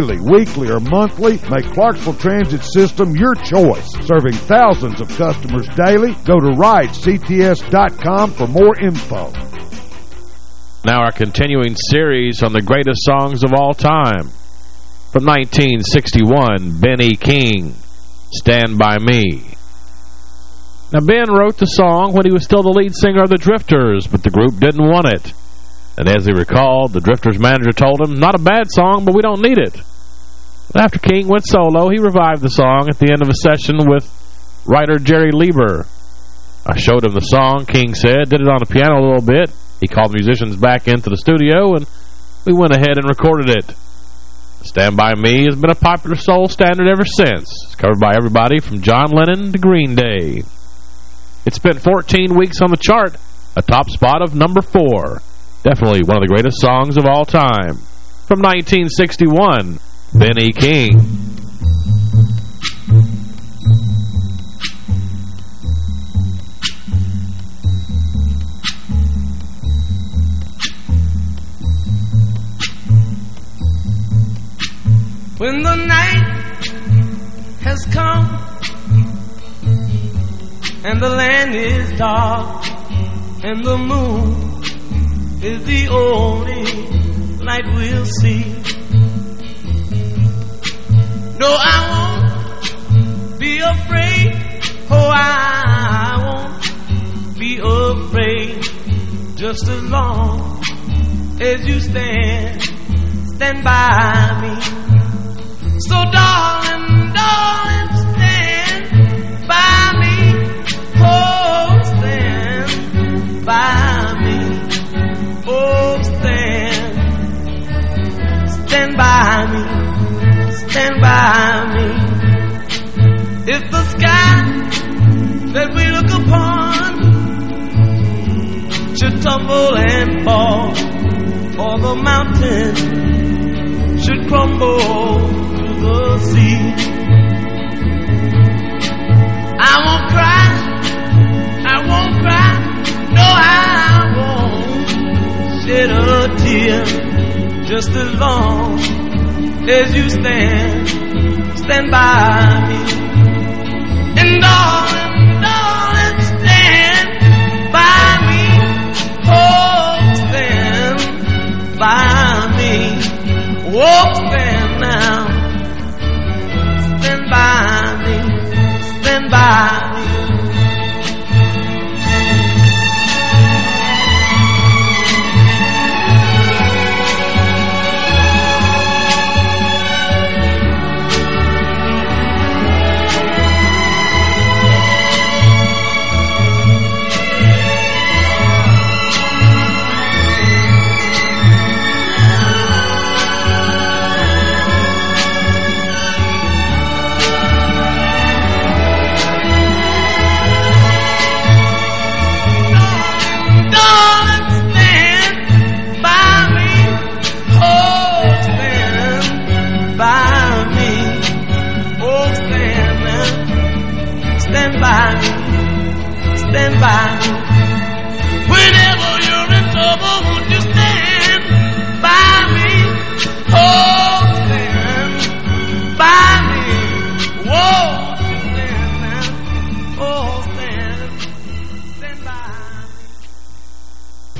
weekly, or monthly, make Clarksville Transit System your choice. Serving thousands of customers daily, go to ridects.com for more info. Now our continuing series on the greatest songs of all time. From 1961, Benny King, Stand By Me. Now, Ben wrote the song when he was still the lead singer of the Drifters, but the group didn't want it. And as he recalled, the Drifters manager told him, not a bad song, but we don't need it. After King went solo, he revived the song at the end of a session with writer Jerry Leiber. I showed him the song, King said, did it on the piano a little bit. He called musicians back into the studio, and we went ahead and recorded it. Stand By Me has been a popular soul standard ever since. It's covered by everybody from John Lennon to Green Day. It spent 14 weeks on the chart, a top spot of number four. Definitely one of the greatest songs of all time. From 1961, Benny King. When the night has come and the land is dark and the moon is the only light we'll see. No, I won't be afraid. Oh, I won't be afraid just as long as you stand, stand by me. So darling, darling, Stand by me. If the sky that we look upon should tumble and fall, or the mountain should crumble to the sea. I won't cry, I won't cry, no, I won't shed a tear just as long as you stand, stand by me. And darling, darling, stand by me. Oh, stand by me. Oh, stand now. Stand by me. Stand by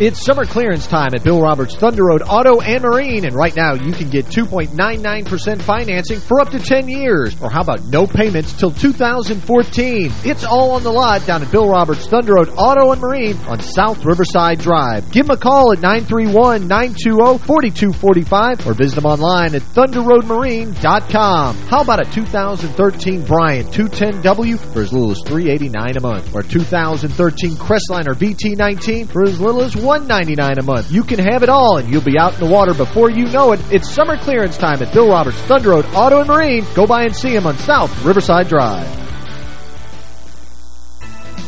It's summer clearance time at Bill Roberts Thunder Road Auto and Marine, and right now you can get 2.99% financing for up to 10 years. Or how about no payments till 2014? It's all on the lot down at Bill Roberts Thunder Road Auto and Marine on South Riverside Drive. Give them a call at 931-920-4245 or visit them online at thunderroadmarine.com. How about a 2013 Bryant 210W for as little as 389 a month or 2013 Crestliner VT19 for as little as 199 a month. You can have it all and you'll be out in the water before you know it. It's summer clearance time at Bill Roberts Thunder Road Auto and Marine. Go by and see him on South Riverside Drive.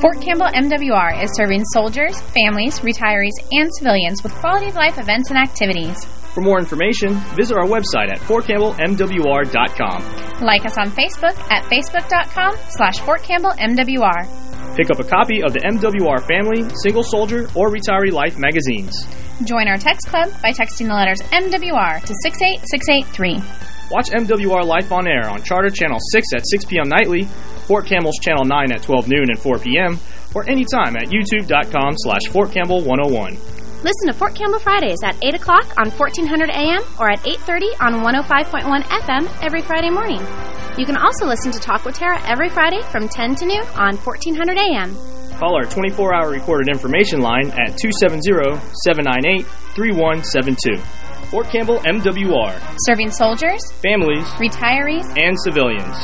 Fort Campbell MWR is serving soldiers, families, retirees, and civilians with quality of life events and activities. For more information, visit our website at fortcampbellmwr.com. Like us on Facebook at facebook.com slash fortcampbellmwr. Pick up a copy of the MWR Family, Single Soldier, or Retiree Life magazines. Join our text club by texting the letters MWR to 68683. Watch MWR Life on Air on Charter Channel 6 at 6 p.m. nightly, Fort Campbell's Channel 9 at 12 noon and 4 p.m., or anytime at youtube.com slash Fort Campbell 101. Listen to Fort Campbell Fridays at 8 o'clock on 1400 AM or at 8.30 on 105.1 FM every Friday morning. You can also listen to Talk with Tara every Friday from 10 to noon on 1400 AM. Call our 24-hour recorded information line at 270-798-3172. Fort Campbell MWR. Serving soldiers, families, retirees, and civilians.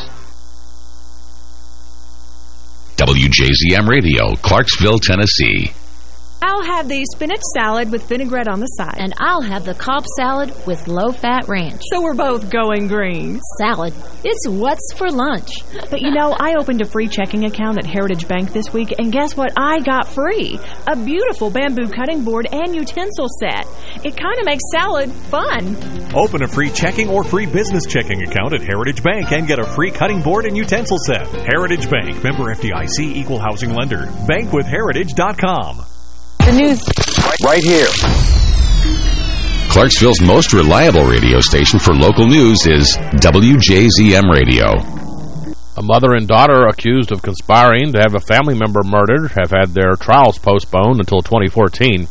WJZM Radio, Clarksville, Tennessee. I'll have the spinach salad with vinaigrette on the side. And I'll have the Cobb salad with low-fat ranch. So we're both going green. Salad. It's what's for lunch. [LAUGHS] But you know, I opened a free checking account at Heritage Bank this week, and guess what I got free? A beautiful bamboo cutting board and utensil set. It kind of makes salad fun. Open a free checking or free business checking account at Heritage Bank and get a free cutting board and utensil set. Heritage Bank, member FDIC, equal housing lender. Bankwithheritage.com. The news. Right here. Clarksville's most reliable radio station for local news is WJZM Radio. A mother and daughter accused of conspiring to have a family member murdered have had their trials postponed until 2014.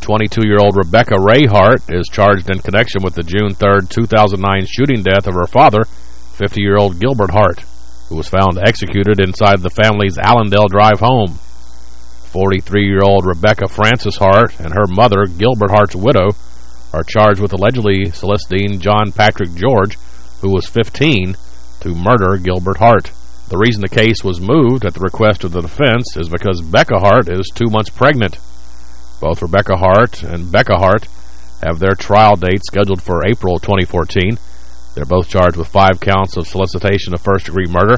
22-year-old Rebecca Rayhart is charged in connection with the June 3, 2009 shooting death of her father, 50-year-old Gilbert Hart, who was found executed inside the family's Allendale Drive home. 43-year-old Rebecca Francis Hart and her mother, Gilbert Hart's widow, are charged with allegedly soliciting John Patrick George, who was 15, to murder Gilbert Hart. The reason the case was moved at the request of the defense is because Becca Hart is two months pregnant. Both Rebecca Hart and Becca Hart have their trial date scheduled for April 2014. They're both charged with five counts of solicitation of first-degree murder,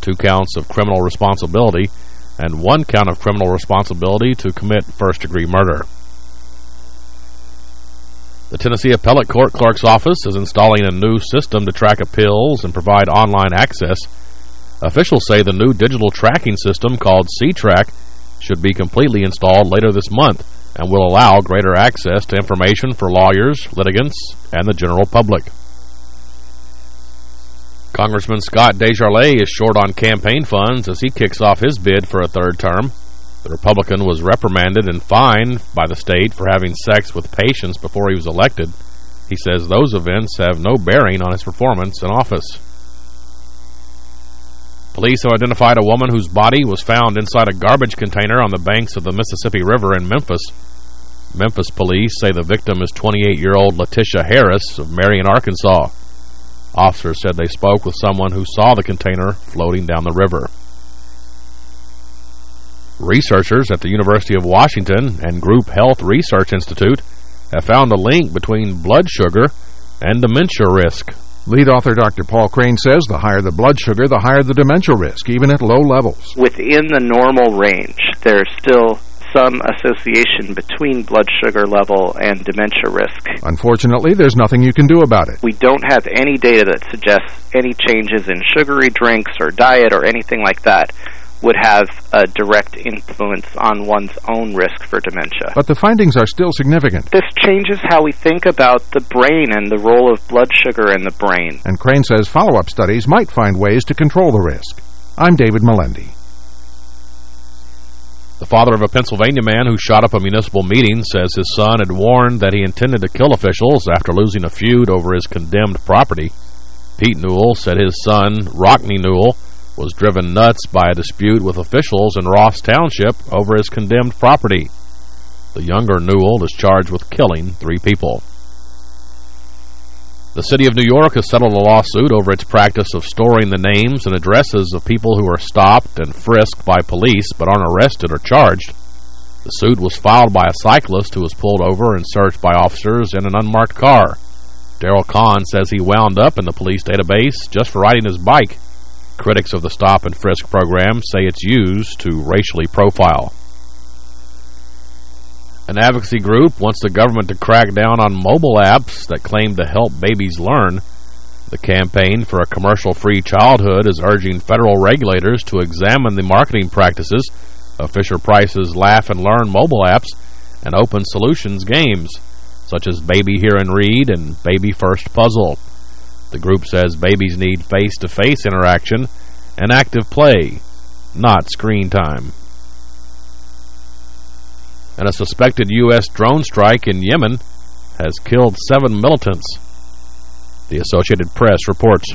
two counts of criminal responsibility, and one count of criminal responsibility to commit first-degree murder. The Tennessee Appellate Court Clerk's Office is installing a new system to track appeals and provide online access. Officials say the new digital tracking system called C-Track should be completely installed later this month and will allow greater access to information for lawyers, litigants, and the general public. Congressman Scott DesJarlais is short on campaign funds as he kicks off his bid for a third term. The Republican was reprimanded and fined by the state for having sex with patients before he was elected. He says those events have no bearing on his performance in office. Police have identified a woman whose body was found inside a garbage container on the banks of the Mississippi River in Memphis. Memphis police say the victim is 28-year-old Letitia Harris of Marion, Arkansas. Officers said they spoke with someone who saw the container floating down the river. Researchers at the University of Washington and Group Health Research Institute have found a link between blood sugar and dementia risk. Lead author Dr. Paul Crane says the higher the blood sugar, the higher the dementia risk, even at low levels. Within the normal range, there's still some association between blood sugar level and dementia risk. Unfortunately, there's nothing you can do about it. We don't have any data that suggests any changes in sugary drinks or diet or anything like that would have a direct influence on one's own risk for dementia. But the findings are still significant. This changes how we think about the brain and the role of blood sugar in the brain. And Crane says follow-up studies might find ways to control the risk. I'm David Melendi. The father of a Pennsylvania man who shot up a municipal meeting says his son had warned that he intended to kill officials after losing a feud over his condemned property. Pete Newell said his son, Rockne Newell, was driven nuts by a dispute with officials in Ross Township over his condemned property. The younger Newell is charged with killing three people. The city of New York has settled a lawsuit over its practice of storing the names and addresses of people who are stopped and frisked by police but aren't arrested or charged. The suit was filed by a cyclist who was pulled over and searched by officers in an unmarked car. Daryl Kahn says he wound up in the police database just for riding his bike. Critics of the stop and frisk program say it's used to racially profile. An advocacy group wants the government to crack down on mobile apps that claim to help babies learn. The Campaign for a Commercial-Free Childhood is urging federal regulators to examine the marketing practices of Fisher-Price's Laugh and Learn mobile apps and Open Solutions games, such as Baby Hear and Read and Baby First Puzzle. The group says babies need face-to-face -face interaction and active play, not screen time. And a suspected U.S. drone strike in Yemen has killed seven militants. The Associated Press reports.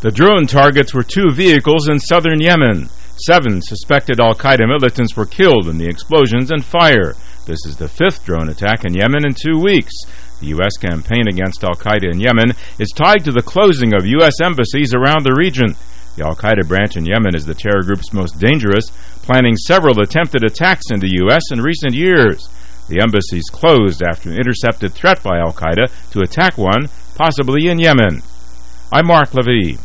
The drone targets were two vehicles in southern Yemen. Seven suspected al-Qaeda militants were killed in the explosions and fire. This is the fifth drone attack in Yemen in two weeks. The U.S. campaign against al-Qaeda in Yemen is tied to the closing of U.S. embassies around the region. The al-Qaeda branch in Yemen is the terror group's most dangerous, planning several attempted attacks in the U.S. in recent years. The embassies closed after an intercepted threat by al-Qaeda to attack one, possibly in Yemen. I'm Mark Levy.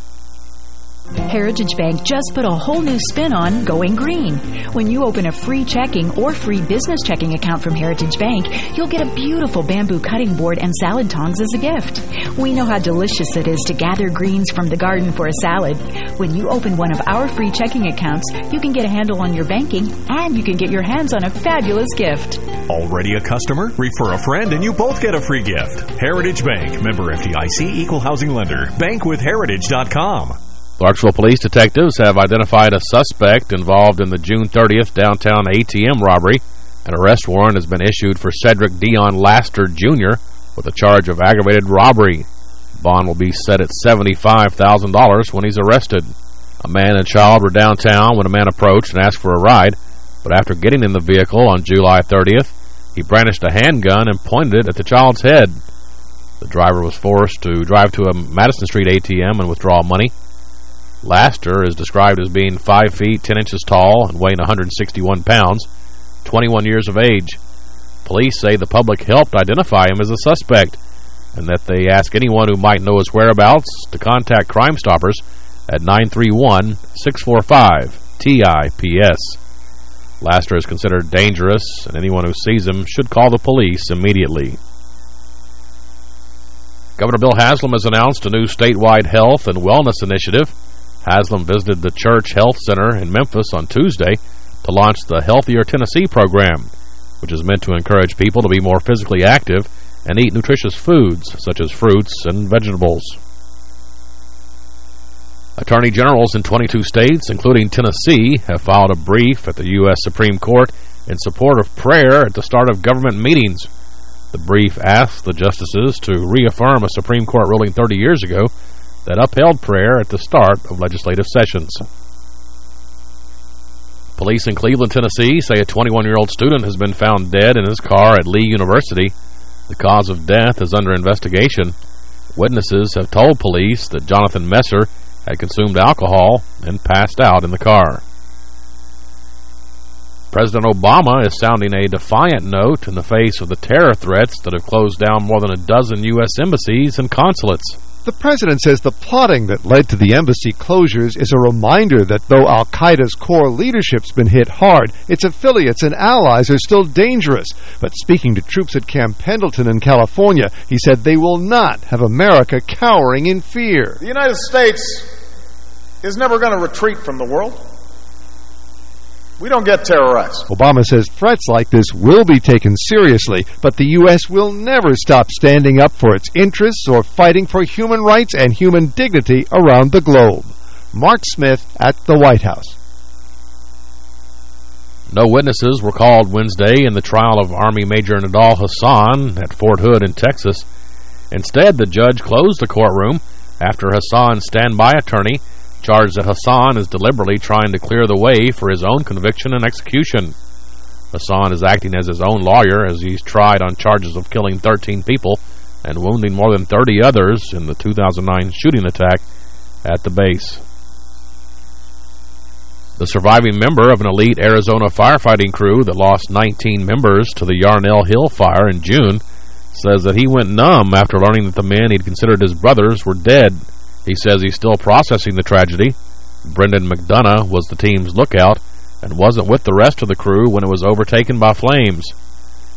Heritage Bank just put a whole new spin on going green. When you open a free checking or free business checking account from Heritage Bank, you'll get a beautiful bamboo cutting board and salad tongs as a gift. We know how delicious it is to gather greens from the garden for a salad. When you open one of our free checking accounts, you can get a handle on your banking and you can get your hands on a fabulous gift. Already a customer? Refer a friend and you both get a free gift. Heritage Bank, member FDIC, equal housing lender. Bankwithheritage.com. Clarksville police detectives have identified a suspect involved in the June 30th downtown ATM robbery. An arrest warrant has been issued for Cedric Dion Laster Jr. with a charge of aggravated robbery. Bond will be set at $75,000 when he's arrested. A man and child were downtown when a man approached and asked for a ride, but after getting in the vehicle on July 30th, he brandished a handgun and pointed it at the child's head. The driver was forced to drive to a Madison Street ATM and withdraw money. Laster is described as being 5 feet 10 inches tall and weighing 161 pounds, 21 years of age. Police say the public helped identify him as a suspect and that they ask anyone who might know his whereabouts to contact Crime Stoppers at 931-645-TIPS. Laster is considered dangerous, and anyone who sees him should call the police immediately. Governor Bill Haslam has announced a new statewide health and wellness initiative Haslam visited the Church Health Center in Memphis on Tuesday to launch the Healthier Tennessee program, which is meant to encourage people to be more physically active and eat nutritious foods such as fruits and vegetables. Attorney generals in 22 states, including Tennessee, have filed a brief at the U.S. Supreme Court in support of prayer at the start of government meetings. The brief asks the justices to reaffirm a Supreme Court ruling 30 years ago that upheld prayer at the start of legislative sessions. Police in Cleveland, Tennessee say a 21-year-old student has been found dead in his car at Lee University. The cause of death is under investigation. Witnesses have told police that Jonathan Messer had consumed alcohol and passed out in the car. President Obama is sounding a defiant note in the face of the terror threats that have closed down more than a dozen U.S. embassies and consulates. The president says the plotting that led to the embassy closures is a reminder that though al-Qaeda's core leadership's been hit hard, its affiliates and allies are still dangerous. But speaking to troops at Camp Pendleton in California, he said they will not have America cowering in fear. The United States is never going to retreat from the world. We don't get terrorized. Obama says threats like this will be taken seriously, but the U.S. will never stop standing up for its interests or fighting for human rights and human dignity around the globe. Mark Smith at the White House. No witnesses were called Wednesday in the trial of Army Major Nidal Hasan at Fort Hood in Texas. Instead, the judge closed the courtroom after Hasan's standby attorney charged that Hasan is deliberately trying to clear the way for his own conviction and execution. Hasan is acting as his own lawyer as he's tried on charges of killing 13 people and wounding more than 30 others in the 2009 shooting attack at the base. The surviving member of an elite Arizona firefighting crew that lost 19 members to the Yarnell Hill fire in June says that he went numb after learning that the men he'd considered his brothers were dead. He says he's still processing the tragedy. Brendan McDonough was the team's lookout and wasn't with the rest of the crew when it was overtaken by flames.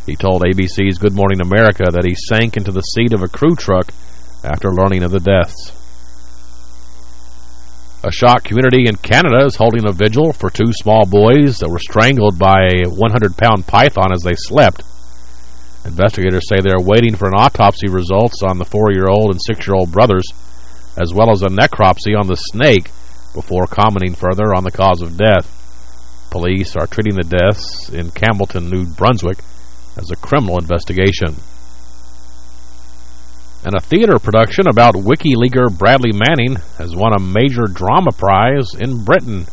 He told ABC's Good Morning America that he sank into the seat of a crew truck after learning of the deaths. A shocked community in Canada is holding a vigil for two small boys that were strangled by a 100-pound python as they slept. Investigators say they're waiting for an autopsy results on the four-year-old and six-year-old brothers as well as a necropsy on the snake before commenting further on the cause of death. Police are treating the deaths in Campbellton, New Brunswick as a criminal investigation. And a theater production about WikiLeaguer Bradley Manning has won a major drama prize in Britain.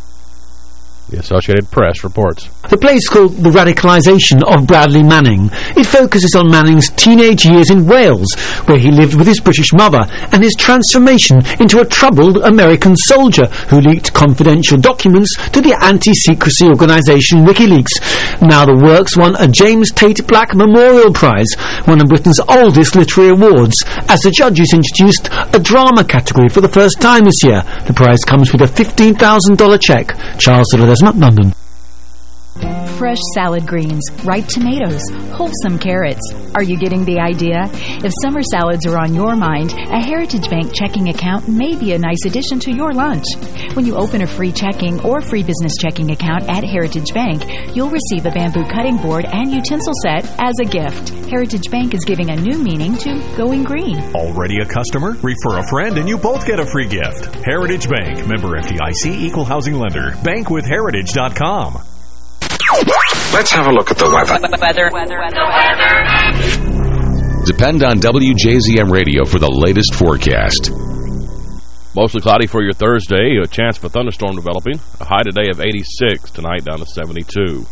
The Associated Press reports. The play is called The Radicalisation of Bradley Manning. It focuses on Manning's teenage years in Wales, where he lived with his British mother, and his transformation into a troubled American soldier who leaked confidential documents to the anti-secrecy organisation WikiLeaks. Now the works won a James Tait Black Memorial Prize, one of Britain's oldest literary awards, as the judges introduced a drama category for the first time this year. The prize comes with a $15,000 cheque. Charles Ledesma, London. Fresh salad greens, ripe tomatoes, wholesome carrots. Are you getting the idea? If summer salads are on your mind, a Heritage Bank checking account may be a nice addition to your lunch. When you open a free checking or free business checking account at Heritage Bank, you'll receive a bamboo cutting board and utensil set as a gift. Heritage Bank is giving a new meaning to going green. Already a customer? Refer a friend and you both get a free gift. Heritage Bank, member FDIC, equal housing lender. Bankwithheritage.com. Let's have a look at the weather. Weather. Weather. Depend on WJZM Radio for the latest forecast. Mostly cloudy for your Thursday. A chance for thunderstorm developing. A high today of 86. Tonight down to 72.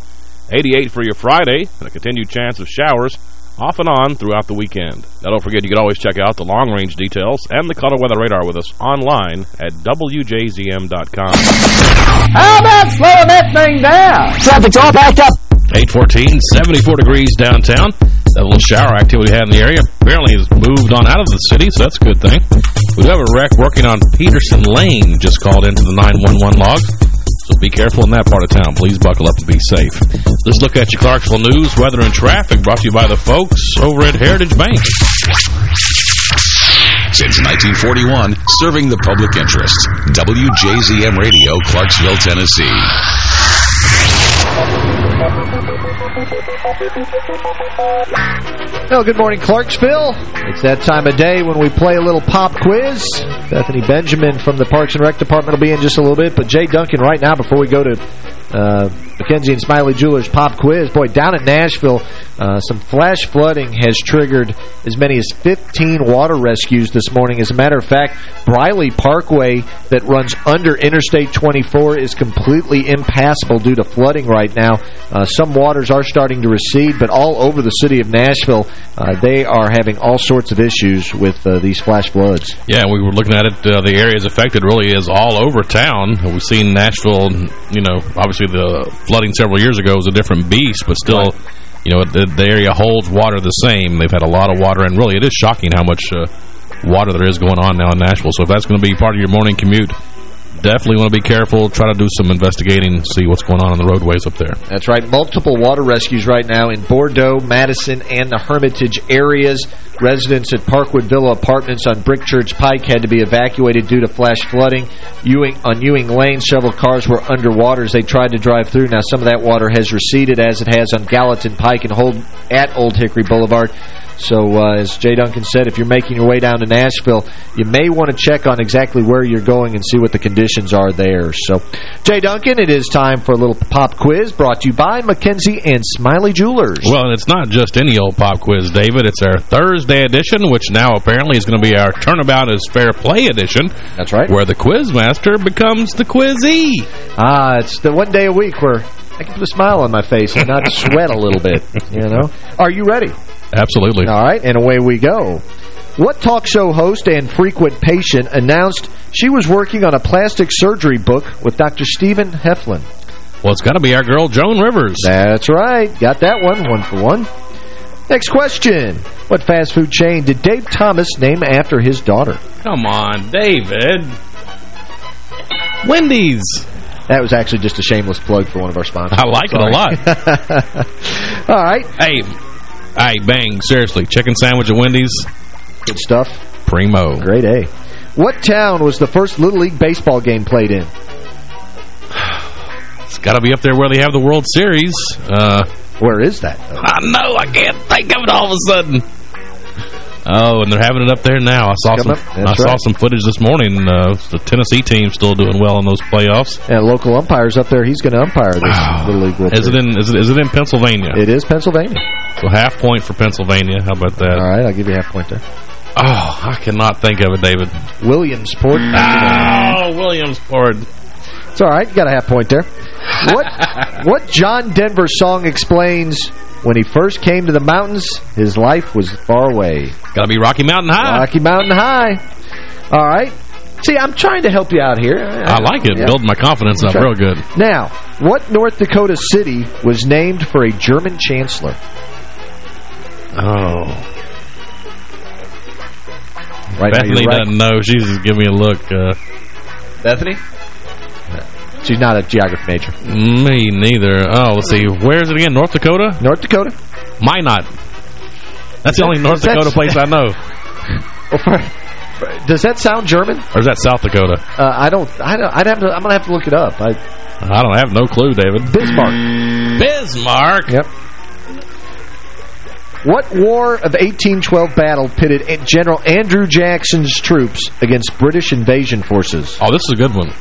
88 for your Friday. And a continued chance of showers off and on throughout the weekend. Now, don't forget, you can always check out the long-range details and the color weather radar with us online at WJZM.com. How about slowing that thing down? Traffic's all backed up. 814, 74 degrees downtown. That little shower activity we had in the area apparently has moved on out of the city, so that's a good thing. We do have a wreck working on Peterson Lane, just called into the 911 logs. Be careful in that part of town. Please buckle up and be safe. Let's look at your Clarksville news, weather, and traffic brought to you by the folks over at Heritage Bank. Since 1941, serving the public interest. WJZM Radio, Clarksville, Tennessee. Well, good morning, Clarksville. It's that time of day when we play a little pop quiz. Bethany Benjamin from the Parks and Rec Department will be in just a little bit, but Jay Duncan right now before we go to uh, McKenzie and Smiley Jewelers pop quiz. Boy, down in Nashville, uh, some flash flooding has triggered as many as 15 water rescues this morning. As a matter of fact, Briley Parkway that runs under Interstate 24 is completely impassable due to flooding right now. Uh, some waters are starting to recede, but all over the city of Nashville, uh, they are having all sorts of issues with uh, these flash floods. Yeah, we were looking at it. Uh, the areas affected really is all over town. We've seen Nashville, you know, obviously the flooding several years ago was a different beast, but still, right. you know, the, the, area holds water the same. They've had a lot of water, and really it is shocking how much uh, water there is going on now in Nashville. So if that's going to be part of your morning commute, definitely want to be careful. Try to do some investigating, see what's going on on the roadways up there. That's right. Multiple water rescues right now in Bordeaux, Madison, and the Hermitage areas. Residents at Parkwood Villa Apartments on Brickchurch Pike had to be evacuated due to flash flooding. Ewing, on Ewing Lane, several cars were underwater as they tried to drive through. Now, some of that water has receded as it has on Gallatin Pike and hold, at Old Hickory Boulevard. So, uh, as Jay Duncan said, if you're making your way down to Nashville, you may want to check on exactly where you're going and see what the conditions are there. So, Jay Duncan, it is time for a little pop quiz brought to you by McKenzie and Smiley Jewelers. Well, it's not just any old pop quiz, David. It's our Thursday edition, which now apparently is going to be our Turnabout is Fair Play edition. That's right. Where the Quizmaster becomes the Quizee. Ah, it's the one day a week where I can put a smile on my face and not sweat a little bit, you know? Are you ready? Absolutely. All right, and away we go. What talk show host and frequent patient announced she was working on a plastic surgery book with Dr. Steven Hoefflin? Well, it's got to be our girl, Joan Rivers. That's right. Got that one, one for one. Next question. What fast food chain did Dave Thomas name after his daughter? Come on, David. Wendy's. That was actually just a shameless plug for one of our sponsors. I like it a lot. [LAUGHS] All right. Hey, Hey, bang, seriously, chicken sandwich at Wendy's. Good stuff. Primo. Great A. What town was the first Little League baseball game played in? [SIGHS] It's got to be up there where they have the World Series. Uh, where is that? Though? I know, I can't think of it all of a sudden. Oh, and they're having it up there now. I saw some. I right. saw some footage this morning. Uh, the Tennessee team still doing well in those playoffs. And local umpires up there. He's going to umpire this oh, Little League Is it in? Is it, is it in Pennsylvania? It is Pennsylvania. So half point for Pennsylvania. How about that? All right, I'll give you half point there. Oh, I cannot think of it, David. Williamsport. Oh, Williamsport. It's all right. You got a half point there. what [LAUGHS] what John Denver song explains when he first came to the mountains, his life was far away. Gotta be Rocky Mountain High. Rocky Mountain High. All right. See, I'm trying to help you out here. I like it. Yeah. Building my confidence up real good. Now, what North Dakota city was named for a German chancellor? Oh. Right Bethany you're right. doesn't know. She's just giving me a look. Uh, Bethany? She's not a geography major. me neither. Oh, let's see. Where is it again? North Dakota? North Dakota. Minot. That's the only North Dakota place I know. [LAUGHS] Does that sound German? Or is that South Dakota? Uh, I don't. I don't. I'd have to. I'm gonna have to look it up. I, I don't have no clue, David. Bismarck. Bismarck. Yep. What War of 1812 battle pitted General Andrew Jackson's troops against British invasion forces? Oh, this is a good one.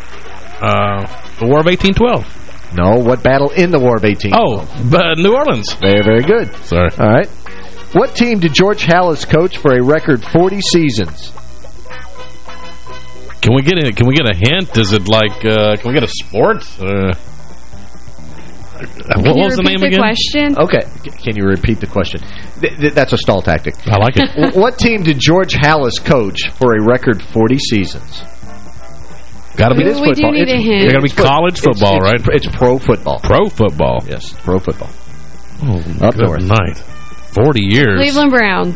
Uh, the War of 1812. No, what battle in the War of 1812? Oh, but New Orleans. Very, very good. Sorry. All right. What team did George Halas coach for a record 40 seasons? Can we get a, Can we get a hint? Is it like? Uh, can we get a sport? Uh, what Can was the repeat name the again? question? Okay. Can you repeat the question? Th th that's a stall tactic. I like it. [LAUGHS] What team did George Halas coach for a record 40 seasons? Got to be Ooh, this we do football. need a hint. They got to be It's foot- college it's- football, it's- right? It's pro football. Pro football. Yes, pro football. Oh, Up good north. night. Forty years. Cleveland Browns.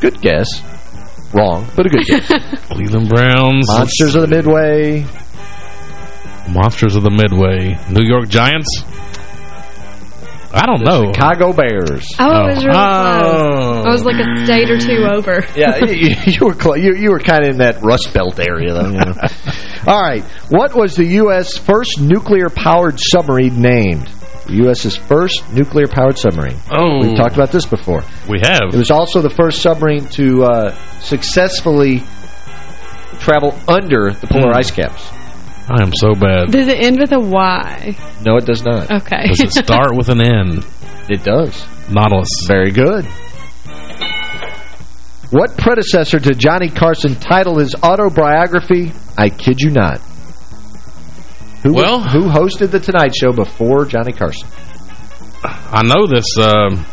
Good guess. Wrong, but a good guess. [LAUGHS] Cleveland Browns. Monsters of the Midway. Monsters of the Midway. New York Giants. I don't know. Chicago Bears. Oh, it was really Oh. close. I was like a state or two over. [LAUGHS] Yeah, you, you were cl you, you were kind of in that Rust Belt area, though. You know. [LAUGHS] All right. What was the U.S. first nuclear-powered submarine named? The U.S.'s first nuclear-powered submarine. Oh. We've talked about this before. We have. It was also the first submarine to uh, successfully travel under the polar Hmm. ice caps. I am so bad. Does it end with a Y? No, it does not. Okay. Does it start with an N? It does. Nautilus. Very good. What predecessor to Johnny Carson titled his autobiography, I Kid You Not? Who, Well- who hosted The Tonight Show before Johnny Carson? I know this. Um,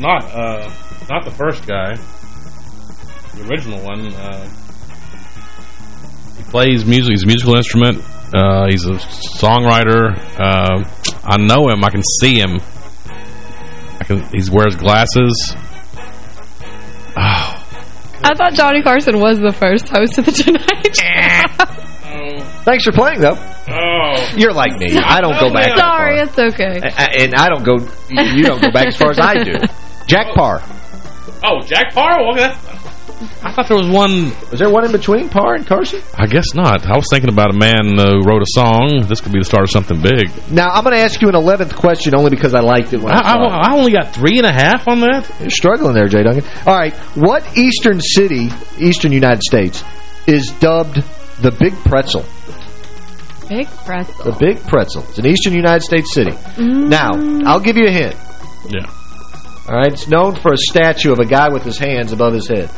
not uh, not the first guy. The original one. Uh, he plays music. He's a musical instrument. Uh, he's a songwriter. Uh, I know him. I can see him. I can. He wears glasses. Oh, I thought Johnny Carson was the first host of the Tonight [LAUGHS] Show. Thanks for playing, though. oh. You're like me. I don't go back Sorry, far. it's okay. And I don't go, you don't go back as far as I do. Jack Paar. Oh, Jack Paar. Okay. I thought there was one. Was there one in between Paar and Carson? I guess not. I was thinking about a man uh, who wrote a song. This could be the start of something big. Now, I'm going to ask you an 11th question only because I liked it when I, I, saw it. I, I only got three and a half on that. You're struggling there, Jay Duncan. All right. What eastern city, eastern United States, is dubbed the Big Pretzel? Big pretzel. The Big Pretzel. It's an eastern United States city. Mm. Now, I'll give you a hint. Yeah. All right. It's known for a statue of a guy with his hands above his head.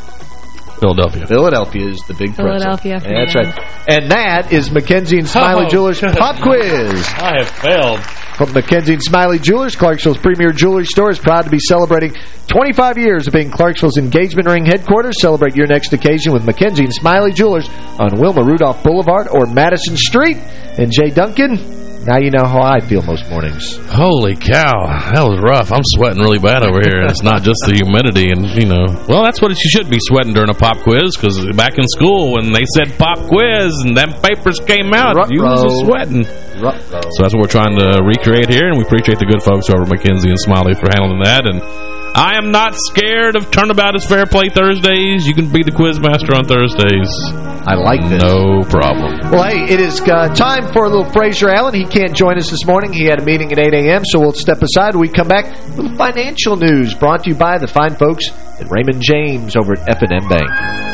Philadelphia. Philadelphia is the Big Pretzel. Philadelphia, Yeah, that's right. And that is Mackenzie and Smiley Oh, Jewelers good Pop [LAUGHS] Quiz. I have failed. From Mackenzie and Smiley Jewelers, Clarksville's premier jewelry store is proud to be celebrating 25 years of being Clarksville's engagement ring headquarters. Celebrate your next occasion with Mackenzie and Smiley Jewelers on Wilma Rudolph Boulevard or Madison Street. And Jay Duncan, now you know how I feel most mornings. Holy cow, that was rough. I'm sweating really bad over here, and it's not just the humidity. And, you know, well, that's what you should be sweating during a pop quiz, because back in school, when they said pop quiz and them papers came out, you was sweating. So that's what we're trying to recreate here, and we appreciate the good folks over at McKenzie and Smiley for handling that. And I am not scared of Turnabout is Fair Play Thursdays. You can be the quiz master on Thursdays. I like this. No problem. Well, hey, it is uh, time for a little Fraser Allen. He can't join us this morning. He had a meeting at 8 a.m., so we'll step aside. When we come back, a little financial news brought to you by the fine folks at Raymond James over at F&M Bank.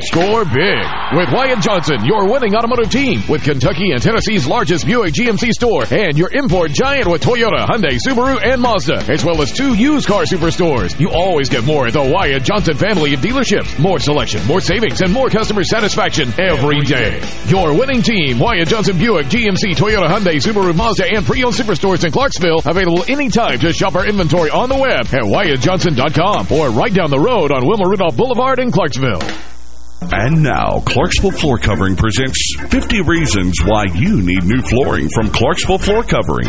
Score big with Wyatt Johnson, your winning automotive team with Kentucky and Tennessee's largest Buick GMC store and your import giant with Toyota, Hyundai, Subaru, and Mazda, as well as two used car superstores. You always get more at the Wyatt Johnson family of dealerships. More selection, more savings, and more customer satisfaction every day. Your winning team, Wyatt Johnson Buick, GMC, Toyota, Hyundai, Subaru, Mazda, and pre-owned superstores in Clarksville. Available anytime to shop our inventory on the web at WyattJohnson.com or right down the road on Wilma Rudolph Boulevard in Clarksville. And now, Clarksville Floor Covering presents 50 Reasons Why You Need New Flooring from Clarksville Floor Covering.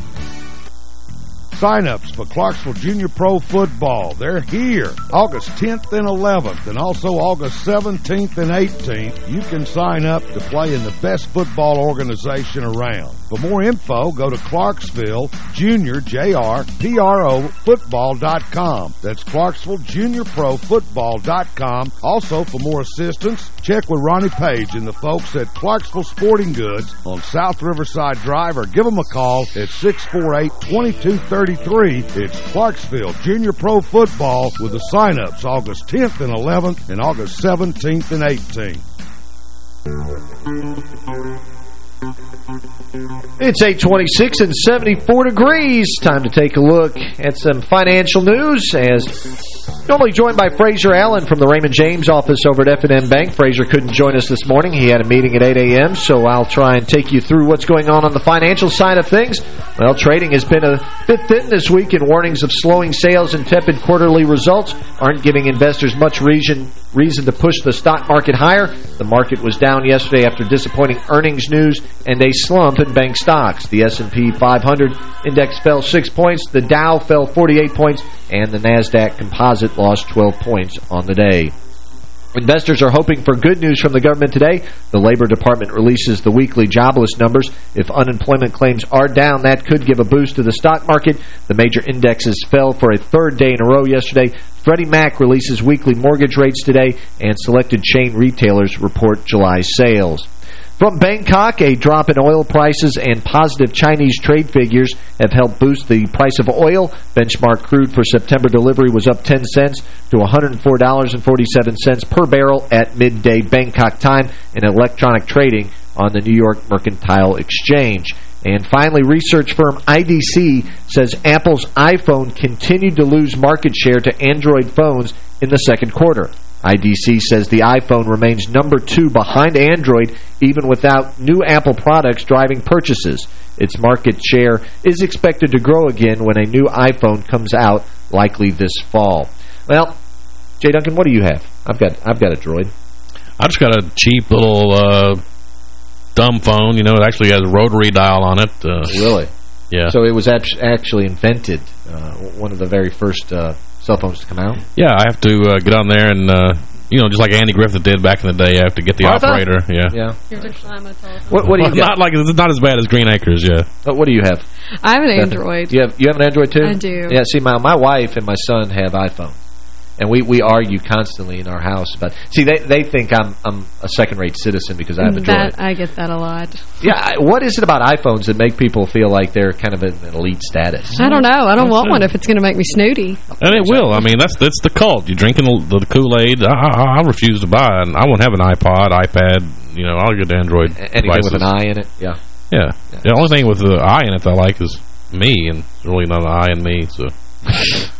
Sign-ups for Clarksville Junior Pro Football. They're here August 10th and 11th and also August 17th and 18th. You can sign up to play in the best football organization around. For more info, go to Clarksville Junior, J-R-P-R-O, football.com. That's Clarksville Junior Pro Football.com. Also, for more assistance, check with Ronnie Page and the folks at Clarksville Sporting Goods on South Riverside Drive or give them a call at 648-2233. It's Clarksville Junior Pro Football with the sign-ups August 10th and 11th and August 17th and 18th. It's 826 and 74 degrees. Time to take a look at some financial news as normally joined by Fraser Allen from the Raymond James office over at F&M Bank. Fraser couldn't join us this morning. He had a meeting at 8 a.m., so I'll try and take you through what's going on on the financial side of things. Well, trading has been a bit thin this week, and warnings of slowing sales and tepid quarterly results aren't giving investors much reason reason to push the stock market higher. The market was down yesterday after disappointing earnings news and a slump bank stocks. The S&P 500 index fell 6 points, the Dow fell 48 points, and the NASDAQ composite lost 12 points on the day. Investors are hoping for good news from the government today. The Labor Department releases the weekly jobless numbers. If unemployment claims are down, that could give a boost to the stock market. The major indexes fell for a third day in a row yesterday. Freddie Mac releases weekly mortgage rates today, and selected chain retailers report July sales. From Bangkok, a drop in oil prices and positive Chinese trade figures have helped boost the price of oil. Benchmark crude for September delivery was up 10 cents to $104.47 per barrel at midday Bangkok time in electronic trading on the New York Mercantile Exchange. And finally, research firm IDC says Apple's iPhone continued to lose market share to Android phones in the second quarter. IDC says the iPhone remains number two behind Android even without new Apple products driving purchases. Its market share is expected to grow again when a new iPhone comes out, likely this fall. Well, Jay Duncan, what do you have? I've got I've got a Droid. I just got a cheap little uh, dumb phone. You know, it actually has a rotary dial on it. Uh, really? Yeah. So it was actually invented, uh, one of the very first uh, cell phones to come out? Yeah, I have to uh, get on there and uh, You know, just like Andy Griffith did back in the day. I have to get the Martha? operator. Yeah. Yeah. You have to climb a telephone. What, what do you Well. Not like it's not as bad as Green Acres. Yeah. But what do you have? I have an Bethany? Android. You have you have an Android too? I do. Yeah. See, my my wife and my son have iPhone, and we we argue constantly in our house about. See, they they think I'm I'm a second rate citizen because I have a Droid. That I get that a lot. Yeah. What is it about iPhones that make people feel like they're kind of in an elite status? I don't know. I don't want one if it's going to make me snooty. And it will. I mean, that's that's the cult. You're drinking the, the Kool-Aid. I, I, I refuse to buy it. I won't have an iPod, iPad. You know, I'll get Android Anything devices. with an I in it? Yeah. Yeah. The only thing with the I in it that I like is me, and there's really not an I in me. So. [LAUGHS]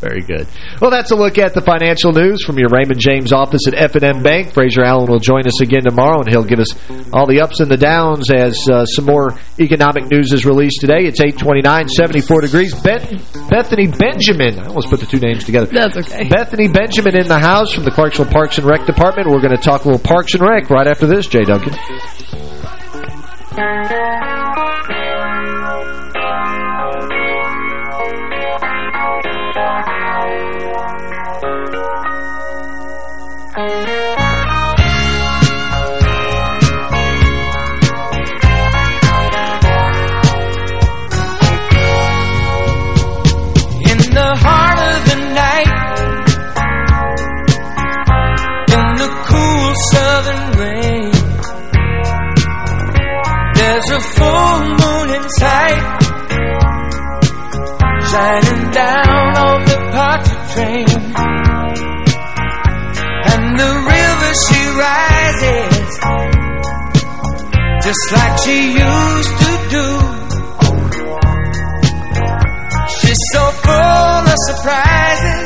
Very good. Well, that's a look at the financial news from your Raymond James office at F&M Bank. Fraser Allen will join us again tomorrow, and he'll give us all the ups and the downs as uh, some more economic news is released today. It's 829, 74 degrees. Ben, Bethany Benjamin. I almost put the two names together. That's okay. Bethany Benjamin in the house from the Clarksville Parks and Rec Department. We're going to talk a little Parks and Rec right after this, Jay Duncan. There's a full moon in sight, shining down on the Parker train, and the river she rises, just like she used to do. She's so full of surprises.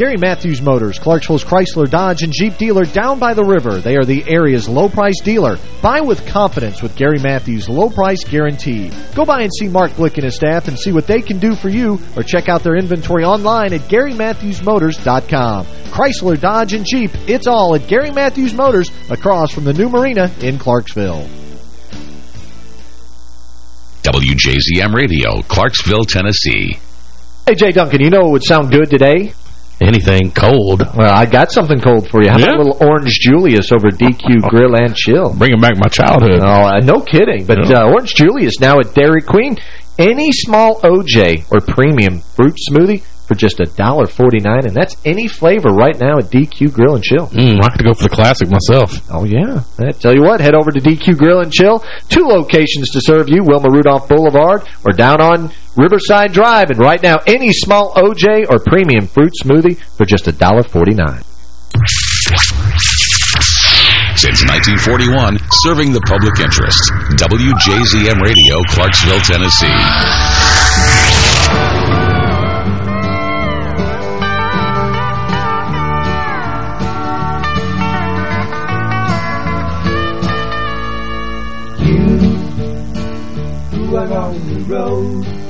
Gary Matthews Motors, Clarksville's Chrysler, Dodge, and Jeep dealer down by the river. They are the area's low-price dealer. Buy with confidence with Gary Matthews' low-price guarantee. Go by and see Mark Blick and his staff and see what they can do for you or check out their inventory online at GaryMatthewsMotors.com. Chrysler, Dodge, and Jeep, it's all at Gary Matthews Motors across from the new marina in Clarksville. WJZM Radio, Clarksville, Tennessee. Hey, Jay Duncan, you know what would sound good today? Anything cold. Well, I got something cold for you. How Yeah? about a little Orange Julius over DQ [LAUGHS] Grill and Chill? Bringing back my childhood. Oh, uh, no kidding. But Yeah. uh, Orange Julius now at Dairy Queen. Any small OJ or premium fruit smoothie for just $1.49, and that's any flavor right now at DQ Grill and Chill. Mm, I have to go for the classic myself. Oh, yeah. I tell you what, head over to DQ Grill and Chill. Two locations to serve you, Wilma Rudolph Boulevard or down on Riverside Drive. And right now, any small OJ or premium fruit smoothie for just $1.49. Since 1941, serving the public interest. WJZM Radio, Clarksville, Tennessee. who are on the road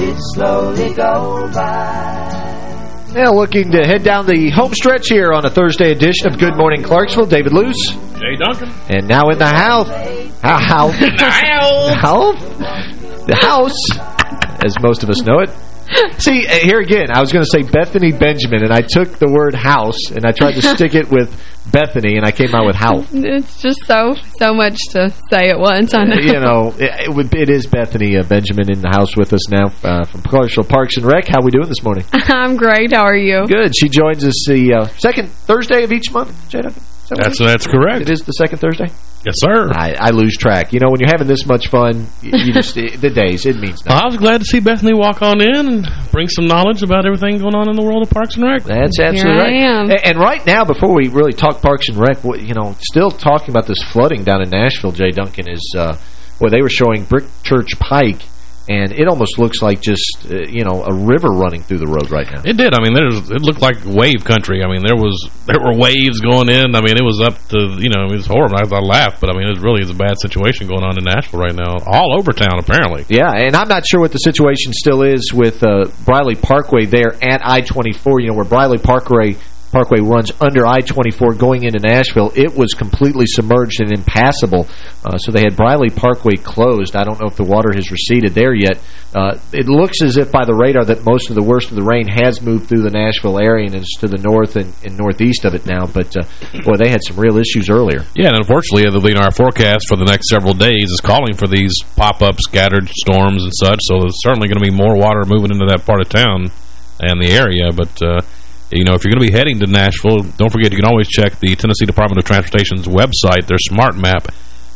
did slowly go by. Now looking to head down the home stretch here on a Thursday edition of Good Morning Clarksville. David Luce. Jay Duncan. And now in the house. [LAUGHS] House. house. The house, as most of us know it. [LAUGHS] See, uh, here again, I was going to say Bethany Benjamin, and I took the word house, and I tried to [LAUGHS] stick it with Bethany, and I came out with house. It's just so, so much to say at once. I know. you know, [LAUGHS] it, it, would, it is Bethany uh, Benjamin in the house with us now uh, from Clarksville Parks and Rec. How we doing this morning? I'm great. How are you? Good. She joins us the uh, second Thursday of each month, Jada. That that's that's correct. It is the second Thursday? Yes, sir. I, I lose track. You know, when you're having this much fun, you, you just the days, it means nothing. Well, I was glad to see Bethany walk on in and bring some knowledge about everything going on in the world of Parks and Rec. That's absolutely Here right. Am. And, and right now, before we really talk Parks and Rec, you know, still talking about this flooding down in Nashville, Jay Duncan, is, uh, well, they were showing Brick Church Pike and it almost looks like just, uh, you know, a river running through the road right now. It did. I mean, there's it looked like wave country. I mean, there was there were waves going in. I mean, it was up to, you know, it was horrible. I, I laughed, but I mean, it really is a bad situation going on in Nashville right now. All over town, apparently. Yeah, and I'm not sure what the situation still is with uh, Briley Parkway there at I-24, you know, where Briley Parkway Parkway runs under I-24 going into Nashville. It was completely submerged and impassable. Uh, so they had Briley Parkway closed. I don't know if the water has receded there yet. Uh, it looks as if by the radar that most of the worst of the rain has moved through the Nashville area and is to the north and, and northeast of it now. But, uh, boy, they had some real issues earlier. Yeah, and unfortunately, know, our forecast for the next several days is calling for these pop-up scattered storms and such. So there's certainly going to be more water moving into that part of town and the area. But... You know, if you're going to be heading to Nashville, don't forget you can always check the Tennessee Department of Transportation's website, their smart map,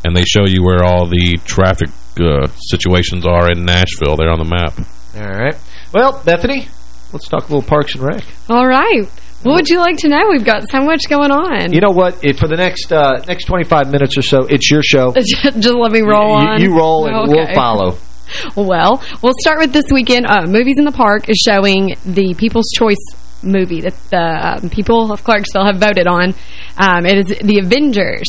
and they show you where all the traffic uh, situations are in Nashville. They're on the map. All right. Well, Bethany, let's talk a little Parks and Rec. All right. What would you like to know? We've got so much going on. You know what? If for the next uh, next 25 minutes or so, it's your show. [LAUGHS] Just let me roll you, on. You roll and okay. we'll follow. [LAUGHS] Well, we'll start with this weekend. Uh, Movies in the Park is showing the People's Choice movie that the um, people of Clarksville have voted on. Um, it is The Avengers.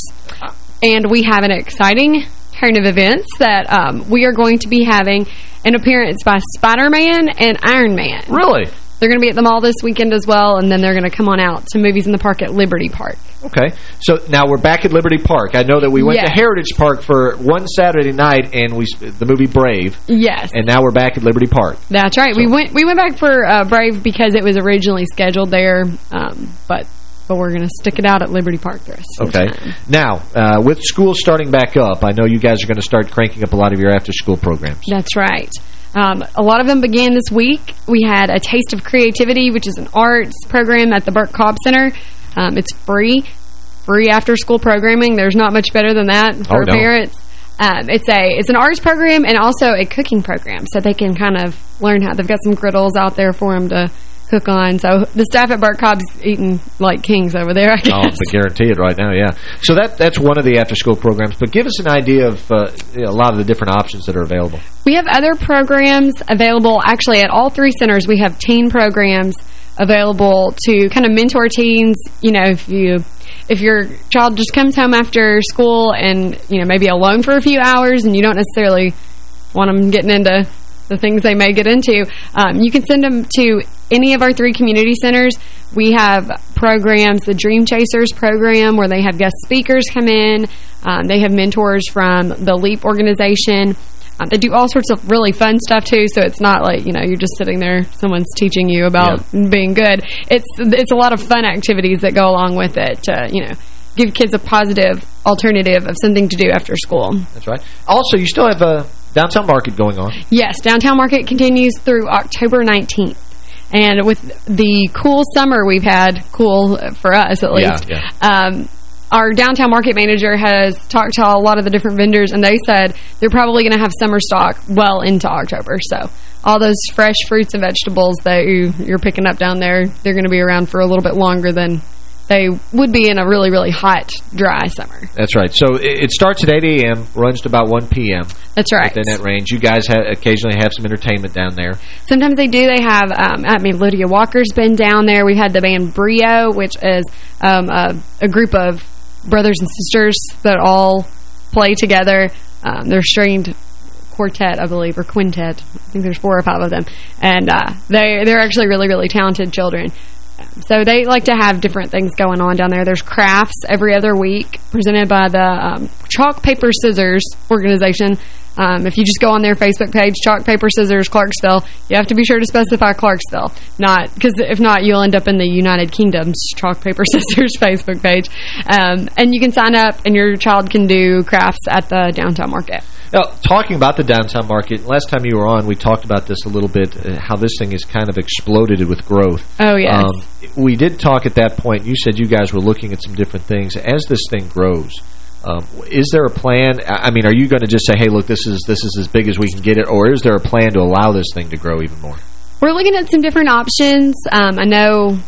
And we have an exciting turn of events that um, we are going to be having an appearance by Spider-Man and Iron Man. Really? They're going to be at the mall this weekend as well, and then they're going to come on out to Movies in the Park at Liberty Park. Okay. So now we're back at Liberty Park. I know that we went yes. to Heritage Park for one Saturday night, and we the movie Brave. Yes. And now we're back at Liberty Park. That's right. So. We went we went back for uh, Brave because it was originally scheduled there, um, but but we're going to stick it out at Liberty Park the rest Okay. The now, uh, with school starting back up, I know you guys are going to start cranking up a lot of your after-school programs. That's right. Um, a lot of them began this week. We had a Taste of Creativity, which is an arts program at the Burt Cobb Center. Um, it's free, free after-school programming. There's not much better than that for oh, no. parents. Um, it's a it's an arts program and also a cooking program, so they can kind of learn how. They've got some griddles out there for them to cook on. So the staff at Burt Cobb's eating like kings over there, I guess. Oh, I guarantee it right now, yeah. So that that's one of the after-school programs. But give us an idea of uh, a lot of the different options that are available. We have other programs available. Actually, at all three centers, we have teen programs available to kind of mentor teens. You know, if you if your child just comes home after school and, you know, maybe alone for a few hours and you don't necessarily want them getting into the things they may get into, um, you can send them to any of our three community centers. We have programs, the Dream Chasers program, where they have guest speakers come in. Um, they have mentors from the LEAP organization. Um, they do all sorts of really fun stuff, too, so it's not like, you know, you're just sitting there, someone's teaching you about yeah. being good. It's it's a lot of fun activities that go along with it to, you know, give kids a positive alternative of something to do after school. That's right. Also, you still have a downtown market going on. Yes, downtown market continues through October 19th. And with the cool summer we've had, cool for us at least, yeah, yeah. Um, our downtown market manager has talked to a lot of the different vendors, and they said they're probably going to have summer stock well into October. So all those fresh fruits and vegetables that you, you're picking up down there, they're going to be around for a little bit longer than they would be in a really, really hot, dry summer. That's right. So it starts at 8 a.m., runs to about 1 p.m. That's right. Within that range. You guys have, occasionally have some entertainment down there. Sometimes they do. They have, um, I mean, Lydia Walker's been down there. We've had the band Brio, which is um, a, a group of brothers and sisters that all play together. Um, they're stringed quartet, I believe, or quintet. I think there's four or five of them. And uh, they, they're actually really, really talented children. So they like to have different things going on down there. There's crafts every other week presented by the um, Chalk Paper Scissors organization. Um, if you just go on their Facebook page, Chalk Paper Scissors Clarksville, you have to be sure to specify Clarksville. Not because if not, you'll end up in the United Kingdom's Chalk Paper [LAUGHS] Scissors Facebook page. Um, and you can sign up, and your child can do crafts at the downtown market. Now, talking about the downtown market, last time you were on, we talked about this a little bit, uh, how this thing has kind of exploded with growth. Oh, yes. Um, we did talk at that point. You said you guys were looking at some different things. As this thing grows, um, is there a plan? I mean, are you going to just say, hey, look, this is this is as big as we can get it, or is there a plan to allow this thing to grow even more? We're looking at some different options. Um, I know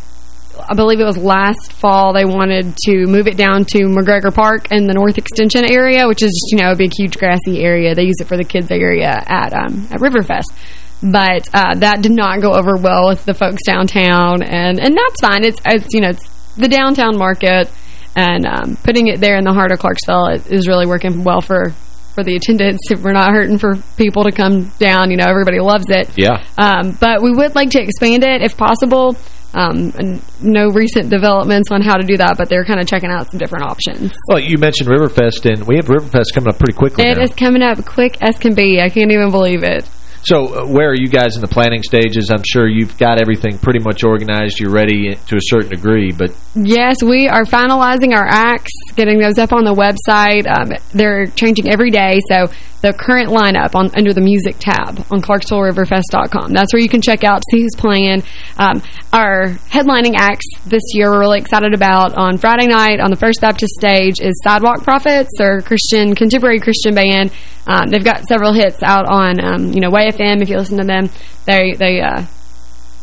I believe it was last fall, they wanted to move it down to McGregor Park in the North Extension area, which is, you know, a big, huge grassy area. They use it for the kids area at um, at Riverfest. But uh, that did not go over well with the folks downtown, and and that's fine. It's, it's you know, it's the downtown market, and um, putting it there in the heart of Clarksville is really working well for for the attendance. If [LAUGHS] we're not hurting for people to come down, you know, everybody loves it. Yeah. Um, but we would like to expand it if possible. Um, no recent developments on how to do that, but they're kind of checking out some different options. Well, you mentioned Riverfest, and we have Riverfest coming up pretty quickly It now. is coming up quick as can be. I can't even believe it. So uh, where are you guys in the planning stages? I'm sure you've got everything pretty much organized. You're ready to a certain degree, but... Yes, we are finalizing our acts, getting those up on the website. Um, they're changing every day, so the current lineup on under the music tab on ClarksvilleRiverfest.com. That's where you can check out, see who's playing. Um, our headlining acts this year we're really excited about on Friday night on the First Baptist stage is Sidewalk Prophets, or Christian contemporary Christian band. Um, they've got several hits out on, um, you know, WayFM. If you listen to them, they they uh,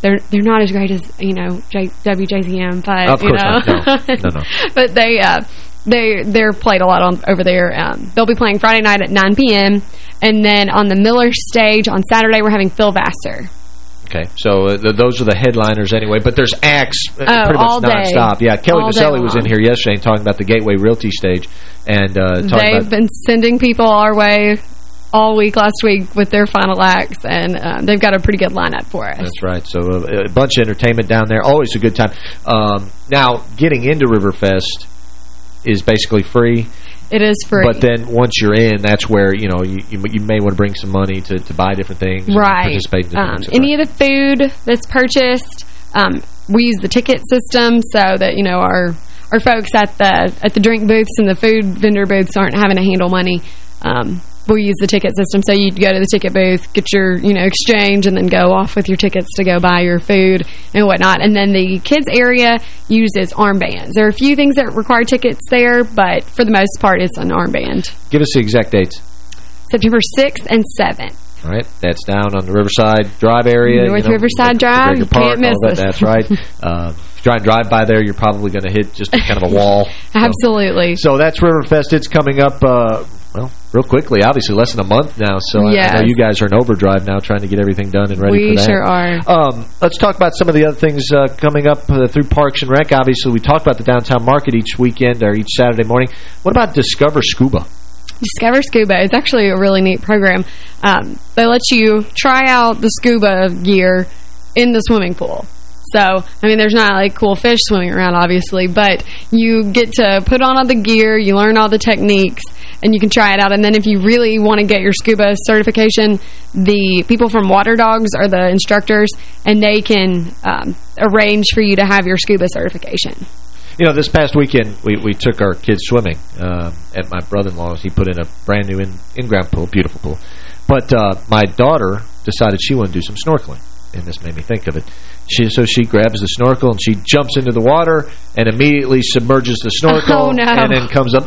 they're they're not as great as you know J, WJZM, but you know. No, no, no. [LAUGHS] but they uh, they they're played a lot on over there. Um, they'll be playing Friday night at 9 p.m. and then on the Miller stage on Saturday we're having Phil Vassar. Okay, so uh, th those are the headliners anyway, but there's acts uh, oh, pretty much nonstop. Yeah, Kelly Maselli was in here yesterday talking about the Gateway Realty stage. and uh, They've been sending people our way all week last week with their final acts, and uh, they've got a pretty good lineup for us. That's right. So uh, a bunch of entertainment down there. Always a good time. Um, now, getting into Riverfest is basically free. It is free. But then once you're in, that's where, you know, you, you, you may want to bring some money to, to buy different things. Right. participate in um. Any of the food that's purchased, um, we use the ticket system so that, you know, our our folks at the at the drink booths and the food vendor booths aren't having to handle money. Um, we use the ticket system. So you'd go to the ticket booth, get your, you know, exchange, and then go off with your tickets to go buy your food and whatnot. And then the kids area uses armbands. There are a few things that require tickets there, but for the most part, it's an armband. Give us the exact dates. September 6th and 7th. All right, that's down on the Riverside Drive area. North you know, Riverside Drive, you can't miss that. That's right. [LAUGHS] uh, if you try and drive by there, you're probably going to hit just kind of a wall. [LAUGHS] Absolutely. So, so that's Riverfest. It's coming up, uh, well, real quickly. Obviously, less than a month now. So yes. I, I, know you guys are in overdrive now trying to get everything done and ready we for that. We sure are. Um, let's talk about some of the other things uh, coming up uh, through Parks and Rec. Obviously, we talk about the downtown market each weekend or each Saturday morning. What about Discover Scuba? Discover Scuba. It's actually a really neat program. Um, they let you try out the scuba gear in the swimming pool. So, I mean, there's not, like, cool fish swimming around, obviously, but you get to put on all the gear, you learn all the techniques, and you can try it out. And then if you really want to get your scuba certification, the people from Water Dogs are the instructors, and they can um, arrange for you to have your scuba certification. You know, this past weekend, we, we took our kids swimming uh, at my brother-in-law's. He put in a brand-new in-ground in pool, beautiful pool. But uh, my daughter decided she wanted to do some snorkeling, and this made me think of it. She, so she grabs the snorkel and she jumps into the water and immediately submerges the snorkel oh, no. and then comes up,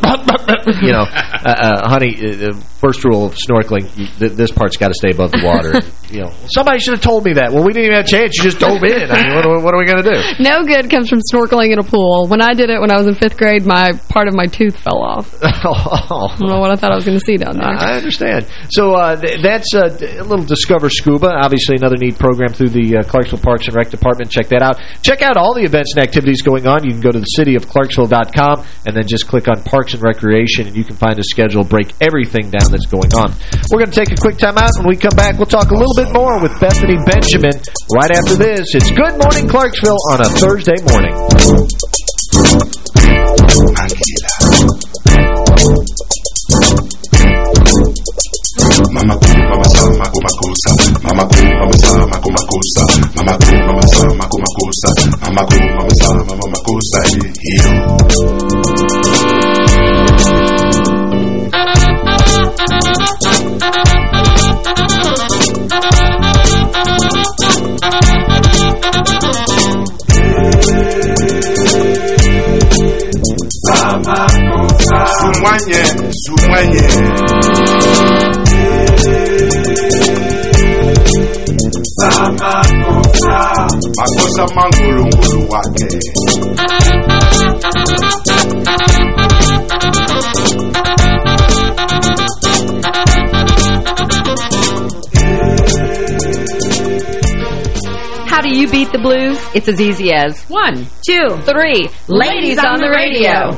you know, [LAUGHS] uh, uh, honey, uh, first rule of snorkeling, th this part's got to stay above the water. [LAUGHS] you know, somebody should have told me that. Well, we didn't even have a chance. You just dove in. I mean, what, are, what are we going to do? No good comes from snorkeling in a pool. When I did it when I was in fifth grade, my part of my tooth fell off. [LAUGHS] oh. I don't know what I thought I was going to see down there. I understand. So uh, th that's uh, a little Discover Scuba, obviously another neat program through the uh, Clarksville Parks and Rec department. Check that out. Check out all the events and activities going on. You can go to the cityofclarksville.com and then just click on Parks and Recreation, and you can find a schedule, break everything down that's going on. We're going to take a quick time out. When we come back, we'll talk a little bit more with Bethany Benjamin. Right after this, it's Good Morning Clarksville on a Thursday morning. Mama mama sa, maku makusa. Mama ku, mama sa, maku makusa. Mama ku, mama sa, maku makusa. Mama ku, mama sa, mama makusa. Hiyo. Sumwanye, sumwanye. Makosa mangulungulu wake How do you beat the blues? It's as easy as one, two, three. Ladies on the radio.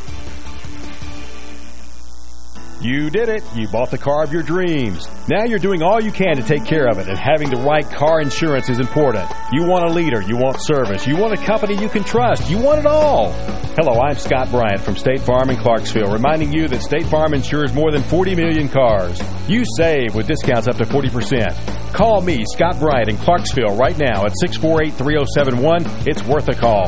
You did it. You bought the car of your dreams. Now you're doing all you can to take care of it, and having the right car insurance is important. You want a leader. You want service. You want a company you can trust. You want it all. Hello, I'm Scott Bryant from State Farm in Clarksville, reminding you that State Farm insures more than 40 million cars. You save with discounts up to 40%. Call me, Scott Bryant, in Clarksville right now at 648-3071. It's worth a call.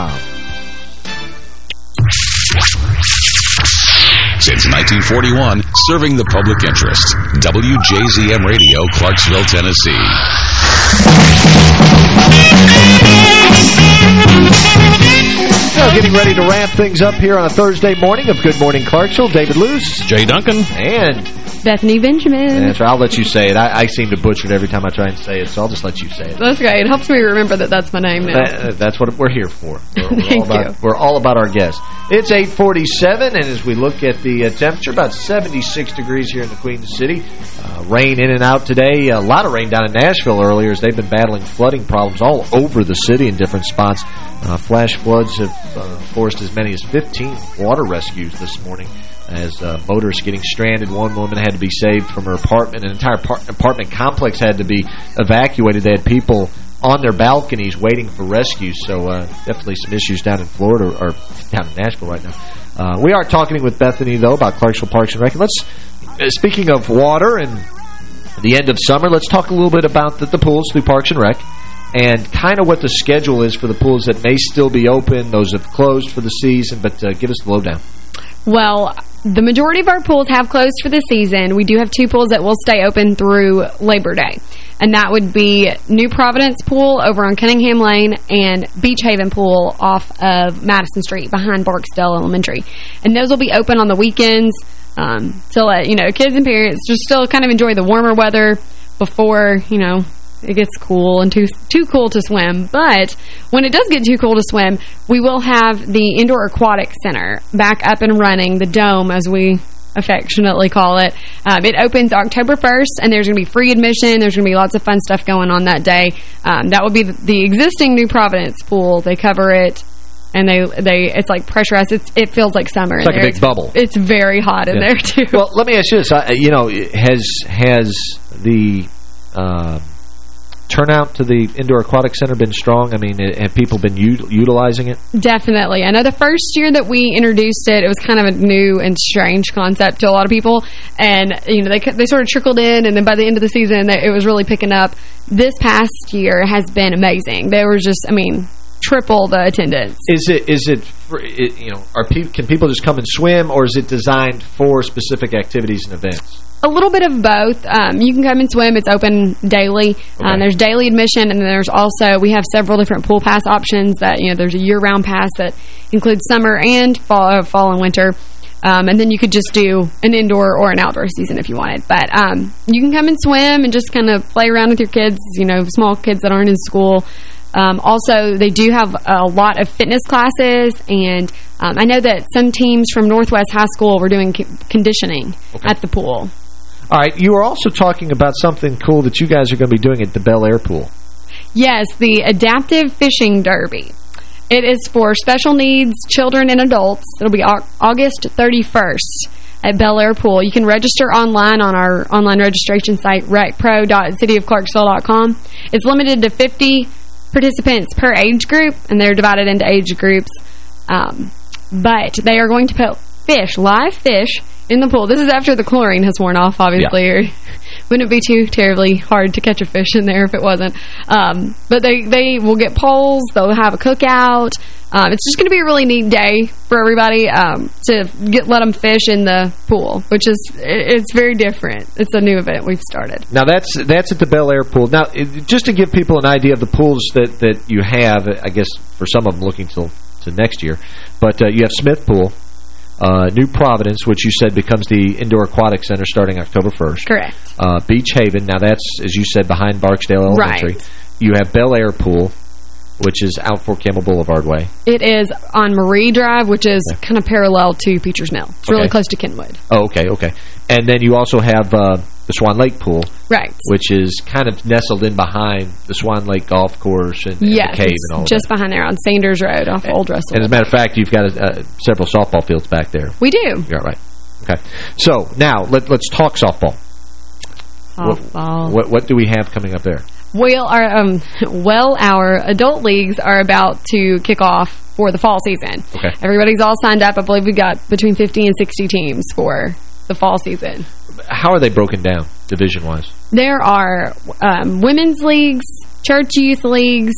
Since 1941, serving the public interest. WJZM Radio, Clarksville, Tennessee. Now, getting ready to wrap things up here on a Thursday morning of Good Morning Clarksville. David Luce. Jay Duncan. And Bethany Benjamin. That's right. I'll let you say it. I, I seem to butcher it every time I try and say it, so I'll just let you say it. That's great. It helps me remember that that's my name now. That, that's what we're here for. We're, we're all [LAUGHS] about, you. We're all about our guests. It's 847, and as we look at the uh, temperature, about 76 degrees here in the Queen City. Uh, rain in and out today. A lot of rain down in Nashville earlier as they've been battling flooding problems all over the city in different spots. Uh, flash floods have uh, forced as many as 15 water rescues this morning as uh, motorists getting stranded. One woman had to be saved from her apartment. An entire apartment complex had to be evacuated. They had people on their balconies waiting for rescue. So uh, definitely some issues down in Florida or down in Nashville right now. Uh, we are talking with Bethany, though, about Clarksville Parks and Rec. Let's, uh, speaking of water and the end of summer, let's talk a little bit about the, the pools through Parks and Rec and kind of what the schedule is for the pools that may still be open, those have closed for the season, but uh, give us the lowdown. Well, the majority of our pools have closed for the season. We do have two pools that will stay open through Labor Day. And that would be New Providence Pool over on Cunningham Lane and Beach Haven Pool off of Madison Street behind Barksdale Elementary. And those will be open on the weekends um, to let, you know, kids and parents just still kind of enjoy the warmer weather before, you know, it gets cool and too too cool to swim. But when it does get too cool to swim, we will have the Indoor Aquatic Center back up and running, the Dome, as we affectionately call it. Um, it opens October 1st, and there's going to be free admission. There's going to be lots of fun stuff going on that day. Um, that will be the, the, existing New Providence pool. They cover it. And they, they, it's like pressurized. It's, it feels like summer. It's like there. a big bubble. It's very hot in yeah. there too. Well, let me ask you this: I, you know, has has the uh, turnout to the Indoor Aquatic Center been strong? I mean, have people been utilizing it? Definitely. I know the first year that we introduced it, it was kind of a new and strange concept to a lot of people. And, you know, they they sort of trickled in, and then by the end of the season, it was really picking up. This past year has been amazing. There was just, I mean, triple the attendance. Is it is it, it you know are pe can people just come and swim or is it designed for specific activities and events? A little bit of both. Um, you can come and swim. It's open daily. Um, okay. Um, there's daily admission, and then there's also, we have several different pool pass options that, you know, there's a year-round pass that includes summer and fall, uh, fall and winter. Um, and then you could just do an indoor or an outdoor season if you wanted. But um, you can come and swim and just kind of play around with your kids, you know, small kids that aren't in school. Um, also, they do have a lot of fitness classes, and um, I know that some teams from Northwest High School were doing conditioning okay. at the pool. All right, you were also talking about something cool that you guys are going to be doing at the Bel Air Pool. Yes, the Adaptive Fishing Derby. It is for special needs children and adults. It'll be August 31st at Bel Air Pool. You can register online on our online registration site, recpro.cityofclarksville.com. It's limited to 50 participants per age group, and they're divided into age groups. Um, but they are going to put fish, live fish, in the pool. This is after the chlorine has worn off, obviously. Yeah. [LAUGHS] Wouldn't it be too terribly hard to catch a fish in there if it wasn't? Um, but they, they will get poles. They'll have a cookout. Um, it's just going to be a really neat day for everybody um, to get let them fish in the pool, which is it's very different. It's a new event we've started. Now that's that's at the Bel Air pool. Now, it, just to give people an idea of the pools that that you have, I guess for some of them looking till to next year, but uh, you have Smith Pool, uh, New Providence, which you said becomes the Indoor Aquatic Center starting October 1st. Correct. Uh, Beach Haven, now that's, as you said, behind Barksdale Elementary. Right. You have Bel Air Pool, which is out Fort Campbell Boulevard way. It is on Marie Drive, which is okay. kind of parallel to Peters Mill. It's okay. really close to Kenwood. Oh, okay, okay. And then you also have uh, the Swan Lake Pool. Right. Which is kind of nestled in behind the Swan Lake Golf Course and, yes, and the cave and all just that. behind there on Sanders Road off and, Old Russell. And as a matter of fact, you've got uh, several softball fields back there. We do. You're right. Okay. So now let, let's talk softball. Softball. What, what, what do we have coming up there? Well, our um, well, our adult leagues are about to kick off for the fall season. Okay. Everybody's all signed up. I believe we've got between 50 and 60 teams for the fall season. How are they broken down, division-wise? There are um, women's leagues, church youth leagues,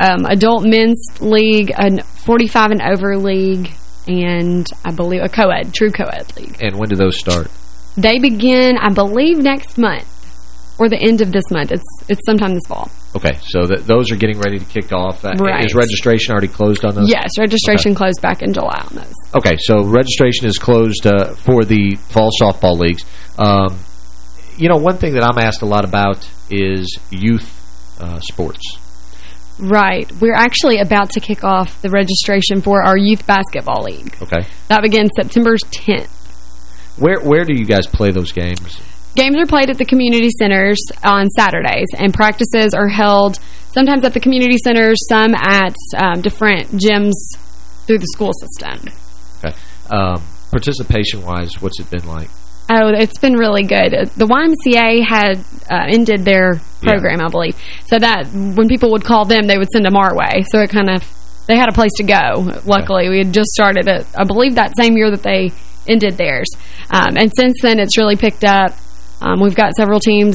um, adult men's league, a 45 and over league, and I believe a co-ed, true co-ed league. And when do those start? They begin, I believe, next month or the end of this month. It's it's sometime this fall. Okay, so th those are getting ready to kick off. Uh, right. Is registration already closed on those? Yes, registration okay. closed back in July on those. Okay, so registration is closed uh, for the fall softball leagues. Um, you know, one thing that I'm asked a lot about is youth uh, sports. Right. We're actually about to kick off the registration for our youth basketball league. Okay. That begins September 10th. Where where do you guys play those games? Games are played at the community centers on Saturdays, and practices are held sometimes at the community centers, some at um, different gyms through the school system. Okay. Um, Participation-wise, what's it been like? Oh, it's been really good. The YMCA had uh, ended their program, yeah. I believe. So that when people would call them, they would send them our way. So it kind of, they had a place to go. Luckily, okay. we had just started it, I believe that same year that they ended theirs. Um, and since then, it's really picked up. Um, we've got several teams.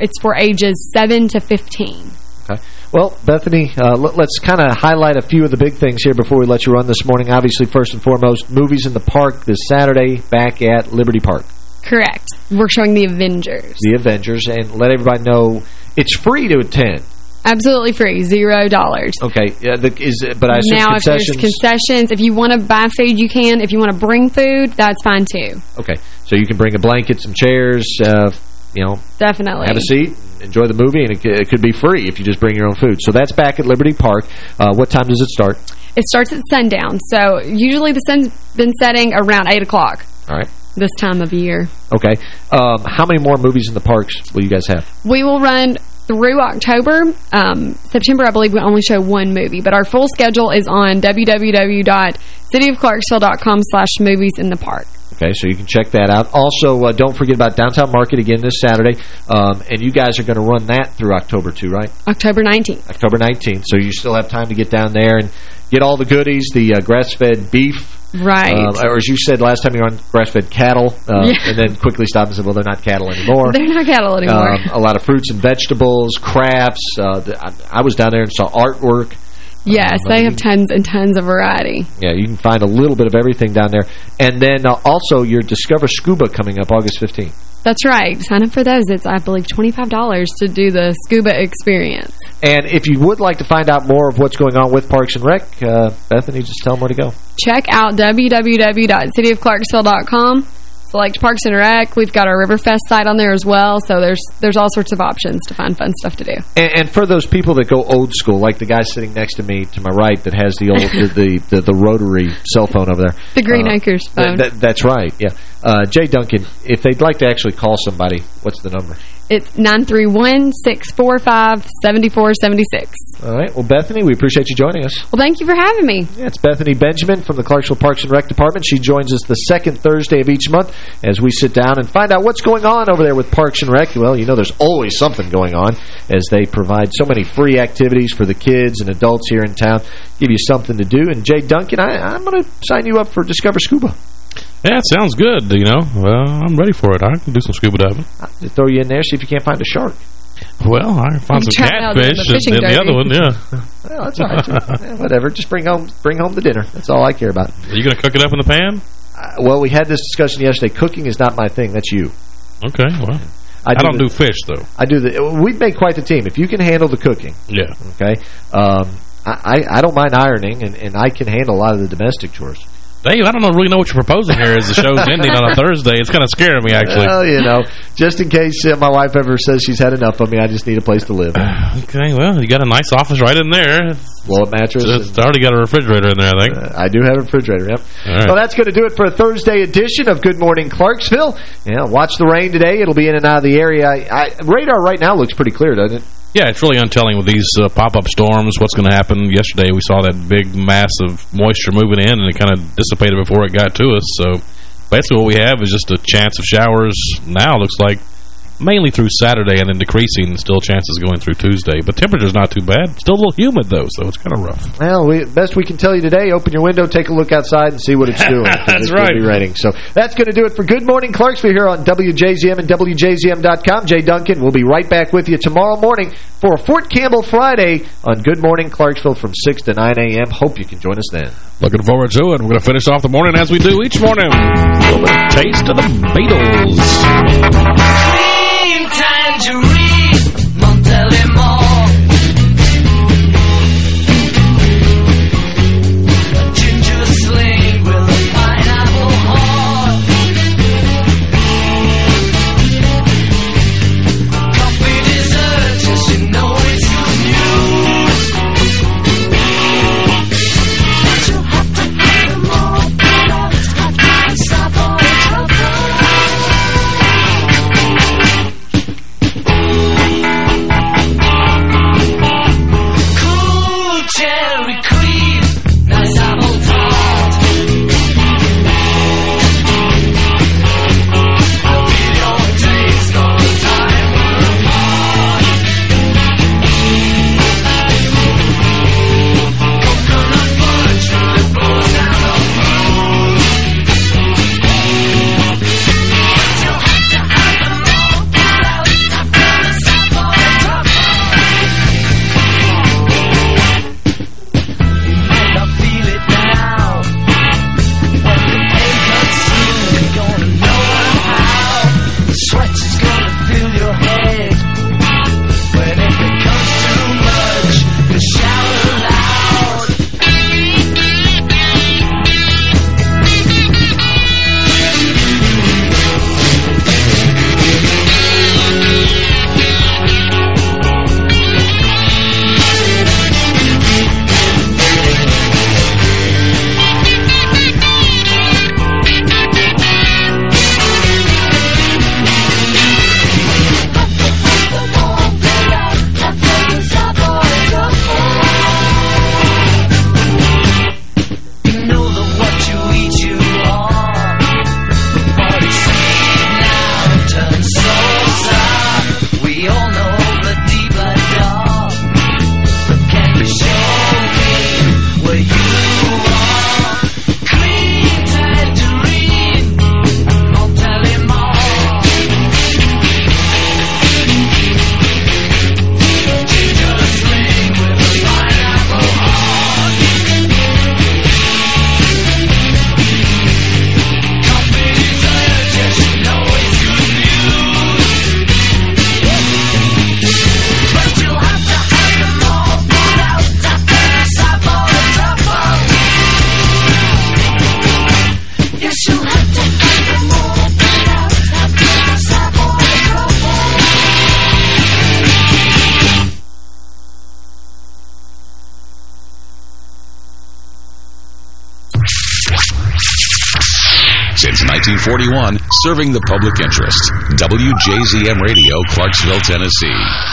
It's for ages 7 to 15. Okay. Well, Bethany, uh, let's kind of highlight a few of the big things here before we let you run this morning. Obviously, first and foremost, movies in the park this Saturday back at Liberty Park. Correct. We're showing The Avengers. The Avengers, and let everybody know it's free to attend. Absolutely free, zero dollars. Okay, yeah, the, is it, but I now concessions. if there's concessions, if you want to buy food, you can. If you want to bring food, that's fine too. Okay, so you can bring a blanket, some chairs, uh, you know, definitely have a seat, enjoy the movie, and it, it, could be free if you just bring your own food. So that's back at Liberty Park. Uh, what time does it start? It starts at sundown. So usually the sun's been setting around eight o'clock. All right this time of year. Okay. Um, how many more movies in the parks will you guys have? We will run through October. Um, September, I believe, we only show one movie. But our full schedule is on www.cityofclarksville.com slash movies in the park. Okay, so you can check that out. Also, uh, don't forget about Downtown Market again this Saturday. Um, and you guys are going to run that through October too, right? October 19th. October 19th. So you still have time to get down there and get all the goodies, the uh, grass-fed beef, Right. Um, or as you said last time, you were on grass-fed cattle, uh, yeah. and then quickly stopped and said, well, they're not cattle anymore. [LAUGHS] They're not cattle anymore. Um, a lot of fruits and vegetables, crafts. Uh, the, I, I, was down there and saw artwork. Yes, um, they have tons and tons of variety. Yeah, you can find a little bit of everything down there. And then uh, also your Discover Scuba coming up August 15th. That's right. Sign up for those. It's, I believe, $25 to do the scuba experience. And if you would like to find out more of what's going on with Parks and Rec, uh, Bethany, just tell them where to go. Check out www.cityofclarksville.com. Select Parks and Rec. We've got our Riverfest site on there as well, so there's there's all sorts of options to find fun stuff to do. And, and for those people that go old school, like the guy sitting next to me to my right that has the old the, the, the, the rotary cell phone over there. [LAUGHS] The Green uh, Acres phone. Th th that's right, yeah. Uh, Jay Duncan, if they'd like to actually call somebody, what's the number? It's 931-645-7476. All right. Well, Bethany, we appreciate you joining us. Well, thank you for having me. Yeah, it's Bethany Benjamin from the Clarksville Parks and Rec Department. She joins us the second Thursday of each month as we sit down and find out what's going on over there with Parks and Rec. Well, you know there's always something going on as they provide so many free activities for the kids and adults here in town, give you something to do. And Jay Duncan, I, I'm going to sign you up for Discover Scuba. Yeah, it sounds good, you know. Well, I'm ready for it. I can do some scuba diving. I'll throw you in there, see if you can't find a shark. Well, I can find some catfish the and, the other one, yeah. [LAUGHS] well, that's all right. yeah, whatever. Just bring home bring home the dinner. That's all I care about. Are you going to cook it up in the pan? Uh, well, we had this discussion yesterday. Cooking is not my thing. That's you. Okay, well. I, do I don't the, do fish, though. I do the... We'd make quite the team. If you can handle the cooking. Yeah. Okay. Um, I, I don't mind ironing, and, and I can handle a lot of the domestic chores. Dave, I don't know, really know what you're proposing here as the show's [LAUGHS] ending on a Thursday. It's kind of scaring me, actually. Well, you know, just in case uh, my wife ever says she's had enough of me, I just need a place to live. [SIGHS] okay, well, you got a nice office right in there. Wallet mattress. It's, it's already got a refrigerator in there, I think. Uh, I do have a refrigerator, yep. Right. Well, that's going to do it for a Thursday edition of Good Morning Clarksville. Yeah, watch the rain today. It'll be in and out of the area. I, I, radar right now looks pretty clear, doesn't it? Yeah, it's really untelling with these uh, pop-up storms. What's going to happen? Yesterday we saw that big mass of moisture moving in, and it kind of dissipated before it got to us. So basically what we have is just a chance of showers now. Looks like mainly through Saturday and then decreasing, still chances going through Tuesday. But temperature's not too bad. Still a little humid, though, so it's kind of rough. Well, we, best we can tell you today, open your window, take a look outside, and see what it's doing. [LAUGHS] that's it right. be raining. So that's going to do it for Good Morning Clarksville here on WJZM and WJZM.com. Jay Duncan We'll be right back with you tomorrow morning for Fort Campbell Friday on Good Morning Clarksville from 6 to 9 a.m. Hope you can join us then. Looking forward to it. We're going to finish off the morning as we do each morning. A little taste of the Beatles tangerine, serving the public interest. WJZM Radio, Clarksville, Tennessee.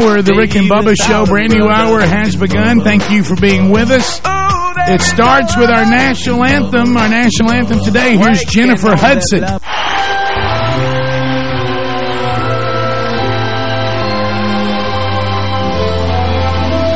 hour, the Rick and Bubba Show, brand new hour has begun. Thank you for being with us. It starts with our national anthem. Our national anthem today. Here's Jennifer Hudson.